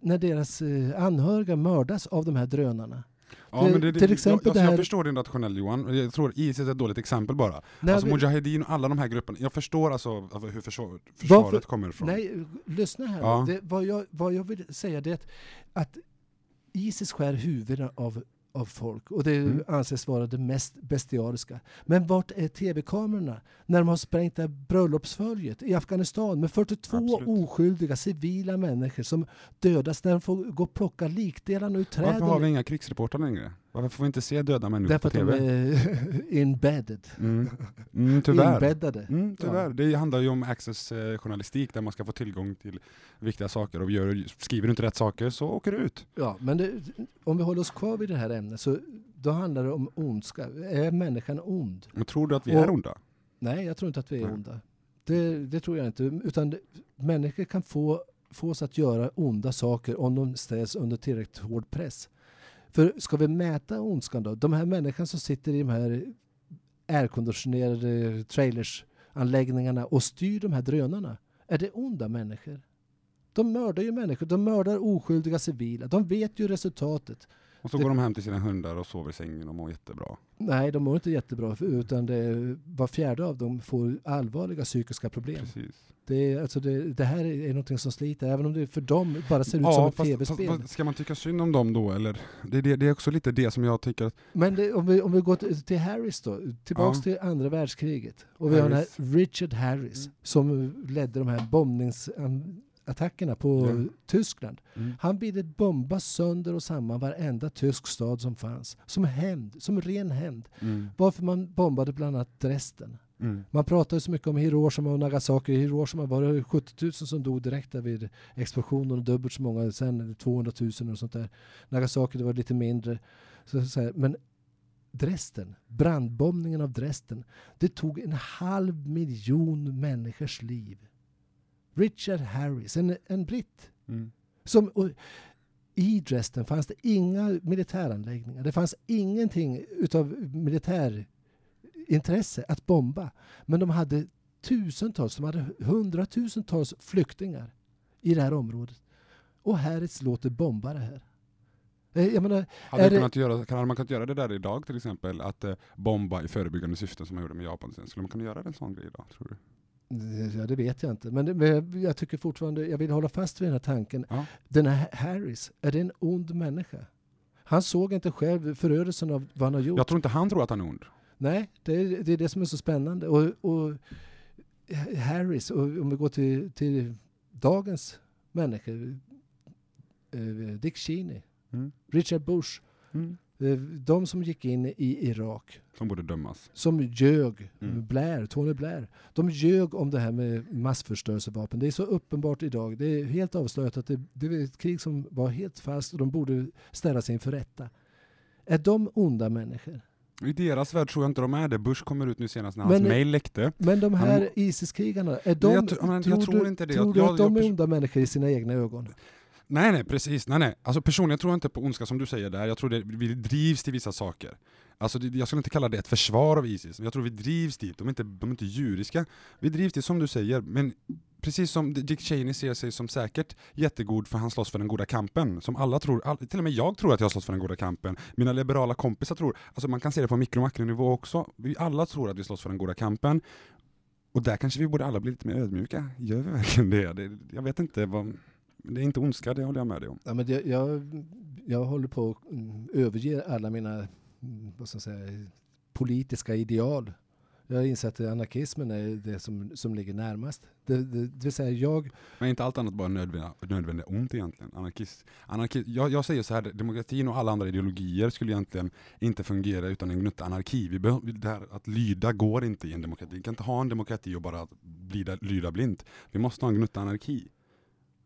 när deras eh, anhöriga mördas av de här drönarna. Ja, Det- men det, till exempel jag, alltså, här- jag förstår din rationell Johan, jag tror IS är ett dåligt exempel bara. När alltså vi- Mujahedin och alla de här grupperna, jag förstår alltså alltså hur försvar, försvaret Varför- kommer ifrån. Nej, lyssna här. Ja. Det, vad, jag, vad jag vill säga det är att, att Isis skär huvuden av, av folk och det Mm. anses vara det mest bestialiska. Men vart är tv-kamerorna när de har sprängt det här bröllopsföljet i Afghanistan med 42 Absolut. oskyldiga civila människor som dödas när de får gå och plocka likdelarna ur träden. Varför har vi inga krigsreportrar längre? Varför får vi inte se döda människor Därför på att de TV? är embedded. Mm. Mm, tyvärr. Inbäddade. Mm, tyvärr. Det handlar ju om access eh, där man ska få tillgång till viktiga saker och gör, skriver du inte rätt saker så åker du ut. Ja, men det, om vi håller oss kvar vid det här ämnet så då handlar det om ondska. Är människan ond? Men tror du att vi Och- är onda? Nej, jag tror inte att vi är Nej. onda. Det, det tror jag inte. Utan det, människor kan få, fås att göra onda saker om de ställs under tillräckligt hård press. För ska vi mäta ondskan då? De här människorna som sitter i de här airconditionerade trailersanläggningarna och styr de här drönarna. Är det onda människor? De mördar ju människor. De mördar oskyldiga civila. De vet ju resultatet. Och så Det- går de hem till sina hundar och sover i sängen och mår jättebra. Nej, de mår inte jättebra utan det, var fjärde av dem får allvarliga psykiska problem. Precis. Det, är, alltså det, det här är, är någonting som sliter, även om det för dem bara ser ut som Ja, ett fast, tv-spel. ska man tycka synd om dem då eller? Det är, det, det är också lite det som jag tycker att, Men det, om, vi, om vi går till, till Harris då, tillbaks Ja. till andra världskriget. Och vi har den Harris. här Richard Harris Mm. som ledde de här bombningsattackerna på Ja. Tyskland. Han ville bomba sönder och samman varenda tysk stad som fanns. Som hämnd, som ren hämnd. Mm. Varför man bombade bland annat Dresden. Mm. Man pratar ju så mycket om Hiroshima och Nagasaki. Hiroshima var det 70 000 som dog direkt vid explosionen och dubbelt så många sen, 200 000 och sånt där. Nagasaki det var lite mindre. Så, så här. Men Dresden, brandbombningen av Dresden, det tog en halv miljon människors liv. Richard Harris, en, en britt. Mm. Som, och, I Dresden fanns det inga militäranläggningar. Det fanns ingenting utav militärintresse att bomba. Men de hade tusentals, de hade hundratusentals flyktingar i det här området. Och Harris låter bomba det här. Eh, Jag menar, Hade, det kunnat göra, kan, hade man kunnat göra det där idag till exempel? Att eh, bomba i förebyggande syften som man gjorde med Japan sen. Skulle man kunna göra en sån grej idag, tror du? Ja, det vet jag inte. Men, det, men jag- tycker fortfarande, jag vill hålla fast vid den här tanken. Ja. Den här Harris, är det en ond människa? Han såg inte själv förödelsen av vad han har gjort. Jag tror inte han tror att han är ond. Nej, det är, det är det som är så spännande. Och, och Harris, och om vi går till, till dagens människor, eh, Dick Cheney, Mm. Richard Bush, Mm. Eh, de som gick in i Irak, Som borde dömas. som ljög, Mm. Blair, Tony Blair, de ljög om det här med massförstörelsevapen. Det är så uppenbart idag. Det är helt avslöjat att det, det är ett krig som var helt fast och de borde ställas inför rätta. Är de onda människor? I deras värld tror jag inte de är det. Bush kommer ut nu senast när Men- hans mail läckte. Men de Han här må- ISIS-krigarna, är de, jag men jag tror du, inte det. Tror Jag- du jag- att de är onda människor i sina egna ögon? Nej, nej, precis. Nej, nej. Alltså personligen tror jag inte på ondska som du säger där. Jag tror det, vi drivs till vissa saker. Alltså, jag skulle inte kalla det ett försvar av Isis. men Jag tror vi drivs dit. De är inte, de är inte djuriska. Vi drivs dit som du säger. Men precis som Dick Cheney ser sig som säkert jättegod för han slåss för den goda kampen. Som alla tror, all, till och med jag tror att jag slåss för den goda kampen. Mina liberala kompisar tror, alltså man kan se det på mikro och makronivå också. Vi alla tror att vi slåss för den goda kampen. Och där kanske vi borde alla bli lite mer ödmjuka. Gör vi verkligen det? det jag vet inte vad... Det är inte ondska, det håller jag med dig om. Ja, men det, jag, jag håller på att mm, överge alla mina mm, vad ska jag säga, politiska ideal. Jag har insett att anarkismen är det som, som ligger närmast. Det, det, det vill säga jag, Men inte allt annat bara nödvändiga, nödvändiga ont egentligen. Anarkist, anarkist, jag, jag säger så här, demokratin och alla andra ideologier skulle egentligen inte fungera utan en gnutta anarki. Vi behöver, det här, att lyda går inte i en demokrati. Vi kan inte ha en demokrati och bara lyda, lyda blint. Vi måste ha en gnutta anarki.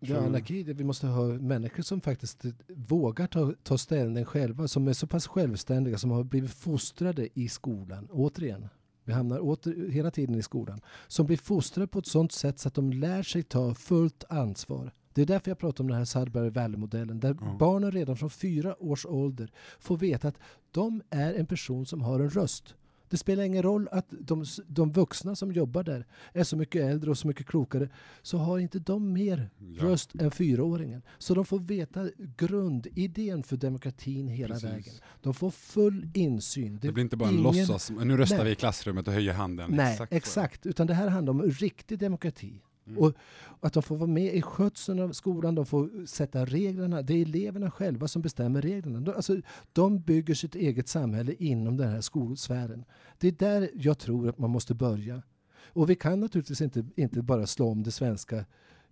Ja, Tror- anarki, vi måste ha människor som faktiskt vågar ta, ta ställning själva, som är så pass självständiga, som har blivit fostrade i skolan. Återigen, vi hamnar åter, hela tiden i skolan. Som blir fostrade på ett sådant sätt så att de lär sig ta fullt ansvar. Det är därför jag pratar om den här Sudbury Valley-modellen, där Ja. barnen redan från fyra års ålder får veta att de är en person som har en röst. Det spelar ingen roll att de, de vuxna som jobbar där är så mycket äldre och så mycket klokare, så har inte de mer Ja. röst än fyraåringen. Så de får veta grundidén för demokratin hela Precis. vägen. De får full insyn. Det blir inte bara en ingen- låtsas, nu röstar Nej. vi i klassrummet och höjer handen. Nej, så. exakt. Utan det här handlar om riktig demokrati. Mm. Och att de får vara med i skötseln av skolan, de får sätta reglerna. Det är eleverna själva som bestämmer reglerna. De, alltså, de bygger sitt eget samhälle inom den här skolsfären. Det är där jag tror att man måste börja. Och vi kan naturligtvis inte, inte bara slå om det svenska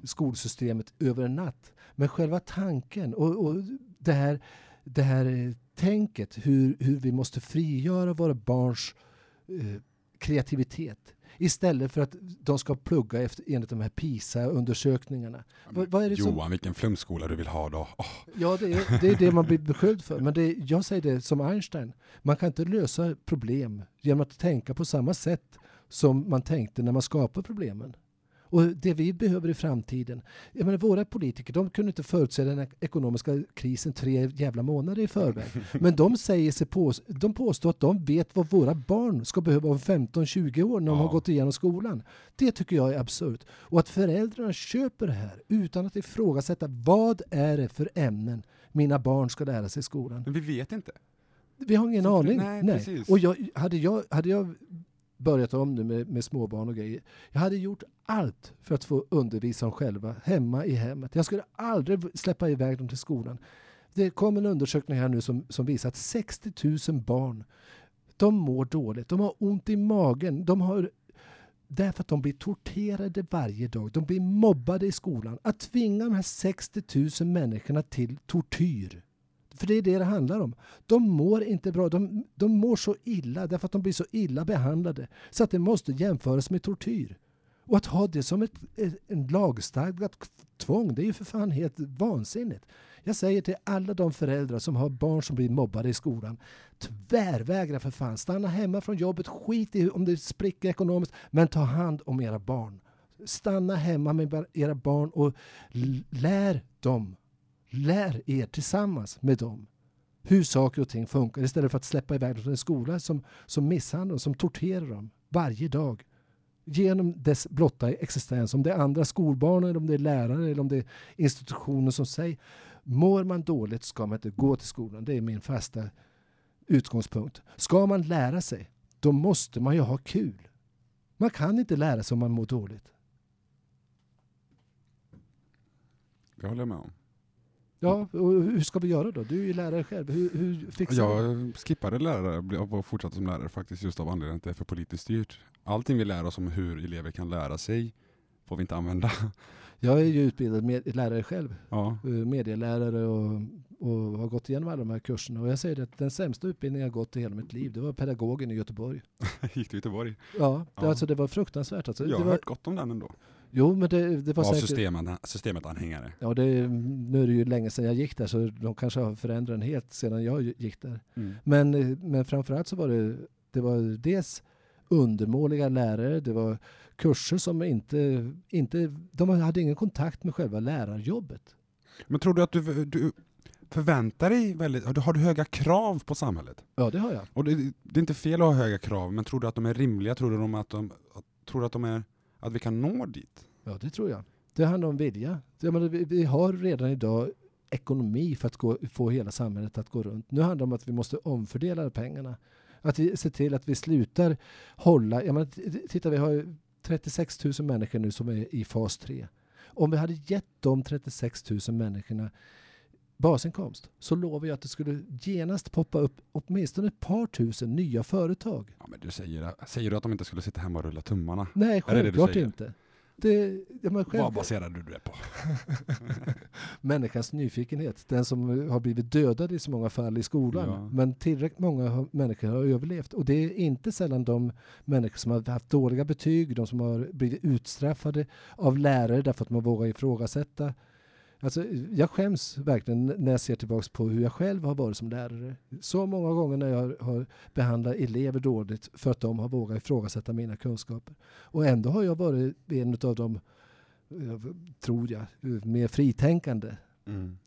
skolsystemet över en natt. Men själva tanken och, och det, här, det här tänket hur, hur vi måste frigöra våra barns eh, kreativitet istället för att de ska plugga efter, enligt de här PISA-undersökningarna. Vad, vad som, Johan, vilken flumskola du vill ha då. Åh, ja, det är, det är det man blir beskylld för. Men det, jag säger det som Einstein. Man kan inte lösa problem genom att tänka på samma sätt som man tänkte när man skapade problemen. Och det vi behöver i framtiden, jag menar våra politiker, de kunde inte förutse den ekonomiska krisen tre jävla månader i förväg. Men de säger sig på, de påstår att de vet vad våra barn ska behöva om 15-20 år när de Ja. har gått igenom skolan. Det tycker jag är absurt. Och att föräldrarna köper det här utan att ifrågasätta vad är det för ämnen mina barn ska lära sig i skolan? Men vi vet inte. Vi har ingen Så- aning. nej, precis. Och jag, hade, jag, hade jag börjat om nu med, med småbarn och grejer, jag hade gjort allt för att få undervisa dem själva hemma i hemmet. Jag skulle aldrig släppa iväg dem till skolan. Det kom en undersökning här nu som, som visar att 60 000 barn, de mår dåligt, de har ont i magen, de har Därför att de blir torterade varje dag. De blir mobbade i skolan. Att tvinga de här 60 000 människorna till tortyr. För det är det det handlar om. De mår inte bra. De, de mår så illa därför att de blir så illa behandlade. Så att det måste jämföras med tortyr. Och att ha det som ett, ett, en lagstadgat tvång, det är ju för fan helt vansinnigt. Jag säger till alla de föräldrar som har barn som blir mobbade i skolan. Tvärvägra för fan. Stanna hemma från jobbet. Skit i om det spricker ekonomiskt. Men ta hand om era barn. Stanna hemma med era barn och lär dem. Lär er tillsammans med dem hur saker och ting funkar istället för att släppa iväg dem till en skola som, som misshandlar dem, som torterar dem varje dag. Genom dess blotta existens. Om det är andra skolbarn, eller om det är lärare eller om det är institutioner som säger mår man dåligt ska man inte gå till skolan. Det är min fasta utgångspunkt. Ska man lära sig, då måste man ju ha kul. Man kan inte lära sig om man mår dåligt. Det håller jag med om. Ja, och hur ska vi göra då? Du är ju lärare själv. Hur, hur fixar du? Jag skippade lärare och fortsatte som lärare faktiskt just av anledningen att det är för politiskt styrt. Allting vi lär oss om hur elever kan lära sig får vi inte använda. Jag är ju utbildad med, lärare själv. Ja, eh, medielärare och, och har gått igenom alla de här kurserna. Och jag säger det att den sämsta utbildningen jag gått i hela mitt liv, det var pedagogen i Göteborg. gick till Göteborg. Ja, det, Ja. Alltså det var fruktansvärt. Alltså, Jag det har var, hört gott om den ändå. Jo, men det, det var Av säkert... systemet, systemet anhängare. Ja, det, nu är det ju länge sedan jag gick där, så de kanske har förändrat den helt sedan jag gick där. Mm. Men, eh, men framförallt så var det, det var dels undermåliga lärare, det var kurser som inte, inte, de hade ingen kontakt med själva lärarjobbet. Men tror du att du, du förväntar dig väldigt, har du, har du höga krav på samhället? Ja, det har jag. Och det, det är inte fel att ha höga krav, men tror du att de är rimliga? Tror du att, de, att, tror du att, de är, att vi kan nå dit? Ja, det tror jag. Det handlar om vilja. Menar, vi, vi har redan idag ekonomi för att gå, få hela samhället att gå runt. Nu handlar det om att vi måste omfördela pengarna. Att vi ser till att vi slutar hålla... Jag menar, titta, vi har 36 000 människor nu som är i fas 3. Om vi hade gett de 36 000 människorna basinkomst så lovar jag att det skulle genast poppa upp åtminstone ett par tusen nya företag. Ja, men du säger, säger du att de inte skulle sitta hemma och rulla tummarna? Nej, det det självklart inte. Det, ja, men Vad själv, baserar du det på? människans nyfikenhet. Den som har blivit dödad i så många fall i skolan. Ja. Men tillräckligt många har- människor har överlevt. Och det är inte sällan de människor som har haft dåliga betyg, de som har blivit utstraffade av lärare därför att man vågar ifrågasätta. Alltså, jag skäms verkligen när jag ser tillbaka på hur jag själv har varit som lärare. Så många gånger när jag har behandlat elever dåligt för att de har vågat ifrågasätta mina kunskaper. Och ändå har jag varit en av de, jag tror jag, mer fritänkande Mm.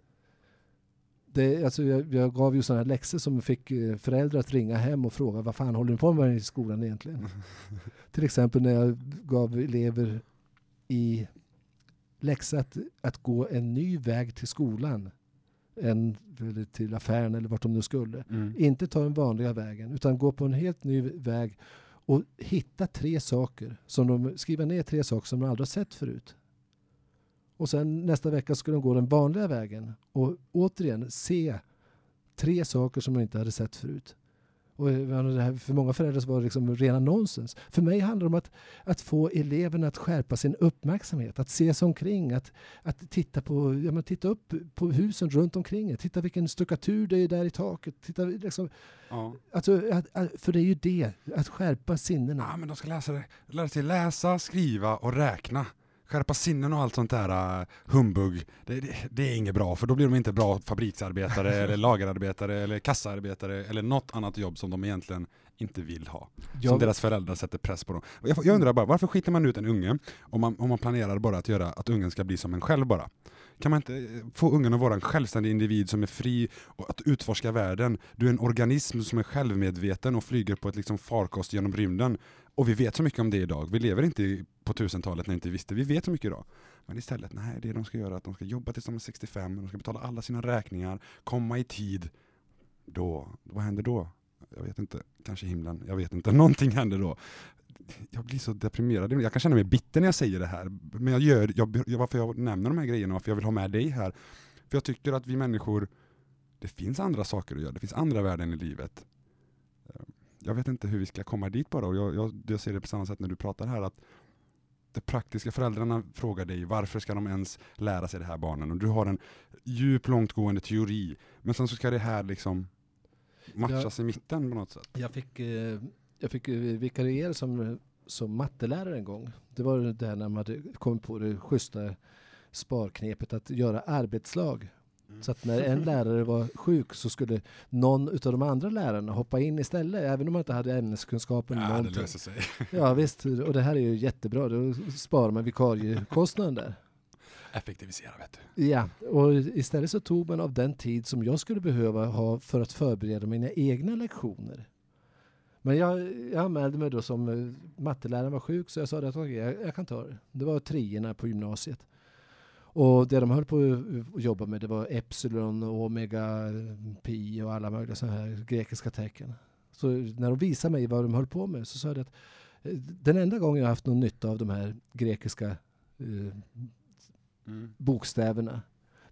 det, alltså jag, jag gav ju sådana här läxor som fick eh, föräldrar att ringa hem och fråga vad fan håller ni på med i skolan egentligen? Till exempel när jag gav elever i läxa att, att gå en ny väg till skolan. En, eller till affären eller vart de nu skulle. Mm. Inte ta den vanliga vägen utan gå på en helt ny väg och hitta tre saker. Som de, skriva ner tre saker som de aldrig har sett förut. Och sen nästa vecka skulle de gå den vanliga vägen och återigen se tre saker som de inte hade sett förut. Och här, för många föräldrar så var det liksom rena nonsens. För mig handlar det om att, att få eleverna att skärpa sin uppmärksamhet, att se sig omkring, att, att titta, på, ja, men titta upp på husen runt omkring er. Titta vilken stuckatur det är där i taket. Titta, liksom, Ja. alltså, att, för det är ju det, att skärpa sinnena. ja, men de ska läsa, lära sig läsa, skriva och räkna. Skärpa sinnen och allt sånt där uh, humbug. Det, det, det är inget bra, för då blir de inte bra fabriksarbetare eller lagerarbetare eller kassaarbetare eller något annat jobb som de egentligen inte vill ha. Som Jag, deras föräldrar sätter press på dem. Jag, jag undrar bara, varför skiter man ut en unge om man, om man planerar bara att göra att ungen ska bli som en själv bara? Kan man inte eh, få ungen att vara en självständig individ som är fri och att utforska världen? Du är en organism som är självmedveten och flyger på ett liksom farkost genom rymden. Och vi vet så mycket om det idag. Vi lever inte på 1000-talet när vi inte visste. Vi vet så mycket idag. Men istället, nej, det de ska göra är att de ska jobba tills de är 65, de ska betala alla sina räkningar, komma i tid. Då, vad händer då? Jag vet inte, kanske himlen, jag vet inte. Någonting händer då. Jag blir så deprimerad. Jag kan känna mig bitter när jag säger det här. Men jag gör, jag, jag, varför jag nämner de här grejerna, varför jag vill ha med dig här. För jag tycker att vi människor, det finns andra saker att göra, det finns andra värden i livet. Jag vet inte hur vi ska komma dit bara, och jag, jag, jag ser det på samma sätt när du pratar här, att det praktiska föräldrarna frågar dig varför ska de ens lära sig det här barnen? Och du har en djup, långtgående teori, men sen så ska det här liksom matchas i mitten på något sätt. Jag fick, eh, jag fick eh, vikariera som, som mattelärare en gång. Det var det där när man hade kommit på det schyssta sparknepet att göra arbetslag. Så att när en lärare var sjuk så skulle någon utav de andra lärarna hoppa in istället, även om man inte hade ämneskunskapen. Ja, det löser sig. Ja visst, och det här är ju jättebra. Då sparar man vikariekostnaden där. Effektivisera vet du. Ja, och istället så tog man av den tid som jag skulle behöva ha för att förbereda mina egna lektioner. Men jag, jag anmälde mig då som eh, matteläraren var sjuk så jag sa att okej, jag, jag kan ta det. Det var treorna på gymnasiet. Och det de höll på att jobba med det var epsilon, omega, pi och alla möjliga sådana här grekiska tecken. Så när de visade mig vad de höll på med så sa jag att eh, den enda gången jag haft någon nytta av de här grekiska eh, Mm. bokstäverna.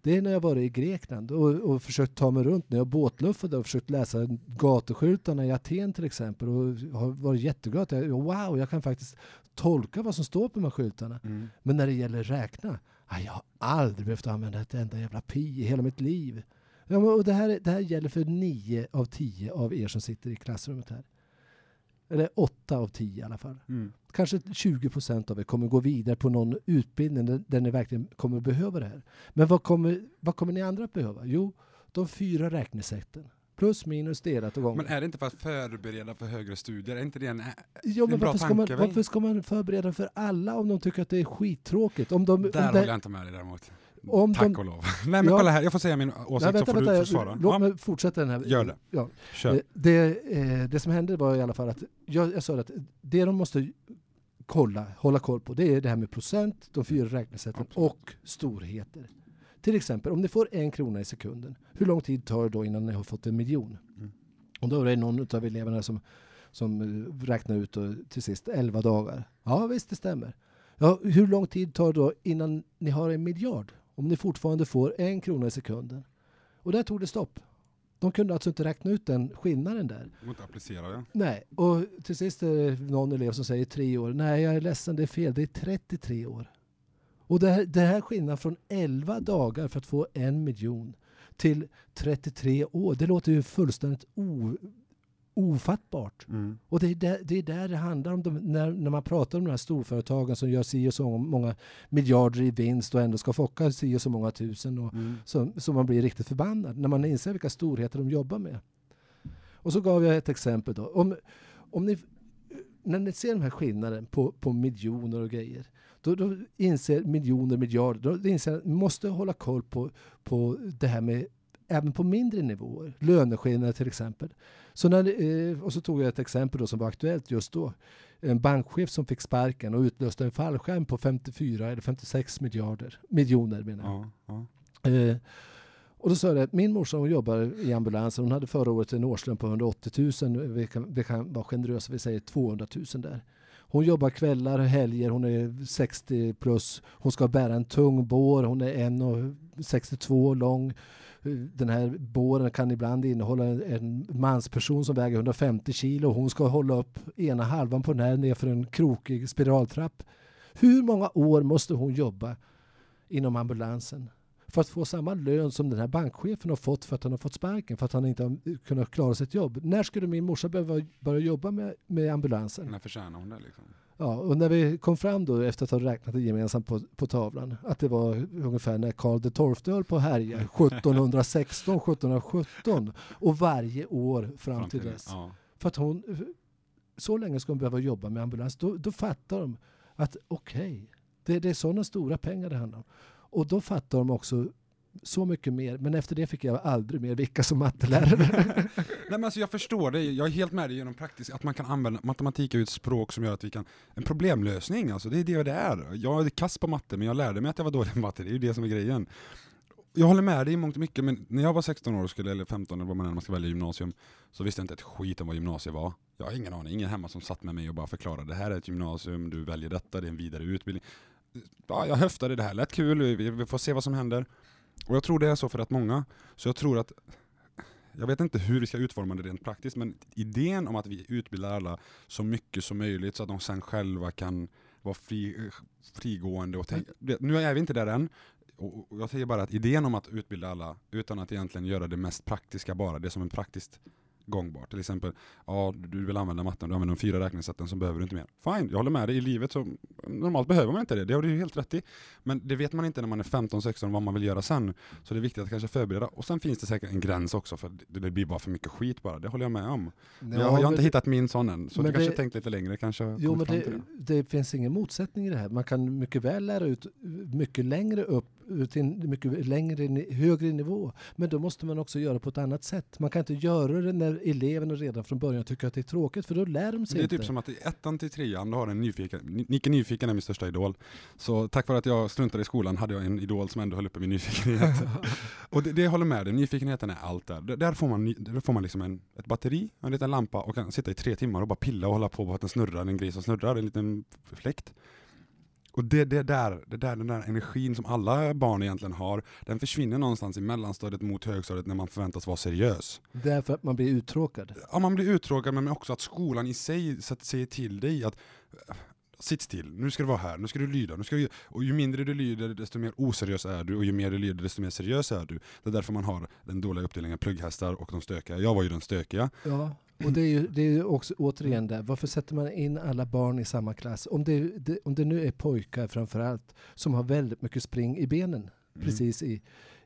Det är när jag varit i Grekland och, och försökt ta mig runt. När jag båtluffade och försökt läsa gatuskyltarna i Aten till exempel. Och har varit jätteglad. Jag, wow, jag kan faktiskt tolka vad som står på de här skyltarna. Mm. Men när det gäller räkna, jag har aldrig behövt använda ett enda jävla pi i hela mitt liv. Ja, och det, här, det här gäller för nio av tio av er som sitter i klassrummet här. Eller åtta av tio i alla fall Mm. kanske 20 procent av er kommer gå vidare på någon utbildning där, där ni verkligen kommer behöva det här. Men vad kommer, vad kommer ni andra att behöva? Jo, de fyra räknesätten. Plus minus delat och gånger. Men är det inte för att förbereda för högre studier? Är inte det en... jo, men en bra varför, ska man, tanke, varför ska man förbereda för alla om de tycker att det är skittråkigt? Om de, Där om det, håller jag inte med dig däremot. Om Tack de- och lov. Nej men Ja. kolla här, jag får säga min åsikt Nej, så vänta, får du vänta, försvara. låt Ja, mig fortsätta den här. Gör det. Ja. kör. Eh, Det, eh, det som hände var i alla fall att jag, jag sa att det de måste kolla, hålla koll på det är det här med procent, de fyra räknesätten Absolut. och storheter. Till exempel om ni får en krona i sekunden, hur lång tid tar det då innan ni har fått en miljon? Mm. Och då är det någon av eleverna som, som eh, räknar ut då, till sist 11 dagar. Ja visst, det stämmer. Ja, hur lång tid tar det då innan ni har en miljard? Om ni fortfarande får en krona i sekunden. Och där tog det stopp. De kunde alltså inte räkna ut den skillnaden där. Du måste applicera ja. Nej, och till sist är det någon elev som säger tre år. Nej, jag är ledsen, det är fel. Det är 33 år. Och det här, det här skillnaden från 11 dagar för att få en miljon till 33 år, det låter ju fullständigt o, ofattbart. Mm. Och det är där det, är där det handlar om, de, när, när man pratar om de här storföretagen som gör si och så många miljarder i vinst och ändå ska focka si och så många tusen. Och, Mm. så, så man blir riktigt förbannad när man inser vilka storheter de jobbar med. Och så gav jag ett exempel då. Om, om ni, när ni ser den här skillnaden på, på miljoner och grejer, då, då inser miljoner, miljarder, då inser att ni måste hålla koll på, på det här med även på mindre nivåer. Löneskillnader till exempel. Så när, eh, och så tog jag ett exempel då som var aktuellt just då. En bankchef som fick sparken och utlöste en fallskärm på 54 eller 56 miljarder, miljoner menar jag. Ja, ja. Eh, och då sa jag att min morsa hon jobbar i ambulansen. Hon hade förra året en årslön på 180 000. Vi kan, vi kan vara generösa, vi säger 200 000 där. Hon jobbar kvällar och helger, hon är 60 plus. Hon ska bära en tung bår, hon är 1,62 lång. Den här båren kan ibland innehålla en, en mansperson som väger 150 kilo. Hon ska hålla upp ena halvan på den här nerför en krokig spiraltrapp. Hur många år måste hon jobba inom ambulansen för att få samma lön som den här bankchefen har fått för att han har fått sparken för att han inte har kunnat klara sitt jobb. När skulle min morsa behöva börja jobba med, med ambulansen? När förtjänar hon det liksom? Ja, och när vi kom fram då efter att ha räknat det gemensamt på, på tavlan att det var ungefär när Karl XII höll på att härja 1716, 1717 och varje år fram, till dess. Ja. För att hon, så länge ska hon behöva jobba med ambulans. Då, då fattar de att okej, det, det är sådana stora pengar det handlar om. Och då fattar de också så mycket mer. Men efter det fick jag aldrig mer vicka som mattelärare. Nej men alltså jag förstår det, jag är helt med dig genom praktiskt, att man kan använda matematik är ju ett språk som gör att vi kan, en problemlösning alltså, det är det det är. Jag är kass på matte men jag lärde mig att jag var dålig på matte, det är ju det som är grejen. Jag håller med dig i mångt och mycket, men när jag var 16 år, skulle, eller 15 eller vad man än man ska välja gymnasium, så visste jag inte ett skit om vad gymnasiet var. Jag har ingen aning, ingen hemma som satt med mig och bara förklarade, det här är ett gymnasium, du väljer detta, det är en vidare utbildning. Ja, jag höftade, det här lät kul, vi vi får se vad som händer. Och jag tror det är så för att många. Så jag tror att, jag vet inte hur vi ska utforma det rent praktiskt, men idén om att vi utbildar alla så mycket som möjligt så att de sen själva kan vara fri, frigående och tänka. det- Nu är vi inte där än. Och jag säger bara att idén om att utbilda alla utan att egentligen göra det mest praktiska bara, det som är praktiskt gångbart. Till exempel, ja du vill använda matten, du använder de fyra räknesätten så behöver du inte mer. Fine, jag håller med dig, i livet så normalt behöver man inte det, det har du ju helt rätt i. Men det vet man inte när man är 15-16 vad man vill göra sen. Så det är viktigt att kanske förbereda. Och sen finns det säkert en gräns också, för det, det blir bara för mycket skit bara. Det håller jag med om. jag, jag har inte hittat min sån än, så du kanske det- tänkt lite längre, kanske Jo, men det, det. det finns ingen motsättning i det här. Man kan mycket väl lära ut mycket längre upp till en mycket längre, högre nivå. Men då måste man också göra på ett annat sätt. Man kan inte göra det när eleverna redan från början tycker att det är tråkigt, för då lär de sig Det är inte. typ som att i ettan till trean, då har en nyfiken, Ni- Nicke Nyfiken är min största idol. Så tack vare att jag struntade i skolan hade jag en idol som ändå höll uppe min nyfikenhet. och det, det håller med dig, nyfikenheten är allt där. Där får man, där får man liksom en, ett batteri, en liten lampa och kan sitta i tre timmar och bara pilla och hålla på på att den snurrar, en grej som snurrar, en liten fläkt. Och det, det, där, det där, den där energin som alla barn egentligen har, den försvinner någonstans i mellanstadiet mot högstadiet när man förväntas vara seriös. Därför att man blir uttråkad. Ja, man blir uttråkad men också att skolan i sig säger till dig att äh, Sitt still, nu ska du vara här, nu ska du lyda. Nu ska du, och ju mindre du lyder desto mer oseriös är du och ju mer du lyder desto mer seriös är du. Det är därför man har den dåliga uppdelningen plugghästar och de stökiga. Jag var ju den stökiga. Ja, och det är ju, det är ju också återigen där, varför sätter man in alla barn i samma klass? Om det, det, om det nu är pojkar framför allt som har väldigt mycket spring i benen Mm. precis i,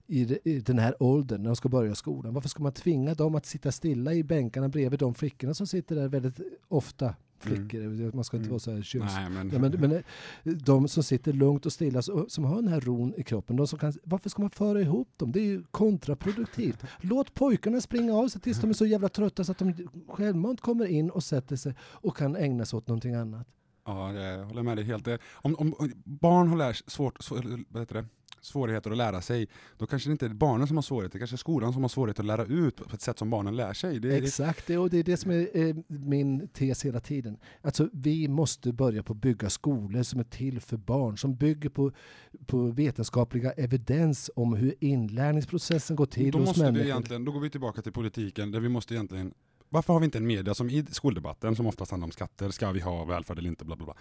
i, i den här åldern när de ska börja skolan. Varför ska man tvinga dem att sitta stilla i bänkarna bredvid de flickorna som sitter där väldigt ofta? Flickor, man ska inte Mm. vara så här köns... Nej, men, Ja, men, men eh, de som sitter lugnt och stilla, som har den här ron i kroppen, de som kan, varför ska man föra ihop dem? Det är ju kontraproduktivt. Låt pojkarna springa av sig tills de är så jävla trötta så att de självmant kommer in och sätter sig och kan ägna sig åt någonting annat. Ja, jag håller med dig helt. Det- Om, om, barn har lärt, svårt, svår, vad heter det? Svårigheter att lära sig, då kanske det inte är barnen som har svårigheter, det kanske är skolan som har svårigheter att lära ut på ett sätt som barnen lär sig. Det, Exakt, det, och det är det som är eh, min tes hela tiden. Alltså, vi måste börja på att bygga skolor som är till för barn, som bygger på, på vetenskapliga evidens om hur inlärningsprocessen går till då hos måste vi människor. egentligen, då går vi tillbaka till politiken, där vi måste egentligen varför har vi inte en media som i skoldebatten, som oftast handlar om skatter, ska vi ha välfärd eller inte, bla bla bla.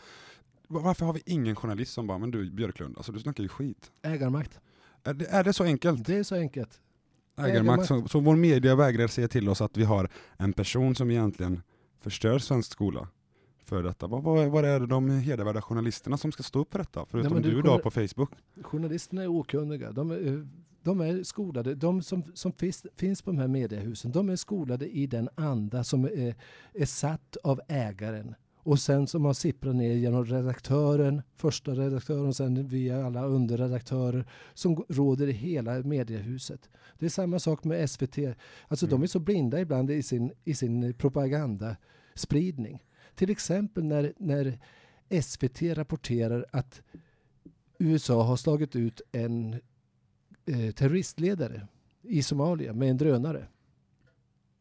Va- Varför har vi ingen journalist som bara, men du Björklund, alltså du snackar ju skit. Ägarmakt. Är det, är det så enkelt? Det är så enkelt. Ägarmakt. Så, så vår media vägrar säga till oss att vi har en person som egentligen förstör svensk skola för detta. Vad, vad, vad är det de hedervärda journalisterna som ska stå upp för detta? Förutom men du, du journal- på Facebook. Journalisterna är okunniga. De är, de är skolade. De som, som finns, finns på de här mediehusen, de är skolade i den anda som är, är satt av ägaren. Och sen som har sipprat ner genom redaktören, första redaktören, sen via alla underredaktörer som råder i hela mediehuset. Det är samma sak med SVT. Alltså Mm. de är så blinda ibland i sin, i sin propagandaspridning. Till exempel när, när SVT rapporterar att USA har slagit ut en eh, terroristledare i Somalia med en drönare.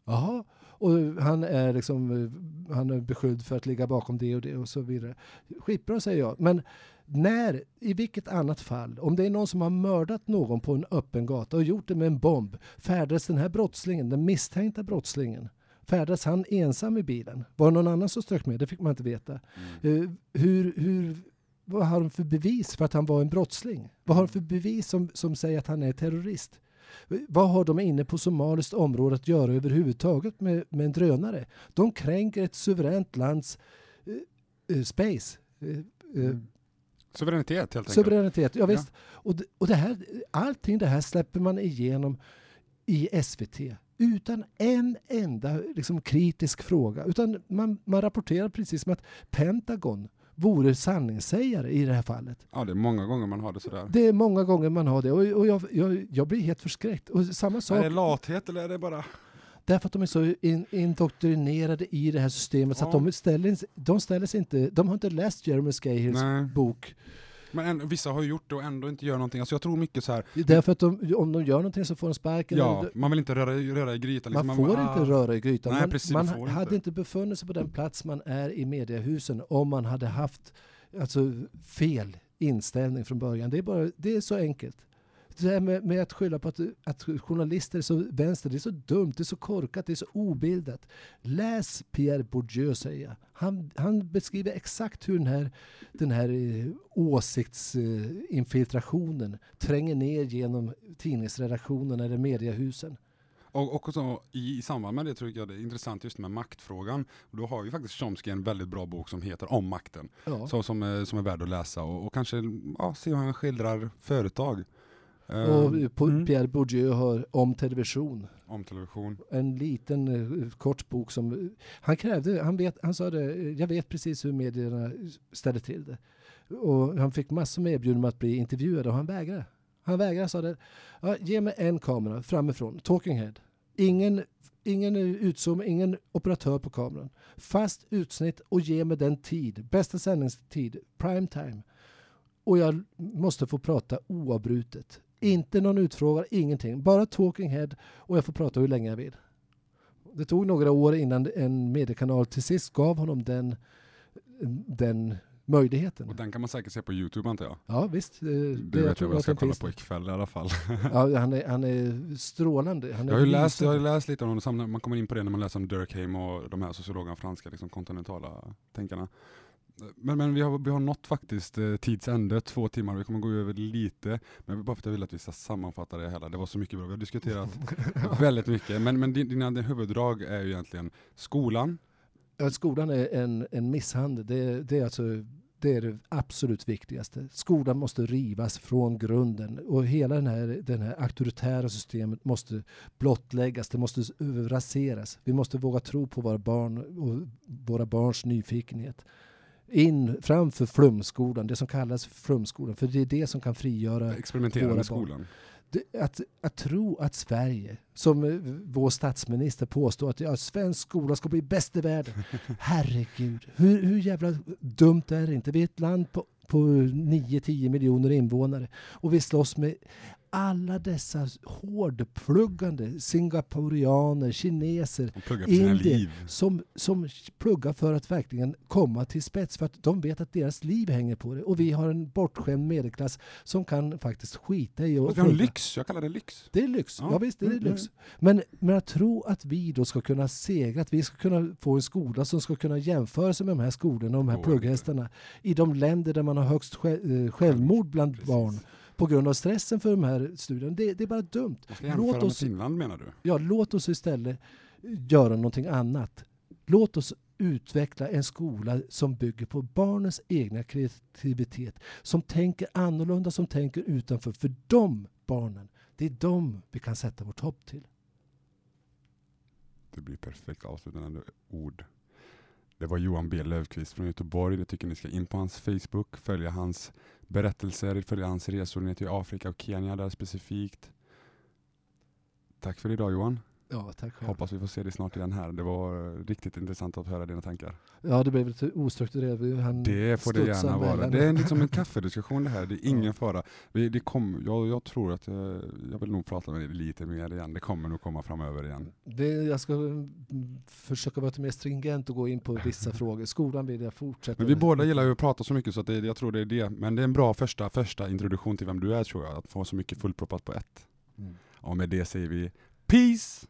Jaha, och han är liksom han är beskylld för att ligga bakom det och det och så vidare. Skitbra säger jag. Men när, i vilket annat fall, om det är någon som har mördat någon på en öppen gata och gjort det med en bomb, färdas den här brottslingen, den misstänkta brottslingen, färdas han ensam i bilen? Var det någon annan som strök med? Det fick man inte veta. Eh, hur, hur, vad har de för bevis för att han var en brottsling? Vad har de för bevis som, som säger att han är terrorist? Vad har de inne på somaliskt område att göra överhuvudtaget med, med en drönare? De kränker ett suveränt lands eh, eh, space. Eh, eh, Mm. Suveränitet helt enkelt. Suveränitet, ja, visst. Och, det, och det här, allting det här släpper man igenom i SVT utan en enda liksom, kritisk fråga. Utan man, man rapporterar precis som att Pentagon vore sanningssägare i det här fallet. Ja, det är många gånger man har det sådär. Det är många gånger man har det och, och jag, jag, jag blir helt förskräckt. Och samma sak, Är det lathet eller är det bara... därför att de är så in, indoktrinerade i det här systemet så att Ja. de ställer, de ställer sig inte, de har inte läst Jeremy Scahills bok. Men en, vissa har ju gjort det och ändå inte gör någonting. Alltså jag tror mycket så här. Därför att de, om de gör någonting så får de sparken. ja, Eller- man vill inte röra, röra i grytan. liksom. Man får bara, inte röra i grytan. Nej, man precis, man man får hade inte. inte befunnit sig på den plats man är i mediehusen om man hade haft alltså, fel inställning från början. Det är, bara, det är så enkelt. Det här med, med att skylla på att, att journalister är så vänster, det är så dumt, det är så korkat, det är så obildat. Läs Pierre Bourdieu säger jag. Han, han beskriver exakt hur den här, den här eh, åsiktsinfiltrationen tränger ner genom tidningsredaktionen eller mediehusen. Och och också i, i samband med det tycker jag det är intressant just med maktfrågan. Då har ju faktiskt Chomsky en väldigt bra bok som heter Om makten. Ja. Så, som, är, som är värd att läsa och, och kanske ja, se hur han skildrar företag. Eh, Och på mm, Pierre Bourdieu har om television. om television. En liten eh, kort bok som han krävde. Han, vet, han sa det, jag vet precis hur medierna ställer till det. Och han fick massor med erbjudanden om att bli intervjuad och han vägrade. Han vägrade sa det. Ja, ge mig en kamera framifrån, talking head. Ingen, ingen utzoom, ingen operatör på kameran. Fast utsnitt och ge mig den tid, bästa sändningstid, prime time. Och jag måste få prata oavbrutet. Inte någon utfrågare, ingenting. Bara talking head och jag får prata hur länge jag vill. Det tog några år innan en mediekanal till sist gav honom den, den möjligheten. Och den kan man säkert se på Youtube antar jag. Ja visst, eh, det, Det vet jag vad jag ska kolla på ikväll i alla fall. Ja, han, är, han är strålande. Han är Jag har läst, jag har läst lite om honom, man kommer in på det när man läser om Durkheim och de här sociologerna, franska liksom, kontinentala tänkarna. Men, men vi, har, vi har nått faktiskt eh, tids ände, två timmar, vi kommer gå över lite. Men bara för att jag vill att vi ska sammanfatta det hela, det var så mycket bra, vi har diskuterat väldigt mycket. Men, men din- dina, dina huvuddrag är ju egentligen skolan, Ja, skolan är en, en misshandel. Det, det, är alltså, det är det absolut viktigaste. Skolan måste rivas från grunden och hela den här, den här auktoritära systemet måste blottläggas. Det måste raseras. Vi måste våga tro på våra barn och våra barns nyfikenhet. In framför flumskolan, det som kallas flumskolan, för det är det som kan frigöra experimentera Våra barn. skolan. det, att, att tro att Sverige, som eh, vår statsminister påstår att ja, svensk skola ska bli bäst i världen. Herregud, hur, hur jävla dumt är det inte? Vi är ett land på, på 9-10 miljoner invånare och vi slåss med alla dessa hårdpluggande singaporianer, kineser Indier. som, som pluggar för att verkligen komma till spets för att de vet att deras liv hänger på det. Och vi har en bortskämd medelklass som kan faktiskt skita i Och att vi har lyx, jag kallar det lyx. Det är lyx. Ja, Ja. visst, det är Mm, lyx. Men, men att tro att vi då ska kunna segra, att vi ska kunna få en skola som ska kunna jämföra sig med de här skolorna och de här plugghästarna i de länder där man har högst eh, självmord bland Precis. barn på grund av stressen för de här studierna. Det, det är bara dumt. Låt med oss- Finland menar du? Ja, låt oss istället göra någonting annat. Låt oss utveckla en skola som bygger på barnens egna kreativitet, som tänker annorlunda, som tänker utanför. För de barnen, det är de vi kan sätta vårt hopp till. Det blir perfekt avslutande ord. Det var Johan B Löfqvist från Göteborg. Jag tycker ni ska in på hans Facebook, följa hans berättelser, följa hans resor ner till Afrika och Kenya där specifikt. Tack för idag Johan. Ja, tack själv. Hoppas vi får se dig snart igen här. Det var eh, riktigt intressant att höra dina tankar. Ja, det blev lite ostrukturerat. Det får det gärna vara. mellan- Det är liksom en kaffediskussion det här. Det är ingen fara. Vi, det kom, jag, jag tror att jag, jag vill nog prata med dig lite mer igen. Det kommer nog komma framöver igen. Det, jag ska mm, försöka vara lite mer stringent och gå in på vissa frågor. Skolan vill jag fortsätta Men vi båda gillar ju att prata så mycket så det, jag tror det är det. Men det är en bra första, första introduktion till vem du är tror jag. Att få så mycket fullproppat på ett. Mm. Och med det säger vi Peace!